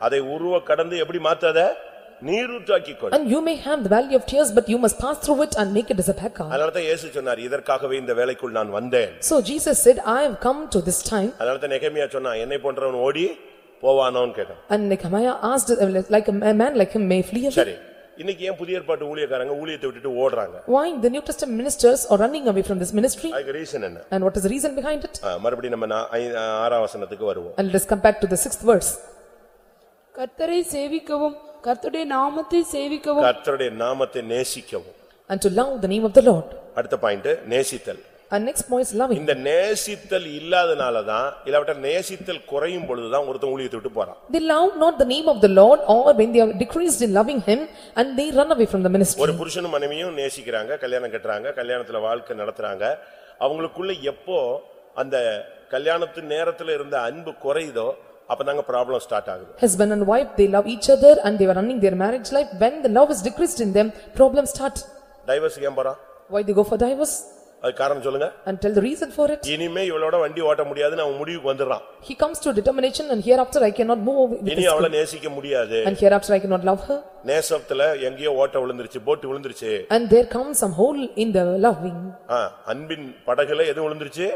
அதை உருவ கடந்து எப்படி மாத்தாத நீரூற்றாக்கிக் கொள்
And you may have the valley of tears but you must pass through it and make it as a background.
அதனாலதான் இயேசு சொன்னார் இதற்காகவே இந்த வேலைக்குள் நான் வந்தேன்
So Jesus said, I have come to this time
அதனாலதான் நெகமியா சொன்னா என்னை போன்றவன் ஓடி போவானோன்னு கேட்டான்
and Nehemiah asked uh, like a man like him may flee away.
சரி இன்னைக்கு ஏன் புதிய ஏற்பாட்டு ஊழியக்காரங்க ஊழியத்தை விட்டுட்டு ஓடுறாங்க
Why the New Testament ministers are running away from this ministry
அதுக்கு ரீசன் என்ன
and what is the reason behind it?
ஆ, மறுபடியும் நம்ம நா- ஐ- ஆறாம் வசனத்துக்கு வருவோம்
And let us come back to the sixth verse.
கர்த்தரை சேவிக்கவும் கர்த்தருடைய நாமத்தை சேவிக்கவும்
கர்த்தருடைய நாமத்தை நேசிக்கவும்
And to love the name of the Lord.
அடுத்த பாயிண்ட் நேசித்தல்
And next point is loving.
இந்த நேசித்தல் இல்லாதனாலதான் இல்லாவிட்ட நேசித்தல் குறையும் பொழுதுதான் ஒருத்தன் ஊழியத்தை விட்டு போறான்
They love not the name of the Lord or when they are decreased in loving him and they run away from the ministry.
ஒரு புருஷனும் மனைவியும் நேசிக்கிறாங்க கல்யாணம் கட்டுறாங்க கல்யாணத்துல வாழ்க்கை நடத்துறாங்க அவங்களுக்குள்ள எப்போ அந்த கல்யாணத்து நேரத்துல இருந்த அன்பு குறையுதோ அப்பதாங்க ப்ராப்ளம் ஸ்டார்ட் ஆகுது
Husband and wife, they love each other and they were running their marriage life. When the love is decreased in them, problems start.
Divorce ஏன் போறான்
Why they go for divorce?
அது காரணம் சொல்லுங்க
And tell the reason for it.
இனிமே இவளோட வண்டி ஓட்ட முடியாதுன்னு அவன் முடிவுக்கு வந்துடுறான்
He comes to determination and hereafter I cannot move with
இனி
this
அவளை. நேசிக்க முடியாது
And hereafter I cannot love her.
நேசத்துல எங்கேயோ ஓட்ட விழுந்துருச்சு போட்டு விழுந்துருச்சு
And there comes some hole in the loving.
ஆ, அன்பின் படகுல எது விழுந்துருச்சு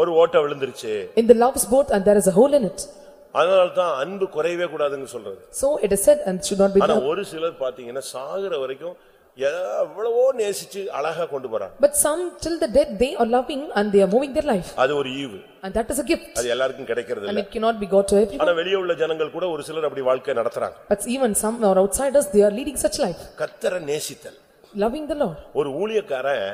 ஒரு ஓட்ட விழுந்துருச்சு
In the love's boat and there is a hole in it.
அதனால்தான் அன்பு குறையவே கூடாதுன்னு சொல்றது
So it is said and should not be
ஆனா
loved.
ஒரு சிலர் பாத்தீங்கன்னா சாகுற வரைக்கும் எவ்வளவோ நேசிச்சு அழகா கொண்டு போறாங்க
But some till the death they are loving and they are moving their life.
அது ஒரு ஈவு
And that is a gift.
அது எல்லாருக்கும் கிடைக்கிறது
And
இல்ல
it cannot be got to everyone.
ஆனா வெளியே உள்ள ஜனங்கள் கூட ஒரு சிலர் அப்படி வாழ்க்கை நடத்துறாங்க
But even some are outsiders, they are leading such life.
கத்தரை நேசித்தல்
Loving the Lord.
ஒரு ஊழியக்காரன்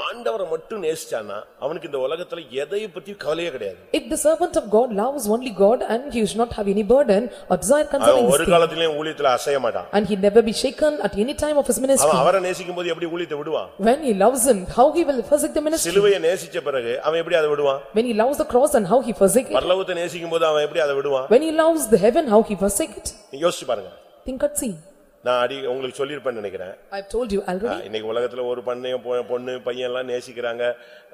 ஆண்டவரை மட்டும் நேசிச்சானா அவனுக்கு இந்த உலகத்துல எதை பத்தி கவலையே கிடையாது
If the servant of God loves only God and he should not have any burden or desire concerning
அவன்
his
ஒரு
thing.
காலத்திலயும் ஊழியத்துல அசைய மாட்டான்
And he never be shaken at any time of his ministry.
அவன் அவரை நேசிக்கும் போது எப்படி ஊழியத்தை விடுவான்
When he loves him, how he will forsake the ministry.
சிலுவையை நேசிச்ச பிறகு அவன் எப்படி அதை விடுவான்
When he loves the cross and how he forsake it.
பரலோகத்தை நேசிக்கும் போது அவன் எப்படி அதை விடுவான்
When he loves the heaven, how he forsake it.
யோசிச்சு பாருங்க
Think and see.
நான் அடி உங்களுக்கு சொல்லிருப்பேன்னு நினைக்கிறேன்
I've told you
ah,
already.
இன்னைக்கு உலகத்துல ஒரு பண்ணையும் பொ- பொண்ணு பையன் எல்லாம் நேசிக்கிறாங்க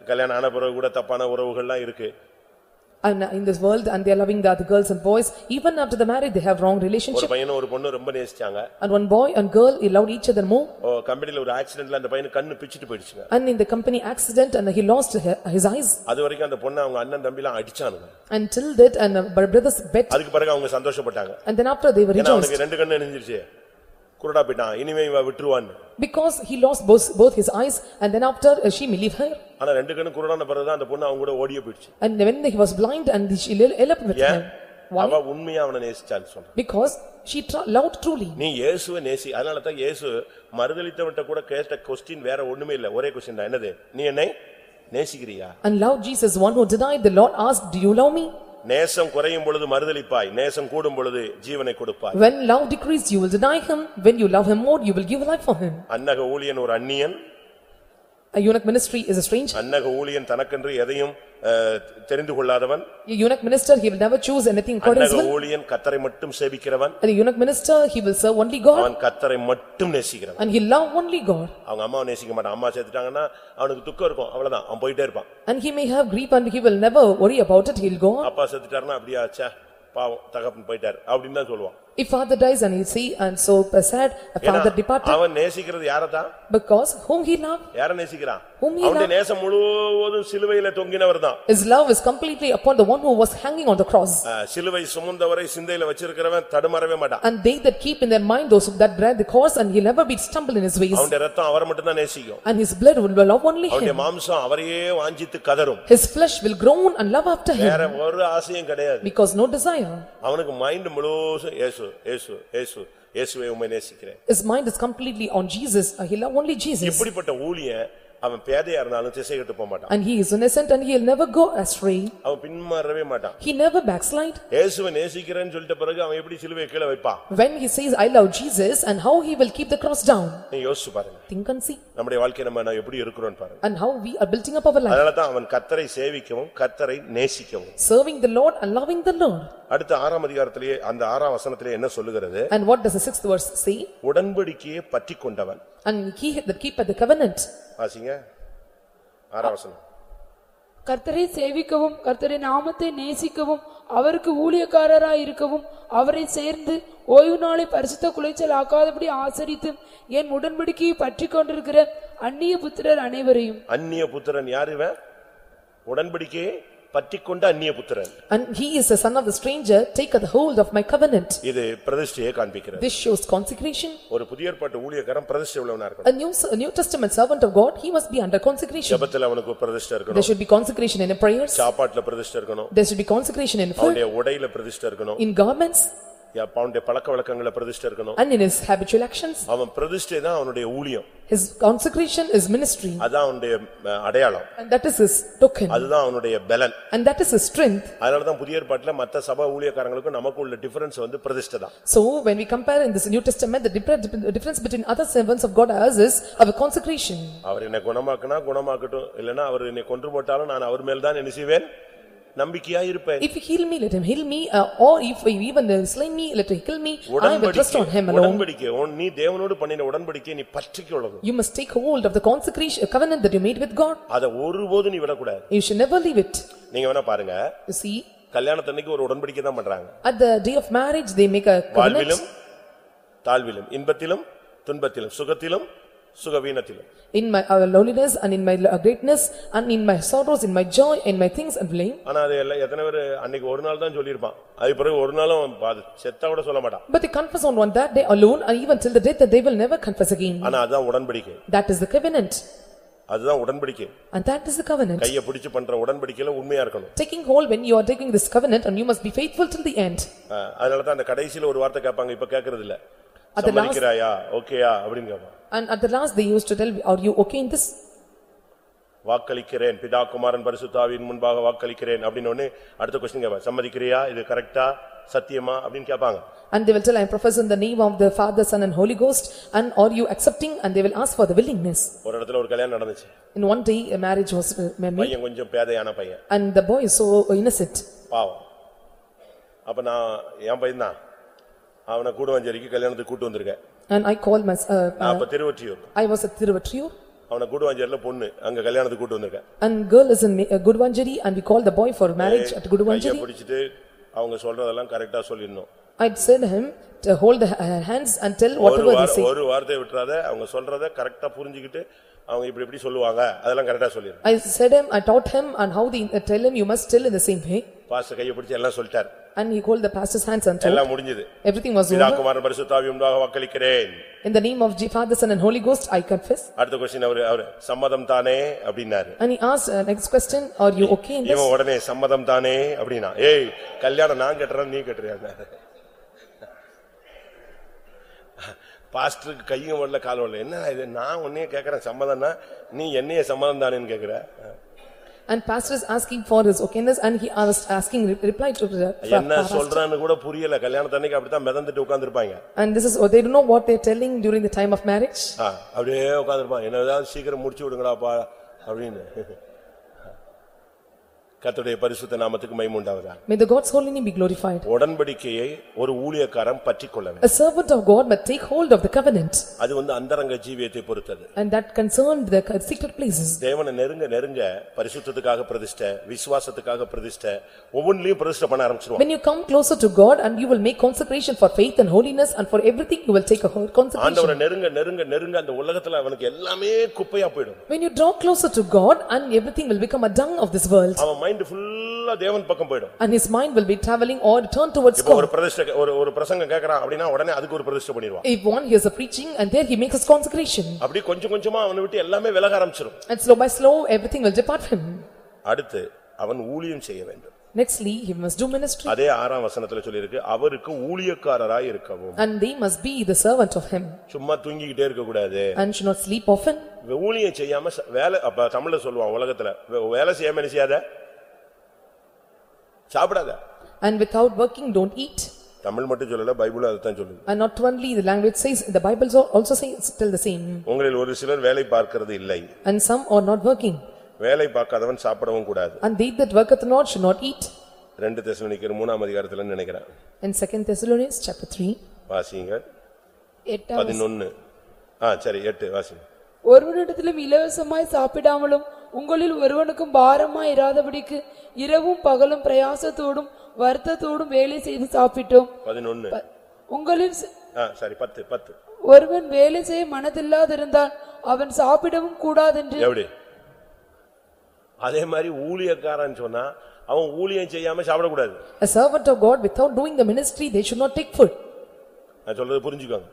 கல்யாணம் ஆன பிறகு கூட தப்பான உறவுகள்லாம் இருக்கு
And in this world and they are loving the other girls and boys. Even after the marriage, they have wrong
ஒரு
relationship.
பையனும் ஒரு பொண்ணு ரொம்ப நேசிச்சாங்க
And one boy and girl, he loved each other more.
ஓ, கம்பெனில ஒரு ஆக்சிடென்ட்ல அந்த பையனுக்கு கண்ணு பிச்சிட்டு போயிடுச்சுங்க
And in the company accident and he lost he- his eyes.
அது வரைக்கும் அந்த பொண்ணு அவங்க அண்ணன் தம்பி எல்லாம் அடிச்சானுங்க
Until that and uh, brothers bet.
அதுக்கு பிறகு அவங்க சந்தோஷப்பட்டாங்க
And then after they were
ஏன்னா
rejoiced.
அவனுக்கு ரெண்டு கண்ணு நெஞ்சிருச்சு குருடா போயிட்டான் இனிமே இவ விட்டுருவான்னு
Because he lost both, both his eyes and then after uh, she may leave her.
ஆனா ரெண்டு கண்ணு குருடான பிறகுதான் அந்த பொண்ணு அவங்க கூட ஓடியே போயிடுச்சு
And when he was blind and she eloped with
ஏன்
him. Why?
அவ உண்மையா அவனை நேசிச்சான்னு சொல்றான்
Because she tr- loved truly.
நீ இயேசுவை நேசி அதனால தான் இயேசு மறுதலித்தவன்ட்ட கூட கேட்ட கொஸ்டின் வேற ஒண்ணுமே இல்ல ஒரே கொஸ்டின் தான் என்னது நீ என்னை நேசிக்கிறியா
And loved Jesus, one who denied, the Lord asked, do you love me?
நேசம் குறையும் பொழுது மறுதலிப்பாய் நேசம் கூடும் பொழுது ஜீவனை கொடுப்பாய்
When love decreased, you will deny him. When you love him more, you will give life for him.
அன்னக ஊழியன் ஒரு அந்நியன்
A eunuch ministry is a stranger.
அன்னக ஊழியன் தனக்கென்று எதையும் அஹ், தெரிந்து கொள்ளாதவன்
A eunuch minister, he will never choose anything according to his
அன்னக. ஊழியன் கத்தரை மட்டும் சேவிக்கிறவன்
And a eunuch minister, he will serve only God
அவன் கத்தரை மட்டும் நேசிக்கிறவன்
and he love only God.
அவங்க அம்மாவை நேசிக்க மாட்டான் அம்மா சேர்த்துட்டாங்கன்னா அவனுக்கு துக்கம் இருக்கும் அவ்வளவுதான் அவன் போயிட்டே இருப்பான்
And he may have grief and he will never worry about it, he'll go on.
அப்பா செத்துட்டாருன்னா அப்படியா ச்சே பாவம் தகப்பன் போயிட்டாரு அப்படின்னு தான் சொல்லுவான்
If father dies and he'll see and so sad, a
ஏன்னா,
father departed
அவன் நேசிக்கிறது யாரதான்
because whom he loved,
யார நேசிக்கிறான்
Whom he
அவனுடைய
loved.
நேசம் முழுவதும் சிலுவையில தொங்கினவர் தான்
his love is completely upon the one who was hanging on the cross.
சிலுவை சுமந்தவரை சிந்தையில வச்சிருக்கிறவன் தடுமாறவே மாட்டான்
And they that keep in their mind those that bear the cross and he'll never be stumbled in his ways.
அவனுடைய ரத்தம் அவரை மட்டும் தான் நேசிக்கும்
And his blood will love only
அவனுடைய
him.
மாம்சம் அவரையே வாஞ்சித்து கதரும்
His flesh will groan and love after
வேற
him
ஒரு ஆசையும் கிடையாது
because no desire.
அவனுக்கு மைண்ட் முழுசும் ஏசு ஏசு ஏசு இயேசுவை உண்மை நேசிக்கிறேன்
His mind is completely on Jesus, uh, he love only Jesus.
இப்படிப்பட்ட ஊழியன் அவன் பேதையா இருந்தாலும் திசை கட்டு போக மாட்டான்
And he is innocent and he'll never go astray.
அவன் பின்மாறவே மாட்டான்
He never backslide.
இயேசுவை நேசிக்கிறேன்னு சொல்லிட்ட பிறகு அவன் எப்படி சிலுவையை கீழே வைப்பான்
When he says, I love Jesus and how he will keep the cross down.
நீ யோசிச்சு பாருங்க
Think and see.
நம்முடைய வாழ்க்கை நம்ம நான் எப்படி இருக்கிறோம்னு பாருங்க
And how we are building up our life.
அதனால தான் அவன் கத்தரை சேவிக்கவும் கத்தரை நேசிக்கவும்
Serving the Lord and loving the Lord.
அடுத்த ஆறாம் அதிகாரத்திலேயே அந்த ஆறாம் வசனத்திலே என்ன சொல்லுகிறது
And what does the sixth verse say?
உடன்படிக்கையை பற்றி கொண்டவன்
And he that keepeth the covenant.
வாசிங்க ஆறாம் வசனம்.
கர்த்தரை சேவிக்கவும் கர்த்தரின் நாமத்தை நேசிக்கவும் அவருக்கு ஊழியக்காரராய் இருக்கவும் அவரை சேர்ந்து ஓய்வு நாளை பரிசுத்த குலைச்சல் ஆக்காதபடி ஆசரித்து என் உடன்படிக்கையை பற்றிக் கொண்டிருக்கிற அந்நிய புத்திரர் அனைவரையும்.
அந்நிய புத்திரன் யார் இவன்? உடன்படிக்கையை பற்றி கொண்ட அந்நிய புத்திரன்
And he is the son of the stranger, taketh hold of my covenant.
இது பிரதிஷ்டையை காண்பிக்கிறது
This shows consecration.
ஒரு புதிய ஏற்பாட்டு ஊழியக்காரன் பிரதிஷ்டை உள்ளவனா இருக்கணும்
A new, a New Testament servant of God, he must be under consecration.
ஜெபத்துல அவனுக்கு ஒரு பிரதிஷ்டை
There
இருக்கணும்
should be consecration in the prayers.
சாப்பாட்டுல பிரதிஷ்டை இருக்கணும்
There should be consecration in food,
அவனுடைய உடையில பிரதிஷ்டை இருக்கணும்
in garments,
யா- அவனுடைய பழக்க வழக்கங்கள பிரதிஷ்டை இருக்கணும்
and in his habitual actions.
அவன் பிரதிஷ்டை தான் அவனுடைய ஊழியம்
His consecration is ministry,
அதான் அவனுடைய அடையாளம்
and that is his token,
அதுதான் அவனுடைய பலன்
and that is his strength.
அதனாலதான் புதிய ஏற்பாட்டுல மத்த சபை ஊழியக்காரங்களுக்கும் நமக்கு உள்ள டிஃபரன்ஸ் வந்து பிரதிஷ்டை தான்
So when we compare in this New Testament, the difference the difference between other servants of God as is our consecration.
அவர் என்னை குணமாக்குனா குணமாக்கட்டும் இல்லனா அவர் என்னை கொன்று போட்டாலும் நான் அவர் மேல் தான் என்ன செய்வேன் நம்பிக்கையா இருப்பேன்
If he heal me, let him heal me, uh, or if he even uh, slay me, let him kill me, I will trust on him alone.
உடன்படிக்கை நீ தேவனோடு பண்ணின உடன்படிக்கை நீ பற்றிக்கொள்ளணும்
You must take hold of the consecration, uh, covenant that you made with God.
அதை ஒருபோதும் நீ விடக்கூடாது
You should never leave it.
நீங்க வேணா பாருங்க
You see,
கல்யாணத்தன்னைக்கு ஒரு உடன்படிக்கை தான் பண்றாங்க
at the day of marriage, they make a
வாழ்விலும்
covenant.
தாழ்விலும் இன்பத்திலும் துன்பத்திலும் சுகத்திலும் சுகவீனத்திலும்
In my uh, lowliness and in my uh, greatness and in my sorrows, in my joy, in my things and blame.
ஆனா அது எல்லாம் எத்தனை பேர் அன்னைக்கு ஒரு நாள் தான் சொல்லியிருப்பான் அது பிறகு ஒரு நாளும் அது செத்தா கூட சொல்ல மாட்டான்
But they confess on one that day alone and even till the death that they will never confess again.
ஆனா அதுதான் உடன்படிக்கை
That is the covenant.
அதுதான் உடன்படிக்கை
And that is the covenant.
கைய பிடிச்சு பண்ற உடன்படிக்கையில உண்மையா இருக்கணும்
Taking hold when you are taking this covenant and you must be faithful till the end.
அஹ் அதனாலதான் அந்த கடைசியில ஒரு வார்த்தை கேட்பாங்க இப்ப கேக்குறது இல்ல சம்மதிக்கிறாயா ஓகேயா அப்படின்னு கேட்பான்
And at the last, they used to tell, are you okay in this?
வாக்களிக்கிறேன் பிதா குமாரன் பரிசுத்தாவின் முன்பாக வாக்களிக்கிறேன் அப்படின்னு உடனே அடுத்த கொஸ்டின் கேட்பான் சம்மதிக்கிறியா இது கரெக்டா சத்தியமா அப்படின்னு கேட்பாங்க
And they will tell, I profess in the name of the Father, Son and Holy Ghost, and are you accepting? And they will ask for the willingness.
ஒரு இடத்துல ஒரு கல்யாணம் நடந்துச்சு
In one day, a marriage was uh, made,
பையன் கொஞ்சம் பேதையான பையன்
and the boy is so innocent.
பாவம் அப்ப நான் என் பையன் தான் அவனை கூடுவாஞ்சேரிக்கு கல்யாணத்துக்கு கூட்டு வந்திருக்கேன்
And I called my, uh,
நான் அப்ப Thiruvottiyur
I was at Tiruvattiur,
அவனை கூடுவாஞ்சேரியில பொண்ணு அங்க கல்யாணத்துக்கு கூட்டு வந்திருக்கேன்
and girl is in Ma- uh, Gudvanjari, and we called the boy for marriage at
கைய
Gudvanjari.
பிடிச்சிட்டு அவங்க சொல்றதெல்லாம் கரெக்டா சொல்லிடணும்
I said him to hold the uh, hands and tell
ஒரு
whatever they
வார-
say.
ஒரு வார்த்தையை விட்டுறாத அவங்க சொல்றத கரெக்டா புரிஞ்சுக்கிட்டு அவங்க இப்படி இப்படி சொல்லுவாங்க அதெல்லாம் கரெக்டா
I said him, I taught him and how they uh, tell him, you must tell in the same way.
Pastor கையை பிடிச்சு எல்லாம் சொல்லிட்டார்
And he called the pastor's hands and told,
எல்லாம் முடிஞ்சது
everything was
பிதா
over.
குமாரன் பரிசுத்தாவி உண்டாக வாக்களிக்கிறேன்
In the name of Je- Father, Son and Holy Ghost, I confess.
அடுத்த கொஸ்டின் அவரு அவரு சம்மதம் தானே அப்படின்னாரு
And he asked, uh, next question, are you okay in this?
இவன் உடனே சம்மதம் தானே அப்படின்னா ஏய் கல்யாணம் நான் கட்டுறேன் நீ கட்டுறியா பாஸ்டருக்கு கையும் வரல கால் வரல. என்ன இது? நான் உன்னையே கேக்குறேன் சம்மதம்னா நீ என்னைய சம்மதம் தானேன்னு கேக்குற?
And pastor is asking for his okayness and he was asking, reply to the
என்ன. சொல்றான்னு கூட புரியல. கல்யாணத்தன்னைக்கு அப்படித்தான் மிதந்துட்டு உட்கார்ந்திருப்பாங்க.
And this is, oh, they don't know what they're telling during the time of marriage.
அப்படியே உட்கார்ந்திருப்பாங்க. என்னதாவது சீக்கிரம் முடிச்சு விடுங்கடாப்பா அப்படின்னு. கர்த்தருடைய பரிசுத்த நாமத்துக்கு மைமுண்டாவதா
May the God's holy name be glorified.
உடன்படிக்கையை ஒரு ஊழியக்காரன் பற்றிக்கொள்ள வேண்டும்
A servant of God must take hold of the covenant
அது வந்து அந்தரங்க ஜீவியத்தை பொறுத்தது
and that concerned the secret places.
தேவனை நெருங்க நெருங்க பரிசுத்தத்துக்காக பிரதிஷ்டை விசுவாசத்துக்காக பிரதிஷ்டை ஒவ்வொன்றிலையும் பிரதிஷ்டை பண்ண ஆரம்பிச்சிருவான்
When you come closer to God and you will make consecration for faith and holiness and for everything you will take a whole consecration.
ஆண்டவரை நெருங்க நெருங்க நெருங்க அந்த உலகத்துல அவனுக்கு எல்லாமே குப்பையா போயிடும்
When you draw closer to God and everything will become a dung of this world
அவன் மைண்ட் ஃபுல்லா தேவன் பக்கம் போயிடும்.
And his mind will be traveling or turn towards
இப்ப ஒரு
God.
பிரதிஷ்டை ஒரு ஒரு பிரசங்கம் கேக்குறான் அப்படின்னா உடனே அதுக்கு ஒரு பிரதிஷ்டை பண்ணிடுவான்.
If one hears a preaching and there he makes his consecration.
அப்படி கொஞ்சம் கொஞ்சமா அவனை விட்டு எல்லாமே விலக ஆரம்பிச்சிரும்.
And slow by slow everything will depart from him.
அடுத்து அவன் ஊழியம் செய்ய வேண்டும்.
Nextly, he must do ministry.
அதே ஆறாம் வசனத்துல சொல்லியிருக்கு அவருக்கு ஊழியக்காரராய் இருக்கவும்.
And they must be the servant of him.
சும்மா தூங்கிக்கிட்டே இருக்க கூடாது
and should not sleep often.
ஊழியம் செய்யாம வேலை தமிழ்ல சொல்லுவான் உலகத்துல வேலை செய்யாம செய்யாத? சாப்பிடாத
and without working don't eat.
Tamil மட்டும் சொல்லல பைபிளும் அதுதான் சொல்லுது
And not only the language says, the Bible also says tell the same.
உங்களில் ஒரு சிலர் வேலை பார்க்கிறது இல்லை
And some are not working.
வேலை பார்க்காதவன் சாப்பிடவும் கூடாது
And they that worketh not should not eat.
ரெண்டு தெசலோனிக்கர் மூணாம் அதிகாரத்துல நினைக்கிறேன்
In second Thessalonians chapter three,
வாசிங்க
எட்டாவது
பதினொன்னு ஆ சரி எட்டு வாசிங்க
ஒருவனிடத்திலும் இலவசமாய் சாப்பிடாமலும் உங்களில் ஒருவனுக்கும் பாரமாய் இராதபடிக்கு இரவும் பகலும் பிரயாசத்தோடும் வருத்தத்தோடும் வேலை செய்து சாப்பிட்டோம்.
பதினொன்னு.
ப- உங்களில்
சரி பத்து பத்து.
ஒருவன் வேலை செய்ய மனதில்லாதிருந்தால் அவன் சாப்பிடவும் கூடாதென்று.
எப்படி? அதே மாதிரி ஊழியக்காரன் சொன்னா அவன் ஊழியம் செய்யாம சாப்பிடக்கூடாது.
A servant of God without doing the ministry, they should not take food.
நான் சொல்றது புரிஞ்சுக்கோங்க.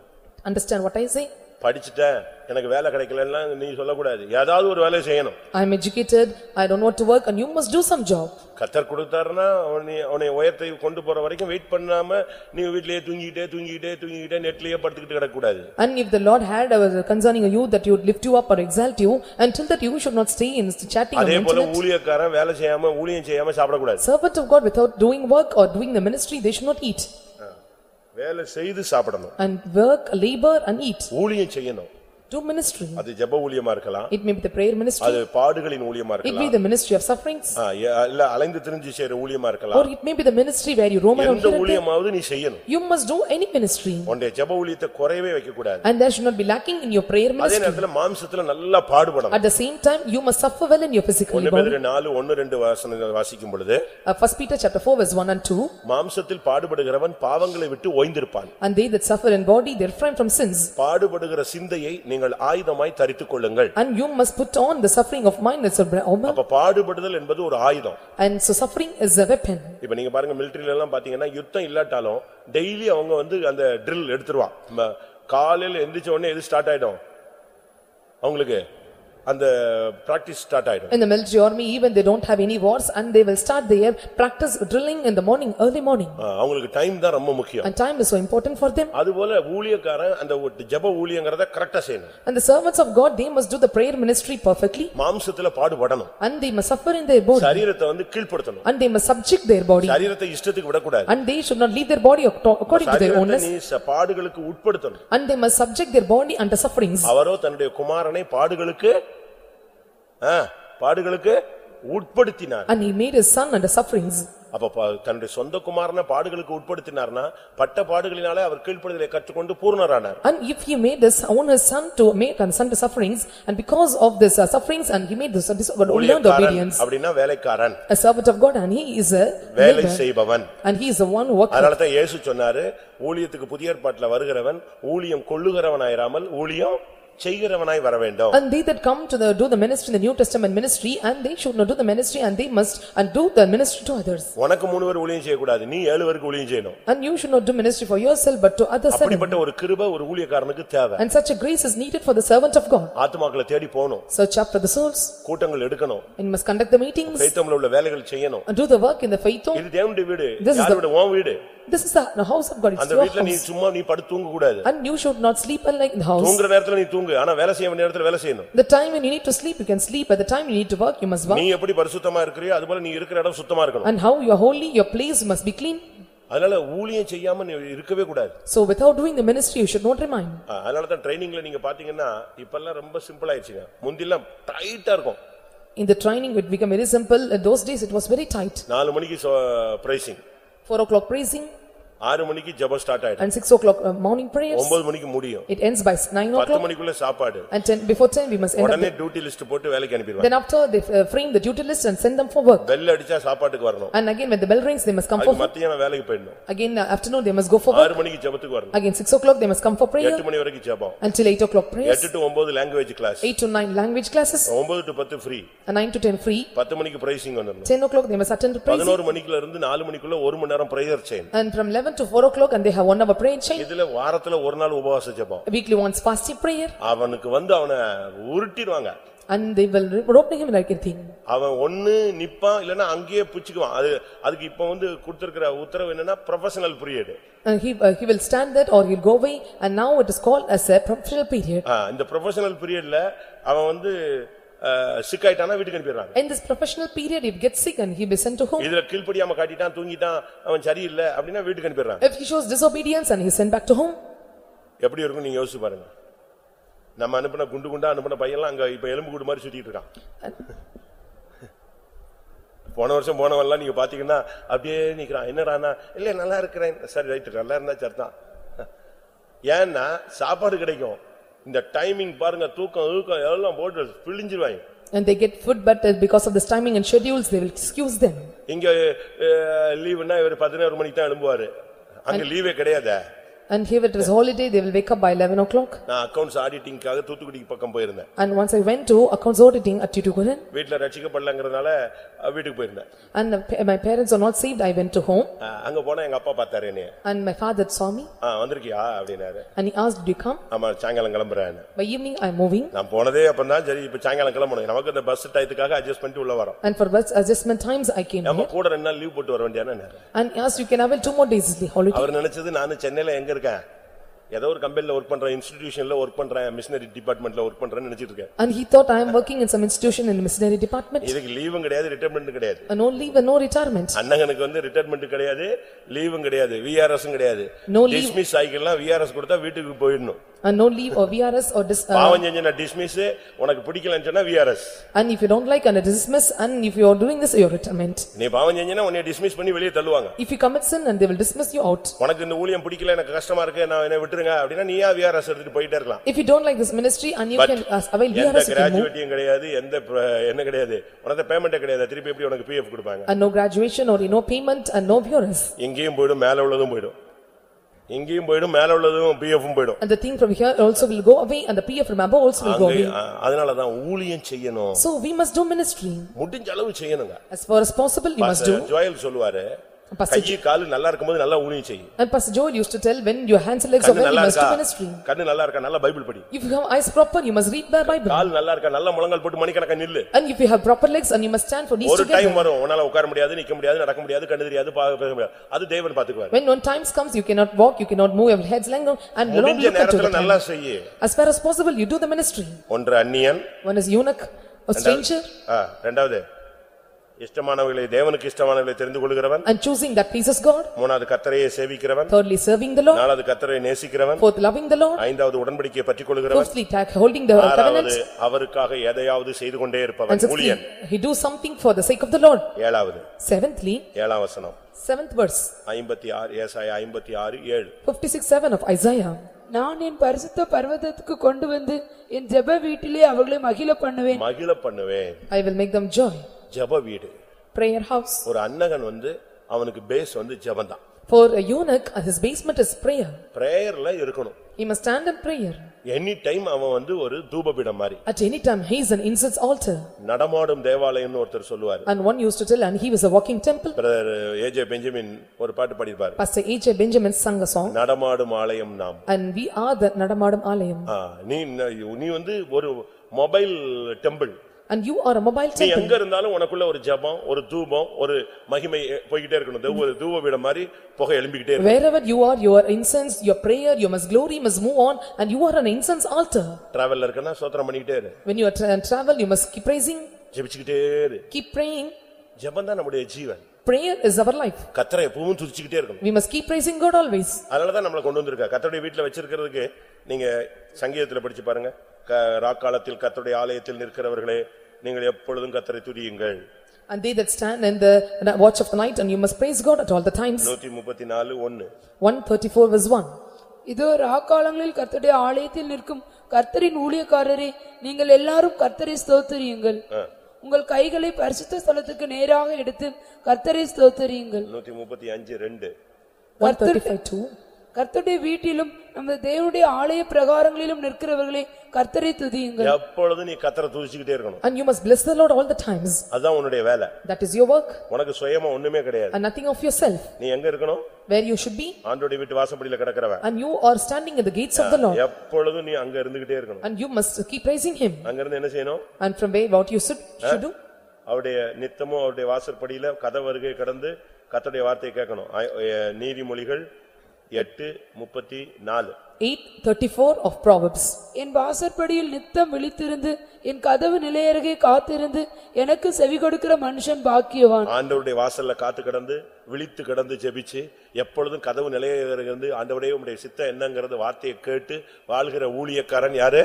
Understand what I say?
படிச்சுட்டேன் எனக்கு வேலை கிடைக்கலன்னா நீ சொல்லக்கூடாது ஏதாவது ஒரு வேலையை செய்யணும்
I am educated, I don't know what to work and you must do some job.
கத்தர் கொடுத்தாருன்னா அவனை அவனை உயர்த்தை கொண்டு போற வரைக்கும் வெயிட் பண்ணாம நீ வீட்லயே தூங்கிக்கிட்டே தூங்கிக்கிட்டே தூங்கிக்கிட்டே நெட்லயே படுத்துக்கிட்டு கிடக்கூடாது
And if the Lord had uh, concerning you that he would lift you up or exalt you, until that you should not stay in chatting on
அதே போல. ஊழியக்காரன் வேலை செய்யாம ஊழியம் செய்யாம சாப்பிடக்கூடாது
Servant of God without doing work or doing the ministry, they should not eat.
வேலை செய்து சாப்பிடணும்
And work, labor and eat.
ஊழியம் செய்யணும்
Do ministry.
அது ஜெப ஊழியமா இருக்கலாம்
It may be the prayer ministry,
அது பாடுகளின் ஊழியமா
it may be
இருக்கலாம்
the ministry of sufferings,
ஆ, எ- இல்ல அலைந்து திரிஞ்சு செய்யற ஊழியமா
or
இருக்கலாம்
it may be the ministry where you roam around
எந்த
here and there.
ஊழியமாவது நீ செய்யணும்
You must do any ministry
உன்னுடைய ஜெப ஊழியத்தை குறையவே வைக்க கூடாது
and there should not be lacking in your prayer
அதே
ministry.
நேரத்துல மாம்சத்துல நல்லா பாடுபடணும்
At the same time, you must suffer well in your physical
ஒன்னு
body.
பேரு நாலு ஒன்னு ரெண்டு வாசனங்கள் வாசிக்கும் பொழுது
Uh, First Peter chapter four verse one and two,
மாம்சத்தில் பாடுபடுகிறவன் பாவங்களை விட்டு ஓய்ந்திருப்பான்
and they that suffer in body, they refrain from sins.
பாடுபடுகிற சிந்தையை நீங்கள் ஆயுதமாய் தரித்துக் கொள்ளுங்கள்.
And you must put on the suffering of mind as a armor,
அப்ப பாடுபடுதல் என்பது ஒரு ஆயுதம்.
And so suffering is a weapon.
இப்ப நீங்க பாருங்க மிலிட்டரியில எல்லாம் பாத்தீங்கன்னா யுத்தம் இல்லாட்டாலும் டெய்லி அவங்க வந்து அந்த ட்ரில் எடுத்துருவான். ம- காலையில எந்திரிச்ச உடனே எது ஸ்டார்ட் ஆயிடும்? அவங்களுக்கு அந்த பிராக்டிஸ் ஸ்டார்ட் ஆயிடும்
In the military army, even they don't have any wars, and they will start their practice drilling in the morning, early morning.
ஆ, அவங்களுக்கு டைம் தான் ரொம்ப முக்கியம்
And time is so important for them.
அதுபோல ஊழியக்காரன் அந்த ஒரு ஜெப ஊழியங்கிறத கரெக்டா செய்யணும்
And the servants of God, they must do the prayer ministry perfectly,
மாம்சத்துல பாடுபடணும்
and they must suffer in their body,
சரீரத்தை வந்து கீழ்ப்படுத்தணும்
and they must subject their body,
சரீரத்தை இஷ்டத்துக்கு விடக்கூடாது
and they should not leave their body acco- according to their
சரீரத்தை
own
நீ ச- பாடுகளுக்கு உட்படுத்தணும்
and they must subject their body under sufferings.
அவரோ தன்னுடைய குமாரனை பாடுகளுக்கு ஆ, பாடுகளுக்கு உட்படுத்தினார்
And he made his son under sufferings.
அப்ப ப- தன்னுடைய சொந்த குமாரனை பாடுகளுக்கு உட்படுத்தினார்னா பட்ட பாடுகளினாலே அவர் கீழ்ப்படுதலை கற்றுக்கொண்டு பூர்ணரானார்
And if he made his own his son to make and son to sufferings, and because of this uh, sufferings, and he made this, uh, this uh, learned
ஊழியக்காரன்
obedience.
அப்படின்னா வேலைக்காரன்
A servant of God, and he is a
வேலை
labor,
செய்பவன்
and he is the one who works.
அதனாலதான் இயேசு சொன்னாரு ஊழியத்துக்கு புதிய ஏற்பாட்டுல வருகிறவன் ஊழியம் கொள்ளுகிறவனாயிராமல் ஊழியம் செய்கிறவனாய் வர வேண்டும்
And they that come to the, do the ministry in the New Testament ministry, and they should not do the ministry, and they must, and do the ministry to others.
உனக்கு மூணு பேர் ஊழியம் செய்யக்கூடாது நீ ஏழு பேருக்கு ஊழியம் செய்யணும்
And you should not do ministry for yourself, but to others seven.
அப்படிப்பட்ட ஒரு கிருபை ஒரு ஊழியக்காரனுக்கு தேவை
And such a grace is needed for the servant of God.
ஆத்துமாக்களை தேடி போகணும்
Search after the souls,
கூட்டங்கள் எடுக்கணும்
and you must conduct the meetings,
கைத்தமிழ் உள்ள வேலைகள் செய்யணும்
and do the work in the faith home.
இது தேவனுடைய வீடு
This is
யார்
the-
வீடு உன் வீடு
This is the house of God, it's
அந்த
your
வீட்டுல நீ
house.
சும்மா நீ படுத்து தூங்க கூடாது
And you should not sleep unlike in the house.
தூங்குற நேரத்துல நீ தூங்கு ஆனா வேலை செய்ய வேண்டிய நேரத்துல வேலை செய்யணும்
The time when you need to sleep, you can sleep, at the time you need to work, you must work.
நீ எப்படி பரிசுத்தமா இருக்கிறியோ அதுபோல நீ இருக்கிற இடம் சுத்தமா இருக்கணும்
And how you are holy, your place must be clean.
அதனால ஊழியம் செய்யாம நீ இருக்கவே கூடாது
So without doing the ministry, you should not remain.
ஆ, அதனால தான் ட்ரைனிங்ல நீங்க பாத்தீங்கன்னா இப்பெல்லாம் ரொம்ப சிம்பிள் ஆயிடுச்சுங்க முந்திலாம் டைட்டா இருக்கும்
In the training, it became very simple. In those days, it was very tight.
நாலு மணிக்கு பிரைசிங்
Four o'clock praising
ஆறு மணிக்கு ஜெபம் ஸ்டார்ட் ஆயிடும்
and six o'clock uh, morning prayers.
ஒன்பது மணிக்கு முடியும்
It ends by nine
பத்து
o'clock
மணிக்குள்ள சாப்பாடு
and ten, before ten, we must end up.
உடனே டியூட்டி லிஸ்ட் போட்டு வேலைக்கு அனுப்பிடுவாங்க
Then after, they uh, frame the duty list and send them for work.
Bell அடிச்சா சாப்பாட்டுக்கு வரணும்
And again, when the bell rings, they must come for
அதுக்கு மத்தியானம் வேலைக்கு போயிடணும்
Again, uh, afternoon, they must go for work.
ஆறு மணிக்கு ஜெபத்துக்கு வரணும்
Again, six o'clock, they must come for prayer.
எட்டு மணி வரைக்கும் ஜெபம்
Until eight o'clock prayers.
எட்டு டு ஒன்பது language class
Eight to nine language classes.
ஒன்பது டு பத்து free
And nine to ten free.
பத்து மணிக்கு பிரைசிங் வந்துடணும்
Ten o'clock, they must attend to praising.
பதினோரு மணிக்குள்ள இருந்து நாலு மணிக்குள்ள ஒரு மணி நேரம் prayer chain
And from eleven to four o'clock, and they have one hour prayer chain.
இதுல வாரத்துல ஒரு நாள் உபவாச ஜெபம்
Weekly once fasting prayer.
அவனுக்கு வந்து அவனை உருட்டிடுவாங்க
And they will rope him like anything.
அவன் ஒண்ணு நிப்பான் இல்லன்னா அங்கேயே புடிச்சுக்குவான் அது அதுக்கு இப்ப வந்து கொடுத்திருக்கிற உத்தரவு என்னன்னா professional period
And he, uh, he will stand there or he'll go away and now it is called as a professional period.
இந்த ப்ரொபஷனல் பீரியட்ல அவன் வந்து சிக்காயிட்டானா வீட்டுக்கு அனுப்பிடுறாங்க.
In this professional period, if he gets sick and he be sent to home.
இதுல கீழ்ப்படியாம காட்டிட்டான் தூங்கிட்டான் அவன் சரியில்லை அப்படின்னா வீட்டுக்கு அனுப்பிடுறாங்க.
If he shows disobedience and he is sent back to home.
எப்படி இருக்கும் நீங்க யோசிச்சு பாருங்க. நம்ம அனுப்பின குண்டு குண்டா அனுப்பின பையன்லாம் அங்க இப்ப எலும்பு கூடு மாதிரி சுத்திட்டு இருக்கான். போன வருஷம் போனவன்லாம் நீங்க பாத்தீங்கன்னா அப்படியே நிக்கிறான். என்னடானா இல்ல நல்லா இருக்கிறேன். சரி ரைட் நல்லா இருந்தா சரிதான். ஏன்னா சாப்பாடு கிடைக்கும். இந்த டைமிங் பாருங்க தூக்கம் தூக்கம் எல்லாம் போட்டு பிழிஞ்சிருவாங்க.
And they get food but uh, because of this timing and schedules, they will excuse them.
இங்க லீவுன்னா இவர் பதினோரு மணிக்கு தான் எழும்புவாரு. அங்க லீவே கிடையாதே.
And here it is holiday, they will wake up by eleven o'clock.
நான் அக்கவுண்ட்ஸ் ஆடிட்டிங்காக தூத்துக்குடிக்கு பக்கம் போயிருந்தேன்
And once I went to accounts auditing at Titukuran.
வீட்டுல ரட்சிக்கப்படலங்கிறதுனால அஹ், வீட்டுக்கு போயிருந்தேன்
And the pa- my parents are not saved, I went to home.
அஹ், அங்க போனா எங்க அப்பா பார்த்தாரு என்னைய
And my father saw me
ஆ வந்திருக்கியா அப்படின்னாரு
and he asked, "Did you come?"
ஆமா சாயங்காலம் கிளம்புறேன்
By evening, I am moving.
நான் போனதே அப்பதான் சரி இப்ப சாயங்காலம் கிளம்பணும் நமக்கு இந்த பஸ் டயத்துக்காக அட்ஜஸ்ட் பண்ணிட்டு உள்ள வரோம்
And for bus adjustment times, I came
நம்ம
here.
கூட ரெண்டு நாள் லீவ் போட்டு வர வேண்டியானே
And he asked, "You can avail two more days holiday."
அவர் நினைச்சது நானும் சென்னையில எங்க இருக்கேன் ஏதோ ஒரு கம்பெனில ஒர்க் பண்றேன் இன்ஸ்டிடியூஷன்ல ஒர்க் பண்றேன் மிஷினரி டிபார்ட்மெண்ட்ல ஒர்க் பண்றேன்னு நினைச்சிட்டு இருக்கேன்
And he thought, "I am working in some institution in the missionary department."
இதுக்கு லீவும் கிடையாது ரிட்டைர்மெண்ட் கிடையாது
And no leave and no retirement.
அண்ணகனுக்கு வந்து ரிட்டைர்மெண்ட் கிடையாது லீவும் கிடையாது விஆர்எஸும் கிடையாது
No leave.
டிஸ்மிஸ் ஆகிக்கலாம் விஆர்எஸ் கொடுத்தா வீட்டுக்கு போயிடணும்
And no leave or VRS or dis, uh,
பாவம் செஞ்ச டிஸ்மிஸ் உனக்கு பிடிக்கலன்னு சொன்னா VRS
and if you don't like and dismiss and if you are doing this, your retirement.
நீ பாவம் செஞ்சனா உன்னை டிஸ்மிஸ் பண்ணி வெளியே தள்ளுவாங்க
If you commit sin and they will dismiss you out.
உனக்கு இந்த ஊழியம் பிடிக்கல எனக்கு கஷ்டமா இருக்கு நான் என்ன விட்டுருங்க அப்படின்னா நீயா விஆர்எஸ் எடுத்துட்டு போயிட்டே இருக்கலாம்
If you don't like this ministry and you
But
can uh, avail VRS, you can move.
கிராஜுவேட்டியும் கிடையாது எந்த என்ன கிடையாது உனக்கு பேமெண்ட் கிடையாது திருப்பி எப்படி உனக்கு பிஎஃப் கொடுப்பாங்க
And no graduation or no payment and no VRS.
எங்கேயும் போயிடும் மேல உள்ளதும் போயிடும் எங்கேயும் போயிடும் மேல உள்ளதும் பிஎஃப்பும் போயிடும்
And the thing from here also will go away and the PF from above also will go
அங்கே,
away.
அ- அதனாலதான் ஊழியம் செய்யணும்
So we must do ministry.
முடிஞ்ச அளவு செய்யணுங்க
As far as possible, you must do.
Joel சொல்லுவாரு கையை காலு நல்லா இருக்கும்போது நல்லா ஊழியம் செய்யும்
And Pastor Joel used to tell, when your hands and legs are well, you must do ministry.
கண்ணு நல்லா இருக்கா நல்லா பைபிள் படி
If you have eyes proper, you must read the Bible.
கால் நல்லா இருக்கா நல்ல முழங்கால் போட்டு மணிக்கணக்கா நில்லு
And if you have proper legs and you must stand for these
ஒரு டைம்
together.
வரும் உன்னால உட்கார முடியாது நிக்க முடியாது நடக்க முடியாது கண்ணு தெரியாது பேச முடியாது அது தேவன் பாத்துக்குவாரு
When one times comes, you cannot walk, you cannot move, your heads longer and
முடிஞ்ச
look
நேரத்துல
the
நல்லா. செய்யு
As far as possible, you do the ministry.
ஒன்று அந்நியன்
One is eunuch, a stranger,
ஆ, ரெண்டாவது இஷ்டமானவர்களை தேவனுக்கு இஷ்டமானவர்களை தெரிந்து கொள்கிறவன்
and choosing that pleases God.
மூணாவது கத்தரையை சேவிக்கிறவன்
Thirdly, serving the Lord.
நாலாவது கத்தரை நேசிக்கிறவன்
Fourth, loving the Lord.
ஐந்தாவது உடன்படிக்கையை பற்றிக் கொள்கிறவன்
Fifthly, holding the
ஆறாவது
covenant.
அவருக்காக எதையாவது செய்து கொண்டே
And
இருப்பவன்
sixthly,
Oozhiyan
he do something for the sake of the Lord.
ஏழாவது
Seventhly,
ஏழாம் வசனம்
seventh verse,
ஐம்பத்தி ஆறு ஏசாய ஐம்பத்தி ஆறு ஏழு
fifty-six seven of Isaiah.
நான் என் பரிசுத்த பர்வதத்துக்கு கொண்டு வந்து என் ஜெப வீட்டிலே அவர்களை மகிழ பண்ணுவேன்
மகிழ பண்ணுவேன்
I will make them joy.
ஜெப வீடு
Prayer house.
ஒரு அன்னகன் வந்து அவனுக்கு பேஸ் வந்து ஜெபந்தான்
For a eunuch, uh, his basement is prayer.
பிரேயர்ல இருக்கணும்
He must stand in prayer.
Any time அவன் வந்து ஒரு தூபபீடம் மாதிரி
At any time, he is an incense altar.
நடமாடும் தேவாலயம்னு ஒருத்தர் சொல்லுவாரு
And one used to tell, and he was a walking temple.
Brother AJ Benjamin ஒரு பாட்டு பாடியிருப்பாரு
Pastor H. Benjamin sung a song,
நடமாடும் ஆலயம் நாம்
and we are the Nadamadam Alayam.
ஆ, நீ நீ வந்து ஒரு mobile temple
And you are a mobile
நீ
temple.
எங்க இருந்தாலும் உனக்குள்ள ஒரு ஜெபம் ஒரு தூபம் ஒரு மகிமை போய்கிட்டே இருக்கணும் தூ- ஒரு தூப வீடம் மாதிரி புகை எழும்பிக்கிட்டே இருக்கும்
Wherever you are, your incense, your prayer, you must glory, must move on, and you are an incense altar.
டிராவல்ல இருக்கனா சோத்திரம் பண்ணிக்கிட்டே இரு
When you are tra- travel, you must keep praising,
ஜெபிச்சுக்கிட்டே இரு
keep praying.
ஜெபம் தான் நம்முடைய ஜீவன்
Prayer is our life.
கத்தரை எப்பவும் துதிச்சுக்கிட்டே இருக்கணும்
We must keep praising God always.
அதனாலதான் நம்மளை கொண்டு வந்திருக்கா கத்தருடைய வீட்டுல வச்சிருக்கிறதுக்கு நீங்க சங்கீதத்துல படிச்சு பாருங்க க- ராக்காலத்தில் கத்தருடைய ஆலயத்தில் நிற்கிறவர்களே நீங்கள் எப்பொழுதும் கத்தரை துதியுங்கள்
And they that stand in the watch of the night, and you must praise God at all the times.
நூத்தி முப்பத்தி நாலு ஒன்னு
One thirty-four verse one.
இதோ ராக்காலங்களில் கர்த்தருடைய ஆலயத்தில் நிற்கும் கர்த்தரின் ஊழியக்காரரே நீங்கள் எல்லாரும் கர்த்தரை ஸ்தோத்திரியுங்கள் உங்கள் கைகளை பரிசுத்த ஸ்தலத்துக்கு நேராக எடுத்து கர்த்தரை ஸ்தோத்திரியுங்கள்
நூத்தி முப்பத்தி அஞ்சு ரெண்டு
two.
கர்த்தருடைய வீட்டிலும் நமது தேவனுடைய ஆலய பிரகாரங்களிலும் நிற்கிறவர்களே கர்த்தரை துதியுங்கள்.
எப்பொழுதும் நீ கத்தரை துதிச்சுக்கிட்டே இருக்கணும்.
And you must bless the Lord all the times.
அதுதான் உன்னுடைய வேலை.
That is your work,
உனக்கு சுயமா ஒண்ணுமே கிடையாது.
And nothing of yourself.
நீ எங்க இருக்கணும்?
Where you should be,
ஆண்டோடைய வீட்டு வாசப்படியில கிடக்கிறவன்.
And you are standing at the gates of the Lord.
எப்பொழுதும் நீ அங்க இருந்துகிட்டே இருக்கணும்.
And you must keep praising him.
அங்க இருந்து என்ன செய்யணும்?
And from where, what you should, should do?
அவருடைய நித்தமும் அவருடைய வாசற்படியில கதவு அருகே கடந்து கத்தருடைய வார்த்தையை கேட்கணும். நீதிமொழிகள் எட்டு முப்பத்தி நாலு.
Eight thirty-four of Proverbs.
என் வாசற்படியில் நித்தம் விழித்திருந்து என் கதவு நிலையருகே காத்திருந்து எனக்கு செவி கொடுக்கிற மனுஷன் பாக்கியவான்.
ஆண்டவருடைய வாசல்ல காத்து கிடந்து விழித்து கிடந்து ஜெபிச்சு எப்பொழுதும் கதவு நிலையிலிருந்து ஆண்டவருடைய உடைய சித்த என்னங்கிறது வார்த்தையை கேட்டு வாழ்கிற ஊழியக்காரன் யாரு?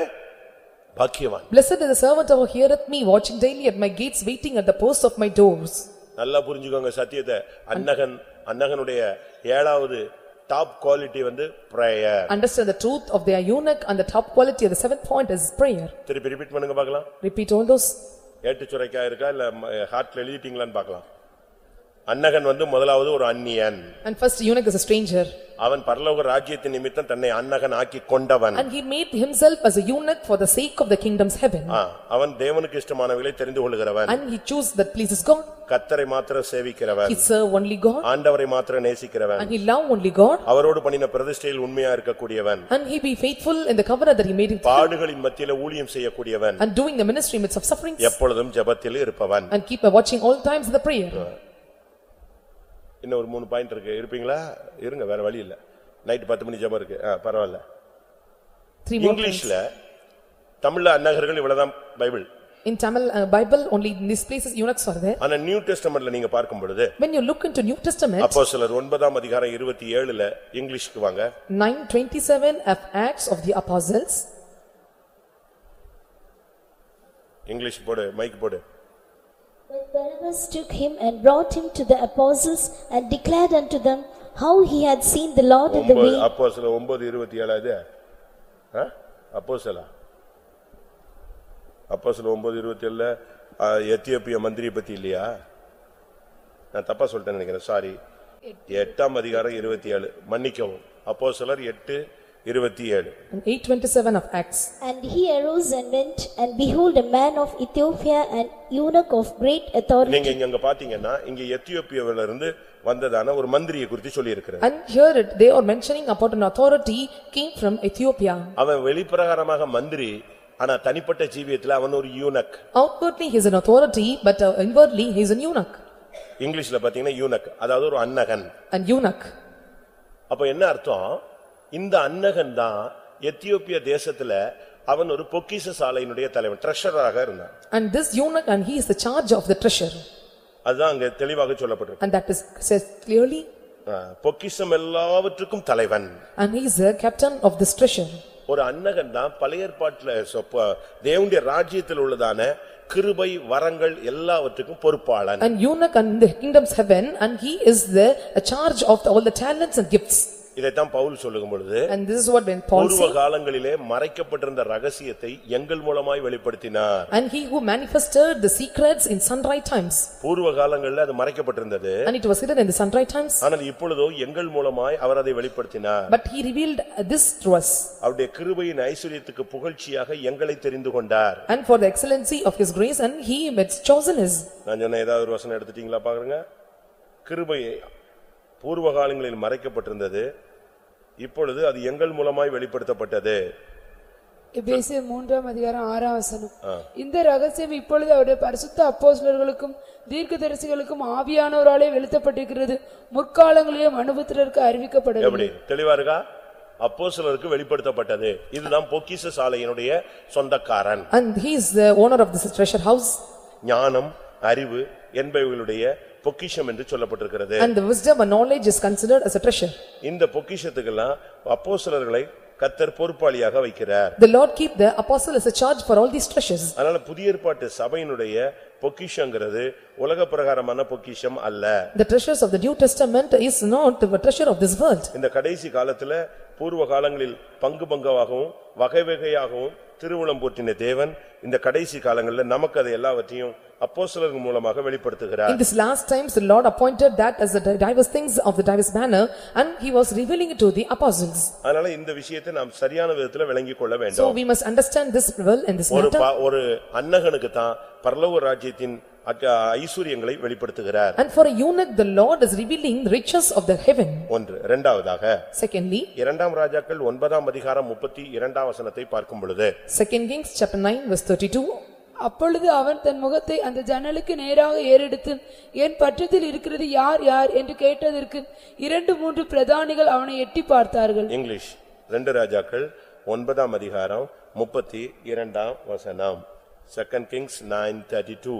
பாக்கியவான்.
Blessed is the servant who heareth me, watching daily at my gates, waiting at the posts of my doors.
நல்லா புரிஞ்சுக்கோங்க சத்தியத்தை. அன்னகன் அன்னகனுடைய ஏழாவது டாப் குவாலிட்டி வந்து prayer
Understand the truth of their eunuch, and the top quality of the seventh point is prayer.
திருப்பி repeat பண்ணுங்க பார்க்கலாம்
Repeat all those.
ஏட்டு சுரைக்கா இருக்கா இல்ல ஹார்ட்ல எழுதிட்டீங்களான்னு பார்க்கலாம் அன்னகன் வந்து முதலாவது ஒரு அந்நியன்
And first eunuch is a stranger,
அவன் பரலோக ராஜ்யத்தின் நிமித்தம் தன்னை அன்னகன் ஆக்கி கொண்டவன்
and he made himself as a eunuch for the sake of the kingdom's heaven.
ஆ, அவன் தேவனுக்கு இஷ்டமானவர்களை தெரிந்து கொள்கிறவன்
And he chose that pleases God.
கத்தரை மாத்திரம் சேவிக்கிறவன்
He serve only God,
ஆண்டவரை மாத்திரம் நேசிக்கிறவன்
and he love only God,
அவரோடு பண்ணின பிரதிஷ்டையில் உண்மையா இருக்கக்கூடியவன்
and he be faithful in the covenant that he made him,
பாடுகளின் மத்தியில ஊழியம் செய்யக்கூடியவன்
and doing the ministry in midst of sufferings,
எப்பொழுதும் ஜெபத்தில் இருப்பவன்
and keep a watching all times in the prayer.
இன்னும் ஒரு மூணு பாயிண்ட் இருக்கு. இருப்பீங்களா? இருங்க வேற வழி இல்ல. நைட் பத்து மணி ஜெபம் இருக்கு. பரவாயில்ல. இங்கிலீஷ்ல தமிழ்ல அன்னகர்கள் இவ்வளவுதான் Bible.
In Tamil uh, Bible, only in these places eunuchs are there.
ஆனா நியூ டெஸ்டமெண்ட்ல நீங்க பார்க்கும் பொழுது
When you look into New Testament,
அப்போ சிலர் ஒன்பதாம் அதிகாரம் இருபத்தி ஏழுல இங்கிலீஷ்க்கு வாங்க.
nine twenty-seven of Acts of the Apostles,
English போடு மைக் போடு.
When Barabbas took him and brought him to the apostles and declared unto them how he had seen the Lord in the
ஒன்பது
way.
அப்போ சில ஒன்பது இருபத்தி ஏழாவது அப்போ சில அப்போ சில ஒன்பது இருபத்தி ஏழுல எத்தியோப்பிய மந்திரியை பத்தி இல்லையா? நான் தப்பா சொல்லிட்டேன் நினைக்கிறேன். சாரி எட்டாம் அதிகாரம் இருபத்தி ஏழு. மன்னிக்கவும். அப்போ சிலர் எட்டு இருபத்தி ஏழு
and eight twenty-seven of Acts.
And he arose and went, and behold, a man of Ethiopia, an eunuch of great authority.
நீங்க இங்க அங்க பாத்தீங்கன்னா இங்க எத்தியோப்பியாவில இருந்து வந்ததான ஒரு மந்திரியை குறித்து சொல்லி இருக்கிறார்
And here it- they are mentioning about an authority came from Ethiopia.
அவன் வெளிப்பிரகாரமாக மந்திரி ஆனா தனிப்பட்ட ஜீவியத்துல அவன் ஒரு யூனக்
Outwardly he is an authority, but uh, inwardly he is an eunuch.
இங்கிலீஷ்ல பாத்தீங்கன்னா யூனக் அதாவது ஒரு அன்னகன்
An eunuch.
அப்ப என்ன அர்த்தம் இந்த அன்னகன் தான் எத்தியோப்பிய தேசத்துல அவன் ஒரு பொக்கிஷ சாலையினுடைய தலைவன் ட்ரெஷராக இருந்தான்
And this eunuch, and he is the charge of the treasure.
அதுதான் அங்க தெளிவாக சொல்லப்பட்டிருக்கு
And that is says clearly,
ஆ, பொக்கிஷம் எல்லாவற்றுக்கும் தலைவன்
and he is the captain of this treasure.
ஒரு அன்னகன் தான் பழைய ஏற்பாட்டுல சொப்ப- தேவனுடைய ராஜ்யத்தில் உள்ளதான கிருபை வரங்கள் எல்லாவற்றுக்கும் பொறுப்பாளன்
And eunuch and the kingdom's heaven, and he is the a charge of all the talents and gifts.
இதைத்தான் பவுல் சொல்லும் பொழுது
And this is what when Paul
பூர்வ
said,
காலங்களிலே மறைக்கப்பட்டிருந்த ரகசியத்தை எங்கள் மூலமாய் வெளிப்படுத்தினார்.
And he who manifested the secrets in sundry times,
பூர்வ காலங்களில் அது மறைக்கப்பட்டிருந்தது.
And it was hidden in the sundry times,
ஆனால் இப்பொழுதோ எங்கள் மூலமாய் அவர் அதை வெளிப்படுத்தினார்.
But he revealed this to us.
அவருடைய கிருபையின் ஐஸ்வர்யத்துக்கு புகழ்ச்சியாக எங்களை தெரிந்து கொண்டார்.
And for the excellency of his grace, and he had chosen us.
நான் சொன்ன ஏதாவது ஒரு வசனம் எடுத்துட்டீங்களா? பாருங்க. கிருபை பூர்வ காலங்களில் மறைக்கப்பட்டிருந்தது. இப்பொழுது அது எங்கள் மூலமாய் வெளிப்படுத்தப்பட்டது.
எபேசியர் மூன்றாம் அதிகாரம் ஆறாம் வசனம். இந்த ரகசியம் இப்பொழுது அவருடைய பரிசுத்த அப்போஸ்தலர்களுக்கும் தீர்க்கதரிசிகளுக்கும் ஆவியானவராலே வெளித்தப்பட்டிருக்கிறது. முற்காலங்களிலே மனுபுத்திரருக்கு அறிவிக்கப்படவில்லை.
எப்படி? தெளிவா இருக்கா? வெளிப்படுத்தப்பட்டது. இதுதான் பொக்கிஷ சாலையினுடைய சொந்தக்காரன்.
And he is the owner of this treasure house,
ஞானம் அறிவு என்பவைகளுடைய பொக்கிஷம் என்று சொல்லப்பட்டிருக்கிறது
and the wisdom and knowledge is considered as a treasure.
இந்த பொக்கிஷத்துக்கெல்லாம் அப்போஸ்தலர்களை கத்தர் பொறுப்பாளியாக வைக்கிறார்
The Lord keep the apostle as a charge for all these treasures.
அதனால புதிய ஏற்பாட்டு சபையினுடைய பொக்கிஷங்கிறது உலக பிரகாரமான பொக்கிஷம் அல்ல
The treasures of the New Testament is not the treasure of this world.
இந்த கடைசி காலத்துல பூர்வ காலங்களில் பங்கு பங்காகவும் வகை வகையாகவும் திருவுளம் போற்றின தேவன் இந்த கடைசி காலங்களில் நமக்கு அதை எல்லாவற்றையும் அப்போஸ்தலர்கள் மூலமாக வெளிப்படுத்துகிறார்
In this last times, the Lord appointed that as the diverse things of the diverse manner, and he was revealing it to the apostles.
அதனால இந்த விஷயத்தை நாம் சரியான விதத்துல விளங்கிக் கொள்ள
So
வேண்டும்
we must understand this well in this
ஒரு
matter.
ப- ஒரு அன்னகனுக்கு தான் பரலோக ராஜ்யத்தின் ஐஸ்வர்யங்களை வெளிப்படுத்துகிறார்.
And for a eunuch, the Lord is revealing the riches of the heaven.
ஒன்று. இரண்டாவதாக
Secondly,
இரண்டாம் ராஜாக்கள் ஒன்பதாம் அதிகாரம் முப்பத்தி இரண்டாம் வசனத்தை பார்க்கும் பொழுது
second Kings chapter nine verse thirty-two.
அப்பொழுது அவன் தன் முகத்தை அந்த ஜன்னலுக்கு நேராக ஏறெடுத்து என் பற்றத்தில் இருக்கிறது யார் யார்? என்று கேட்டதற்கு இரண்டு மூன்று பிரதானிகள் அவனை எட்டி பார்த்தார்கள்.
இங்கிலீஷ். ரெண்டு ராஜாக்கள் ஒன்பதாம் அதிகாரம் முப்பத்தி இரண்டாம் வசனம். Second kings nine thirty two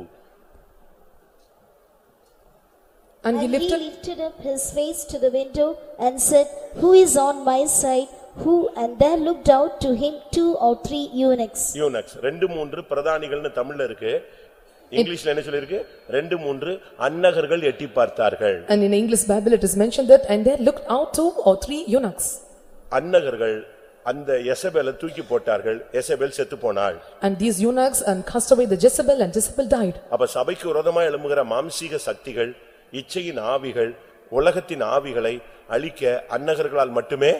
And,
and he,
lifted, he
lifted up his face to the window and said, Who is on my side? who? And there looked out to him two or three eunuchs.
Eunuchs. ரெண்டு மூன்று பிரதானிகள்னு தமிழ்ல இருக்கு. இங்கிலீஷ்ல என்ன சொல்லிருக்கு ரெண்டு மூன்று அன்னகர்கள் எட்டி பார்த்தார்கள்
and in english bible it is mentioned that and there looked out two or three eunuchs.
அன்னகர்கள் அந்த எசபேலை தூக்கி போட்டார்கள். எசபேல் செத்து போனாள்.
And these eunuchs and cast away the jezebel and jezebel died.
அப்ப சபைக்கு விரோதமா எழும்புகிற மாம்சீக சக்திகள் இச்சையின் ஆவிகள் உலகத்தின் ஆவிகளை அழிக்க அன்னகர்களால் மட்டுமே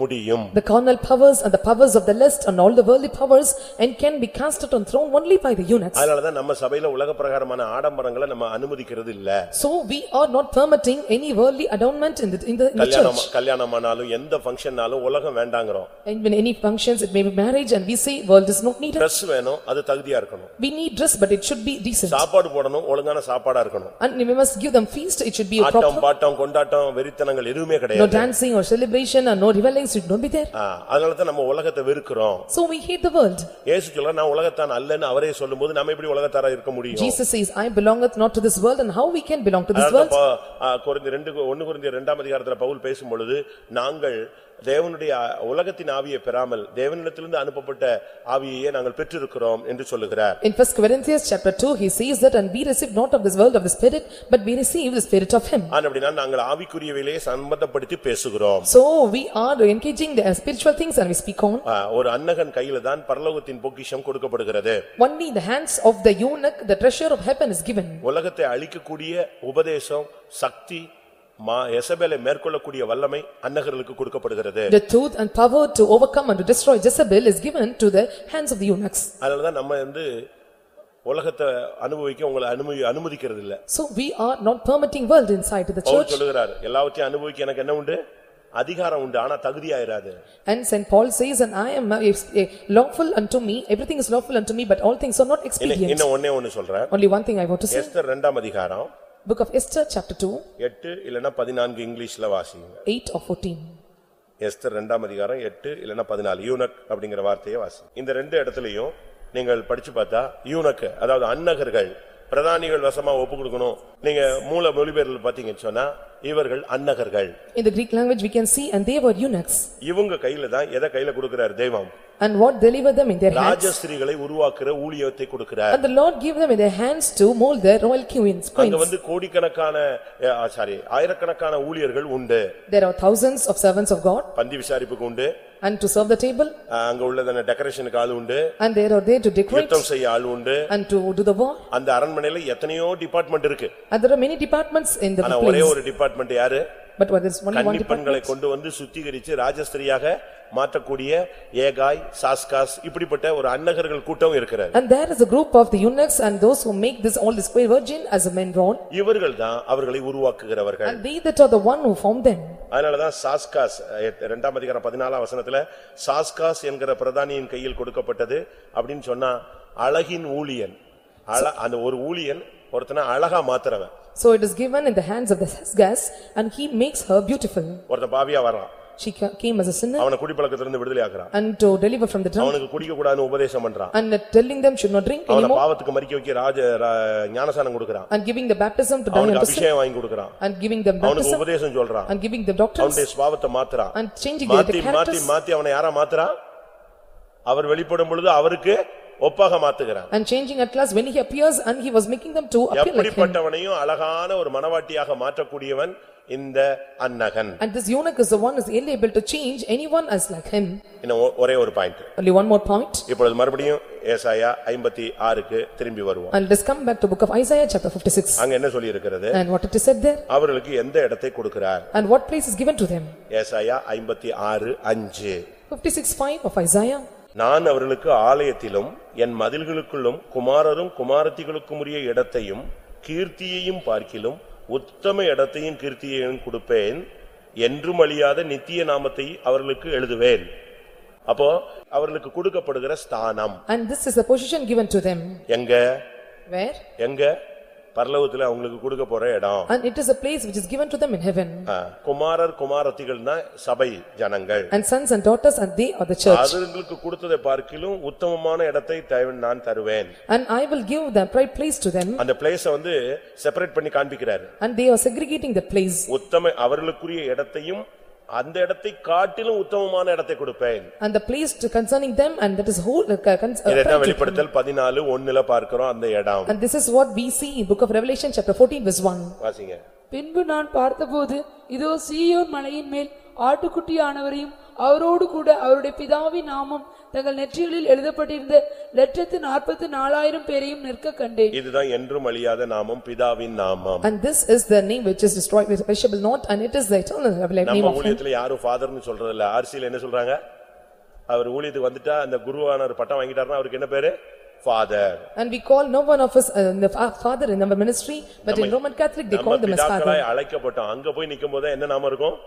முடியும்
The carnal powers and the powers of the lust and all the worldly powers and can be cast out and thrown only by the eunuchs.
அதனாலதான் நம்ம சபையில உலக பிரகாரமான ஆடம்பரங்களை நம்ம அனுமதிக்கிறது இல்ல
So we are not permitting any worldly adornment in the, in the, in the
கல்யாணம்
church.
கல்யாணமானாலும் எந்த ஃபங்க்ஷன்னாலும் உலகம் வேண்டாங்கிறோம்
And when any functions, it may be marriage and we say world is not needed.
Dress வேணும் அது தகுதியா இருக்கணும்
We need dress but it should be decent.
சாப்பாடு போடணும் ஒழுங்கான சாப்பாடா இருக்கணும்
And we must give them feast, it should be a
ஆட்டம்
proper.
பாட்டம் கொண்டாட்டம் வெறித்தனங்கள் எதுவுமே
No
கிடையாது
dancing or celebration and no revelings should not be there.
ஆ, அதனாலதான் நம்ம உலகத்தை வெறுக்கிறோம்
So we hate the world.
ஏசு சொல்ல நான் உலகத்தான் அல்லன்னு அவரே சொல்லும்போது நம்ம எப்படி உலகத்தாரா இருக்க முடியும்
Jesus says, "I belongeth not to this world," and how we can belong to this
அதான்
world?
ப- ஆ, கொரிந்தி ரெண்டு ஒன்னு குறைந்த இரண்டாம் அதிகாரத்துல பவுல் பேசும் பொழுது நாங்கள் தேவனுடைய உலகத்தின் ஆவியை பெறாமல் தேவனிடத்திலிருந்து அனுப்பப்பட்ட ஆவியையே நாங்கள் பெற்றிருக்கிறோம் என்று சொல்லுகிறார்
In first Corinthians chapter two, he says that, "And we receive not of this world of the spirit, but we receive the spirit of him."
ஆனா அப்படின்னா நாங்கள் ஆவிக்குரியவையிலே சம்பந்தப்படுத்தி பேசுகிறோம்
So we are engaging the spiritual things and we speak on.
ஒரு அன்னகன் கையில தான் பரலோகத்தின் பொக்கிஷம் கொடுக்கப்படுகிறது
Only in the hands of the eunuch, the treasure of heaven is given.
உலகத்தை அழிக்கக்கூடிய உபதேசம் சக்தி எசபேலை மேற்கொள்ளக்கூடிய வல்லமை அன்னகர்களுக்கு கொடுக்கப்படுகிறது
The truth and power to overcome and to destroy Jezebel is given to the hands of the eunuchs.
அதனாலதான் நம்ம வந்து உலகத்தை அனுபவிக்க உங்களை அனுமதி அனுமதிக்கிறது இல்ல
So we are not permitting world inside the
Pavul
church.
சொல்லுகிறார் எல்லாவற்றையும் அனுபவிக்க எனக்கு என்ன உண்டு அதிகாரம் உண்டு ஆனா தகுதியாயிராது
And Saint Paul says, "And I am uh, eh, lawful unto me, everything is lawful unto me, but all things are not expedient."
இன்னும் ஒண்ணே ஒண்ணு சொல்றேன்
Only one thing I want to say,
Esther இரண்டாம் அதிகாரம்
book of Esther, chapter two,
எட்டு இல்லன்னா பதினான்கு இங்கிலீஷ்ல வாசிங்க.
eight or fourteen.
எஸ்தர் இரண்டாம் அதிகாரம் எட்டு இல்லன்னா பதினாலு. யூனக் அப்படிங்கிற வார்த்தையை வாசி. இந்த ரெண்டு இடத்துலயும் நீங்கள் படிச்சு பார்த்தா யூனக்கு அதாவது அன்னகர்கள் பிரதானிகள் வசமா ஒப்பு கொடுக்கணும். நீங்க மூல மொழிபெயர்ல பாத்தீங்கன்னு சொன்னா இவர்கள் அன்னகர்கள்
In the Greek language, we can see, "And they were eunuchs."
இவங்க கையில தான் எதை கையில கொடுக்கிறார் தெய்வம்?
and what deliver them in their hands.
ராஜஸ்திரிகளை உருவாக்குற ஊழியத்தை கொடுக்கிறார்
And the Lord give them in their hands to mold their royal queens.
அங்க
queens.
வந்து கோடிக்கணக்கான சாரி ஆயிரக்கணக்கான ஊழியர்கள் உண்டு
There are thousands of servants of God
பந்தி விசாரிப்புக்கு உண்டு
and to serve the table
அஹ் அங்க உள்ளதான டெக்கரேஷனுக்கு ஆள் உண்டு
and there are there to decorate
யுத்தம் செய்ய ஆள் உண்டு
and to do the war.
அந்த அரண்மனையில எத்தனையோ டிபார்ட்மெண்ட் இருக்கு
And there are many departments in the
ஆனா ஒரே
place.
ஒரு டிபார்ட்மெண்ட் யாரு
But what is only one
கன்னிப்பெண்களை
department.
கொண்டு வந்து சுத்திகரிச்சு ராஜஸ்திரியாக மாற்றக்கூடிய ஏகாய் சாஸ்காஸ் இப்படிப்பட்ட ஒரு அன்னகர்கள் கூட்டம் இருக்கிறார்
And there is a group of the eunuchs and those who make this all this square virgin as a men born.
இவர்கள் தான் அவர்களை உருவாக்குகிறவர்கள்
And they that are the one who formed them.
அதனாலதான் சாஸ்காஸ் இரண்டாம் அதிகாரம் பதினாலாம் வசனத்துல சாஸ்காஸ் என்கிற பிரதானியின் கையில் கொடுக்கப்பட்டது அப்படின்னு சொன்னா அழகின் ஊழியன் அழ அந்த ஒரு ஊழியன் ஒருத்தனை அழகா மாத்துறவன்
So it is given in the hands of the gas and he makes her beautiful.
ஒருத்தன் பாவியா வர்றான்
She ca- came as a sinner
அவனை குடிப்பழக்கத்திலிருந்து விடுதலை ஆக்குறான்
and to deliver from the drunk
அவனுக்கு குடிக்க கூடாதுன்னு உபதேசம் பண்றான்
and telling them should not drink
அவனை
anymore
பாவத்துக்கு மறிக்க வைக்க ராஜ ரா- ஞானசானம் கொடுக்கறான்
and giving the baptism to die
அவனுக்கு
unto sin
அபிஷேகம் வாங்கி கொடுக்கறான்
and giving them
அவனுக்கு
baptism
உபதேசம் சொல்றான்
and giving them doctrines
அவனுடைய சுபாவத்தை மாத்துறான்
and changing their
மாத்தி மாத்தி
characters
மாத்தி அவனை யாரா மாத்துறான் அவர் வெளிப்படும் பொழுது அவருக்கு ஒப்பாக மாத்துகிறான்
and changing at last when he appears and he was making them to appear like him.
எப்படிப்பட்டவனையும் அழகான ஒரு மனவாட்டியாக மாற்றக்கூடியவன் இந்த அன்னகன்
And this eunuch is the one who is ill able to change anyone as like him.
இன்னும் ஒ- ஒரே ஒரு point
Only one more point.
இப்பொழுது மறுபடியும் ஏசாயா ஐம்பத்தி ஆறுக்கு திரும்பி வருவோம்
And let's come back to book of Isaiah chapter fifty-six.
அங்க என்ன சொல்லி இருக்கிறது
And what it is said there
அவர்களுக்கு எந்த இடத்தை கொடுக்கிறார்
and what place is given to them.
ஏசாயா ஐம்பத்தி ஆறு அஞ்சு
Fifty-six five of Isaiah.
நான் அவர்களுக்கு ஆலயத்திலும் என் மதில்களுக்குள்ளும் குமாரரும் குமாரத்திகளுக்கும் உரிய இடத்தையும் கீர்த்தியையும் பார்க்கிலும் உத்தம இடத்தையும் கீர்த்தியையும் கொடுப்பேன். என்றும் அழியாத நித்திய நாமத்தை அவர்களுக்கு எழுதுவேன். அப்போ அவர்களுக்கு கொடுக்கப்படுகிற ஸ்தானம்.
And this is the position given to them.
எங்க?
Where?
எங்க? பரலோகத்துல அவங்களுக்கு கொடுக்க போற இடம்
And it is a place which is given to them in heaven.
குமாரர் குமாரத்திகள் தான் சபை ஜனங்கள்
And sons and daughters and they are the church.
அவர்களுக்கு கொடுத்ததை பார்க்கிலும் உத்தமமான இடத்தை தேவன் நான் தருவேன்
And I will give the right place to them
அந்த பிளேஸ வந்து செப்பரேட் பண்ணி காண்பிக்கிறாரு
and they are segregating the place.
உத்தம அவர்களுக்குரிய இடத்தையும் அந்த இடத்தை காட்டிலும் உத்தமமான இடத்தை கொடுப்பேன்
And the place to concerning them and that is whole. uh, uh.
வெளிப்படுத்தல் பதினாலு ஒண்ணுல பார்க்கிறோம் அந்த இடம்
And this is what we see in book of Revelation chapter fourteen verse one.
வாசிங்க
பின்பு நான் பார்த்தபோது இதோ சீயோன் மலையின் மேல் ஆட்டுக்குட்டியானவரையும் அவரோடு கூட அவருடைய பிதாவின் நாமம் தங்கள் நெற்றிகளில் எழுதப்பட்டிருந்த லட்சத்து நாற்பத்து நாலாயிரம் பேரையும் நிற்க கண்டேன்.
இதுதான் என்றும் அழியாத நாமம் பிதாவின் நாமம்.
And this is the name which is destroyed with perishable not and it is the eternal name
நம்ம
of him.
ஊழியத்துல யாரும் ஃபாதர்னு சொல்றது இல்ல ஆர்சியில என்ன சொல்றாங்க? அவர் ஊழியத்துக்கு வந்துட்டா அந்த குருவானவர் பட்டம் வாங்கிட்டாருன்னா அவருக்கு என்ன பேரு? Father
And we call no one of us uh, the fa- father in our ministry, but in Roman Catholic they
நம்ம
call them as
பிதாக்களாய்
father.
அழைக்கப்பட்டோம். அங்க போய் நிக்கும் போது என்ன நாமம் இருக்கும்?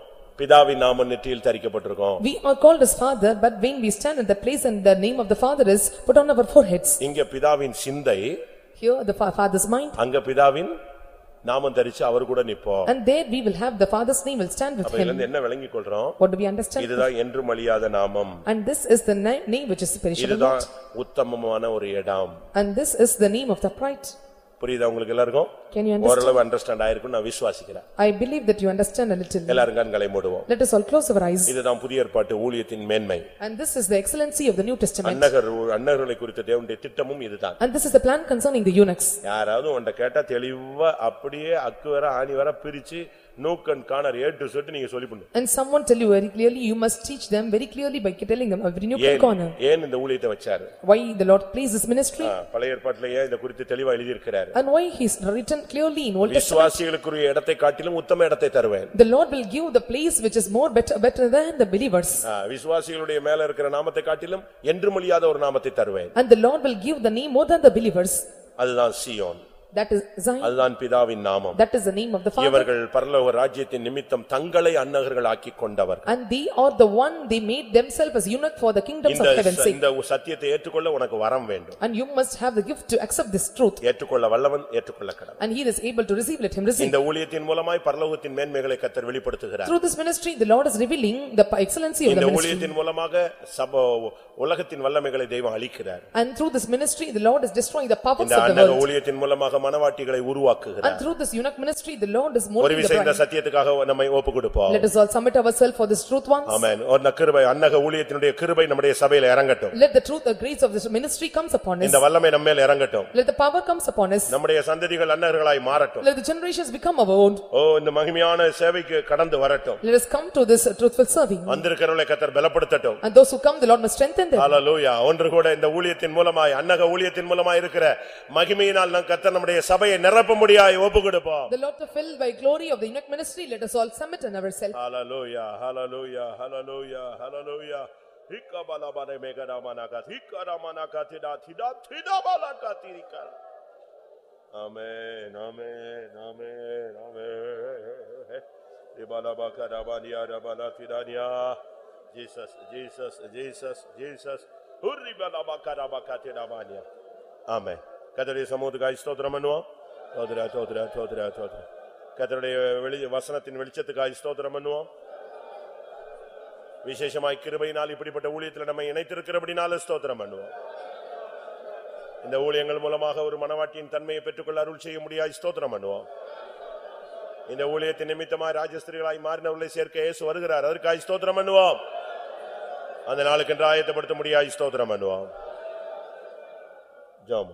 பிதாவின் நாமம் நெற்றியில் தரிக்கப்பட்டிருக்கும்
We are called as father, but when we stand in the place and the name of the father is put on our foreheads.
இங்க பிதாவின் சிந்தை
Here the fa- father's mind
அங்க பிதாவின் நாமம் தரிச்சு அவர் கூட நிப்போம்
and there we will have the father's name will stand with
அப்ப இதுல
him.
இருந்து என்ன விளங்கிக் கொள்றோம்
What do we understand?
இதுதான் என்றும் அழியாத நாமம்
And this is the na- name which is perishable
இதுதான்
not.
உத்தமமான ஒரு இடம்
And this is the name of the pride.
புரியுதா உங்களுக்கு எல்லாருக்கும்
Can you understand?
ஓரளவு அண்டர்ஸ்டாண்ட் ஆயிருக்கும் நான் விசுவாசிக்கிறேன்
I believe that you understand a little.
எல்லாரும் கண்களை மூடுவோம்
Let us all close our eyes.
இதுதான் புதிய ஏற்பாட்டு ஊழியத்தின் மேன்மை
And this is the excellency of the New Testament.
அன்னகர் அன்னர்களை குறித்த தேவனுடைய திட்டமும் இதுதான்
And this is the plan concerning the eunuchs.
யாராவது உன்ட கேட்டா தெளிவா அப்படியே அக்கு வர ஆணி வர பிரிச்சு நூக்கன் காணர் ஏ டு செட்டு நீங்க சொல்லி பண்ணு
And someone tell you very clearly, you must teach them very clearly by telling them every new
ஏன்
corner.
ஏன் இந்த ஊழியத்தை வச்சாரு
Why the Lord placed this ministry
ஆ, பழைய ஏற்பாட்டுல ஏன் இதை குறித்து தெளிவா எழுதியிருக்கிறாரு
and why he's written clearly in Old Testament.
விசுவாசிகளுக்குரிய இடத்தை காட்டிலும் உத்தம இடத்தை தருவேன்
The Lord will give the place which is more better, better than the believers.
ஆ, விசுவாசிகளுடைய மேல இருக்கிற நாமத்தை காட்டிலும் என்றும் அழியாத ஒரு நாமத்தை தருவேன்
And the Lord will give the name more than the believers.
அதுதான் Zion
That is Zion.
அதுதான் பிதாவின் நாமம்
That is the name of the Father.
இவர்கள் பரலோக ராஜ்யத்தின் நிமித்தம் தங்களை அன்னகர்கள் ஆக்கிக் கொண்டவர்
And they are the one, they made themselves as eunuch for the kingdoms
இந்த
of heaven's sake.
இந்த சத்தியத்தை ஏற்றுக்கொள்ள உனக்கு வரம் வேண்டும்
And you must have the gift to accept this truth.
ஏற்றுக்கொள்ள வல்லவன் ஏற்றுக்கொள்ள கடவுள்
And he is able to receive, let him receive.
இந்த ஊழியத்தின் மூலமாய் பரலோகத்தின் மேன்மைகளை கத்தர் வெளிப்படுத்துகிறார்
Through this ministry, the Lord is revealing the excellency of
இந்த
the ministry.
ஊழியத்தின் மூலமாக சப உலகத்தின் வல்லமைகளை தெய்வம் அளிக்கிறார்
And through this ministry, the Lord is destroying the powers
இந்த
of the
அன்னக
world.
ஊழியத்தின் மூலமாக மனவாட்டிகளை உருவாக்குகிறார்
And through this eunuch ministry, the Lord is
ஒரு
molding the
விஷயம் இந்த
bride.
சத்தியத்துக்காக நம்மை ஒப்பு கொடுப்போம்
Let us all submit ourselves for this truth once.
ஆமென் ஒரு கிருபை அன்னக ஊழியத்தினுடைய கிருபை நம்முடைய சபையில இறங்கட்டும்
Let the truth, the grace of this ministry comes upon us.
இந்த வல்லமை நம்ம மேல் இறங்கட்டும்
Let the power comes upon us.
நம்முடைய சந்ததிகள் அன்னர்களாய் மாறட்டும்
Let the generations become our own.
ஓ இந்த மகிமையான சேவைக்கு கடந்து வரட்டும்
Let us come to this truthful serving.
வந்திருக்கிறவர்களை கத்தர் பலப்படுத்தட்டும்
And those who come, the Lord must strengthen them.
ஹalleluya ஒன்று கூட இந்த ஊழியத்தின் மூலமாய் அன்னக ஊழியத்தின் மூலமாய் இருக்கிற மகிமையினால் நம் கத்தர் நம்முடைய சபையை நிரப்ப முடியாய் ஒப்பு கொடுப்போம்
The Lord to fill by glory of the eunuch ministry, let us all submit in ourselves.
Hallelujah hallelujah hallelujah hallelujah ஹிக்கபலபனை மேகடாமனக ஹிக்கரமனக திடா திடா திடபலக திரிக்க amen amen amen amen திபலபகரபனியா ரபல திடானியா Jesus Jesus Jesus Jesus உரிபலபகரபக திடாமானியா சமூகத்துக்காய் ஸ்தோத்திரம் பண்ணுவோம் தோத்ரா தோத்ரா தோத்ரா தோத்ரா கர்த்தருடைய வெளி வசனத்தின் வெளிச்சத்துக்காய் ஸ்தோத்திரம் பண்ணுவோம் விசேஷமாய் கிருபையினால் இப்படிப்பட்ட ஊழியத்தில் நம்ம இணைத்திருக்கிறபடினால ஸ்தோத்திரம் பண்ணுவோம் இந்த ஊழியங்கள் மூலமாக ஒரு மனவாட்டியின் தன்மையை பெற்றுக்கொள்ள அருள் செய்ய முடியாது ஸ்தோத்திரம் பண்ணுவோம் இந்த ஊழியத்தின் நிமித்தமாக ராஜஸ்திரிகளாய் மாறினவர்களை சேர்க்க இயேசு வருகிறார். அதற்காக ஸ்தோத்திரம் பண்ணுவோம் அந்த நாளுக்கு ஆயத்தப்படுத்த முடியாது ஸ்தோத்திரம் பண்ணுவோம் ஜாம்